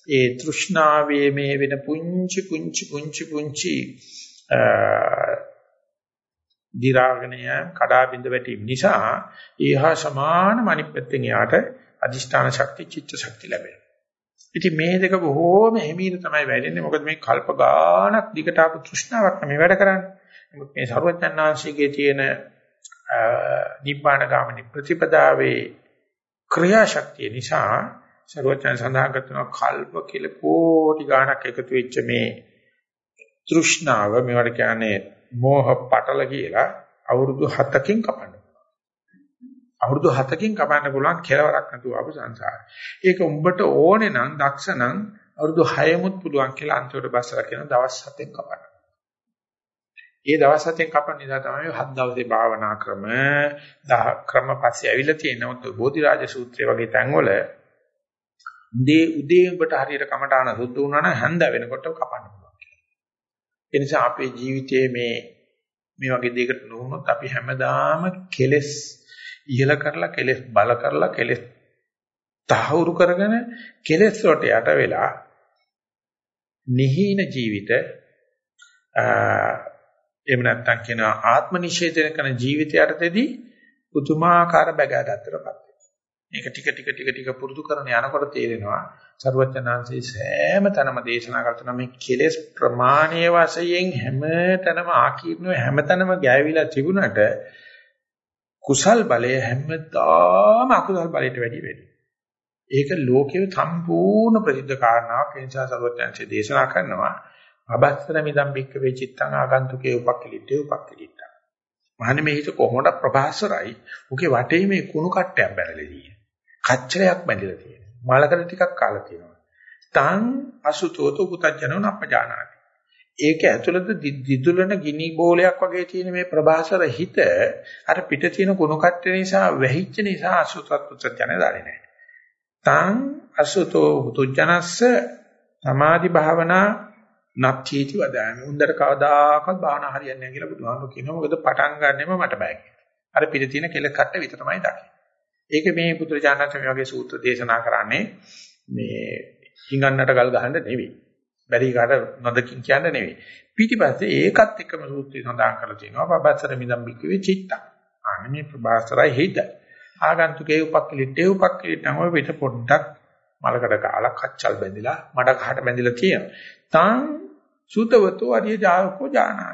S1: ඒ තෘෂ්ණාවේ මේ වෙන පුංචි පුංචි පුංචි පුංචි දිරාගණය කඩා බිඳ වැටීම නිසා ඊහා සමාන මනිපෙත්තෙන් යාට අදිෂ්ඨාන ශක්ති චිත්ත ශක්ති ලැබෙනවා. ඉතින් මේ දෙක බොහෝම හිමීර තමයි වැඩෙන්නේ. මොකද මේ කල්ප ගානක් දිගට ආපු තෘෂ්ණාවක් මේ වැඩ කරන්නේ. නමුත් මේ සර්වඥාන්සිකයේ තියෙන නිබ්බාන ගාමිනී ප්‍රතිපදාවේ ක්‍රියාශක්තිය නිසා ਸਰවඥයන් සඳහන් කරනවා කල්ප කියලා කෝටි ගාණක් එකතු වෙච්ච මේ තෘෂ්ණාව මේවට කියන්නේ මෝහ පටල කියලා අවුරුදු 7කින් කපන්න අවුරුදු 7කින් කපන්න පුළුවන් කෙලවරක් නැතුව ආපු සංසාරය. ඒක උඹට ඕනේ නම් දක්ෂ නම් අවුරුදු 6මුත් පුළුවන් කියලා අන්තිමට බස්සලා කියන දවස් 7ෙන් කපන්න. ඒ දවස් හතෙන් කපන නිසා තමයි හත් දවසේ භාවනා ක්‍රම දහ ක්‍රම පස්සේ ඇවිල්ලා තියෙනවොත් බෝධිරාජ සූත්‍රය වගේ තැන්වල උදේ උදේ උඹට හරියට කමඨාන සුද්ධ වුණා නම් හැන්ද වෙනකොට කපන්න පුළුවන් කියලා. ඒ නිසා අපේ ජීවිතයේ මේ මේ වගේ දෙයකට නොවුනොත් අපි හැමදාම කෙලෙස් ඉහල කරලා කෙලෙස් බල කරලා කෙලෙස් තහවුරු කරගෙන කෙලෙස් වලට යට වෙලා නිහීන ජීවිත එහෙම නැත්නම් කියනවා ආත්ම නිෂේධන කරන ජීවිතයටදී පුදුමාකාර බැගෑගත්තටපත් වෙනවා. මේක ටික ටික ටික ටික පුරුදු කරන යනකොට තේරෙනවා සර්වඥාන්සේ සෑම තැනම දේශනා කරන මේ කෙලෙස් ප්‍රමාණයේ වශයෙන් හැම තැනම ආකීර්ණව හැම තැනම ගෑවිලා තිබුණට කුසල් බලය හැමදාම අකුසල් බලයට වැඩි වෙනවා. ඒක ලෝකයේ සම්පූර්ණ ප්‍රසිද්ධ කාරණාවක්. ඒ නිසා සර්වඥාන්සේ දේශනා කරනවා අබස්සර මිදම් බික්ක වේ චිත්තං ආගන්තුකේ උපක්ඛලිටේ උපක්ඛලිටා. මහන්නේ මේ හිත කොහොමද ප්‍රභාසරයි. උගේ වටේ මේ කුණු කට්ටයක් බැලලා තියෙනවා. කච්චරයක් බැඳලා තියෙනවා. මාලකඩ ටිකක් කාලා තියෙනවා. තං අසුතෝත උපතජනෝ නප්පජානාති. ඒක ඇතුළත දිදුලන ගිනි බෝලයක් වගේ තියෙන මේ ප්‍රභාසර හිත අර පිට තියෙන කුණු කට්ටේ නිසා වැහිච්ච නිසා අසුතත් උත්සජන දාන්නේ නැහැ. තං අසුතෝ උතුජනස්ස සමාධි භාවනා නච්චීති වදාමි. උන්දර කවදාකවත් භාවනා හරියන්නේ නැහැ කියලා බුදුහාමුදුරු කියනවා. මොකද පටන් ගන්නෙම මට බෑ කියලා. අර පිළ තියෙන කෙල කට්ට විතරමයි දකින්නේ. ඒක මේ පුත්‍රජානක මේ වගේ සූත්‍ර දේශනා කරන්නේ මේ හිඟන්නට ගල් ගහන්න නෙවෙයි. බැරි කාට නොදකින් කියන්න නෙවෙයි. පිටිපස්සේ ඒකත් එක්කම සූත්‍රය සඳහන් කරලා තියෙනවා. පබස්සර මිදම් බික්කවේ චිත්ත. අනේ ප්‍රභාස්තරයි හිත. ආගන්තුකේ උපක්කලිටේ උපක්කලිටම ඔය පිට පොඩ්ඩක් මලකඩ කාලා කච්චල් බැඳිලා මඩ කහට බැඳිලා තියෙනවා. තාන් සුතවතෝ අරිය ජායකෝ ජානා.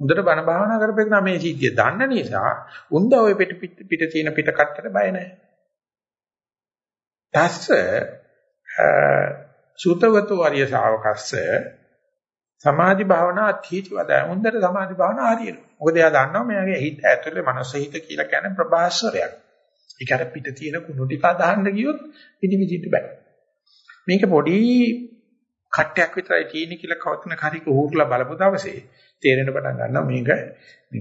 S1: හොඳට බණ භාවනා කරපෙන්න මේ සිද්ධිය දන්න නිසා උන්ද ඔය පිට පිට තියෙන පිට කට්ටට බය නැහැ. තස්ස සුතවතෝ අරිය ශාවකස්ස සමාධි භාවනා අධීති වදයි. හොඳට සමාධි භාවනා හරියනවා. මොකද එයා දන්නවා මෙයාගේ හිත ඇතුලේ මනස හිත කියලා කියන්නේ ප්‍රභාස්වරයක්. ඒක අර පිට තියෙන කුණු ටික අදහන්න ගියොත් පිටිවිදිට බෑ. මේක පොඩි කට්ටයක් විතරයි තියෙන්නේ කියලා කවතන හරික හුරුලා බලපු දවසේ තේරෙන පටන් ගන්නවා මේක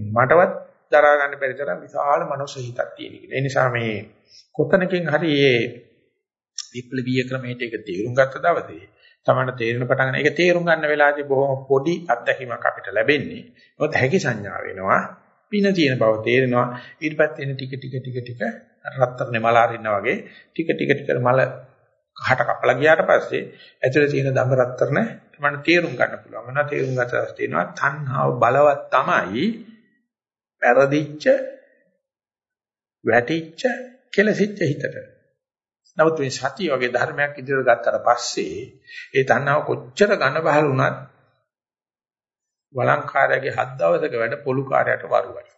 S1: මටවත් දරා ගන්න බැරි තරම් විශාල මනස හිතක් තියෙන කියලා. ඒ නිසා මේ කොතනකින් හරි මේ විප්ලවීය ක්‍රමයට ඒක තේරුම් ගත්ත දවසේ තමයි තේරෙන පටන් ගන්න. ඒක තේරුම් ගන්න වෙලාවදී බොහොම පොඩි අත්දැකීමක් අපිට ලැබෙන්නේ. මොකද හැකි සංඥා වෙනවා. පින තියෙන බව තේරෙනවා. ඊට පස්සේ එන ටික ටික ටික ටික රත්තරනේ මල අරිනා වගේ ටික ටික ටික මල කහට කපලා ගියාට පස්සේ ඇතුලේ තියෙන දඹ රත්තරන තමයි තේරුම් ගන්න පුළුවන්. මොනවා තේරුම් ගන්නද තියෙනවා තණ්හාව බලවත් තමයි පෙරදිච්ච වැටිච්ච කෙලසිච්ච හිතට. නමුත් මේ සතිය වගේ ධර්මයක් ඉදිරියට ගත්තට පස්සේ ඒ තණ්හාව කොච්චර ඝන බහල් වුණත් වළංකාරයාගේ හත් දවසක වැඩ පොලු කාර්යයට වරුවයි.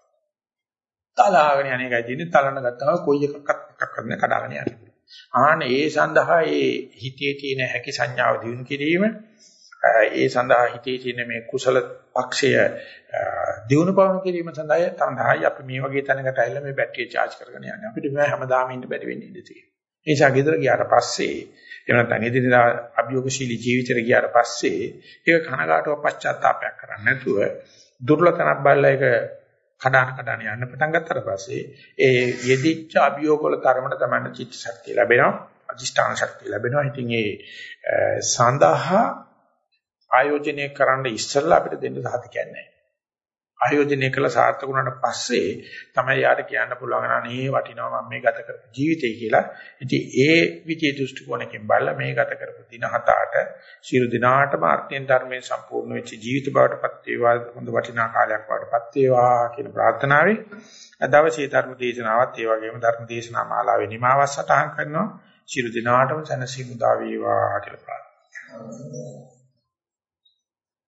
S1: තලාගෙන යන එකයි තියෙන්නේ තලන ගත්තාම කොයි එකක්වත් එකක් කරන්න කඩාගෙන යන්නේ. ආන ඒ සඳහා ඒ හිතේ තියෙන හැකි සංඥාව දිනු කිරීම ඒ සඳහා හිතේ තියෙන මේ කුසල පක්ෂය දිනු පවන කිරීම සඳහා තඳහායි අපි මේ වගේ තැනකට ඇවිල්ලා මේ බැටරිය charge කරගෙන යන්නේ. අපිට මේ හැමදාම ඉන්න බැරි වෙන්නේ ඉඳී තියෙනවා. ඒ නිසා ගෙදර ගියාට පස්සේ එහෙම නැත්නම් එදිනෙදා අභියෝගශීලී ජීවිතේට ගියාට පස්සේ ඒක කනගාටුව පශ්චාත්තාවයක් කරන්නේ නැතුව දුර්ලභතනක් බලලා ඒක කඩාන කඩාන යන්න පටන් ගත්තට පස්සේ ඒ යෙදිච්ච අභියෝග වල තරමට තමයි චිත්ත ශක්තිය ලැබෙනවා අධිෂ්ඨාන ශක්තිය ලැබෙනවා. ඉතින් ඒ සඳහා ආයෝජනය කරන්න ඉස්සෙල්ලා අපිට දෙන්න සාධකයක් නැහැ. ආයෝජනය කළ සාර්ථක වුණාට පස්සේ තමයි යාට කියන්න පුළුවන් අනේ වටිනවා මම මේ ගත කරපු ජීවිතය කියලා. ඉතින් ඒ විචේ දෘෂ්ටි කෝණයෙන් බලලා මේ ගත කරපු දින හතට සියලු දිනාටම අර්ථයෙන් ධර්මයෙන් සම්පූර්ණ වෙච්ච ජීවිත බවටපත් වේවා හොඳ වටිනා කාලයක් බවටපත් වේවා කියන ප්‍රාර්ථනාවයි. අදවසේ ධර්ම දේශනාවත් ඒ වගේම ධර්ම දේශනා මාලාවේ නිමාවක් සටහන් කරනවා. සියලු දිනාටම සැනසීම උදා වේවා කියලා ප්‍රාර්ථනා කරනවා.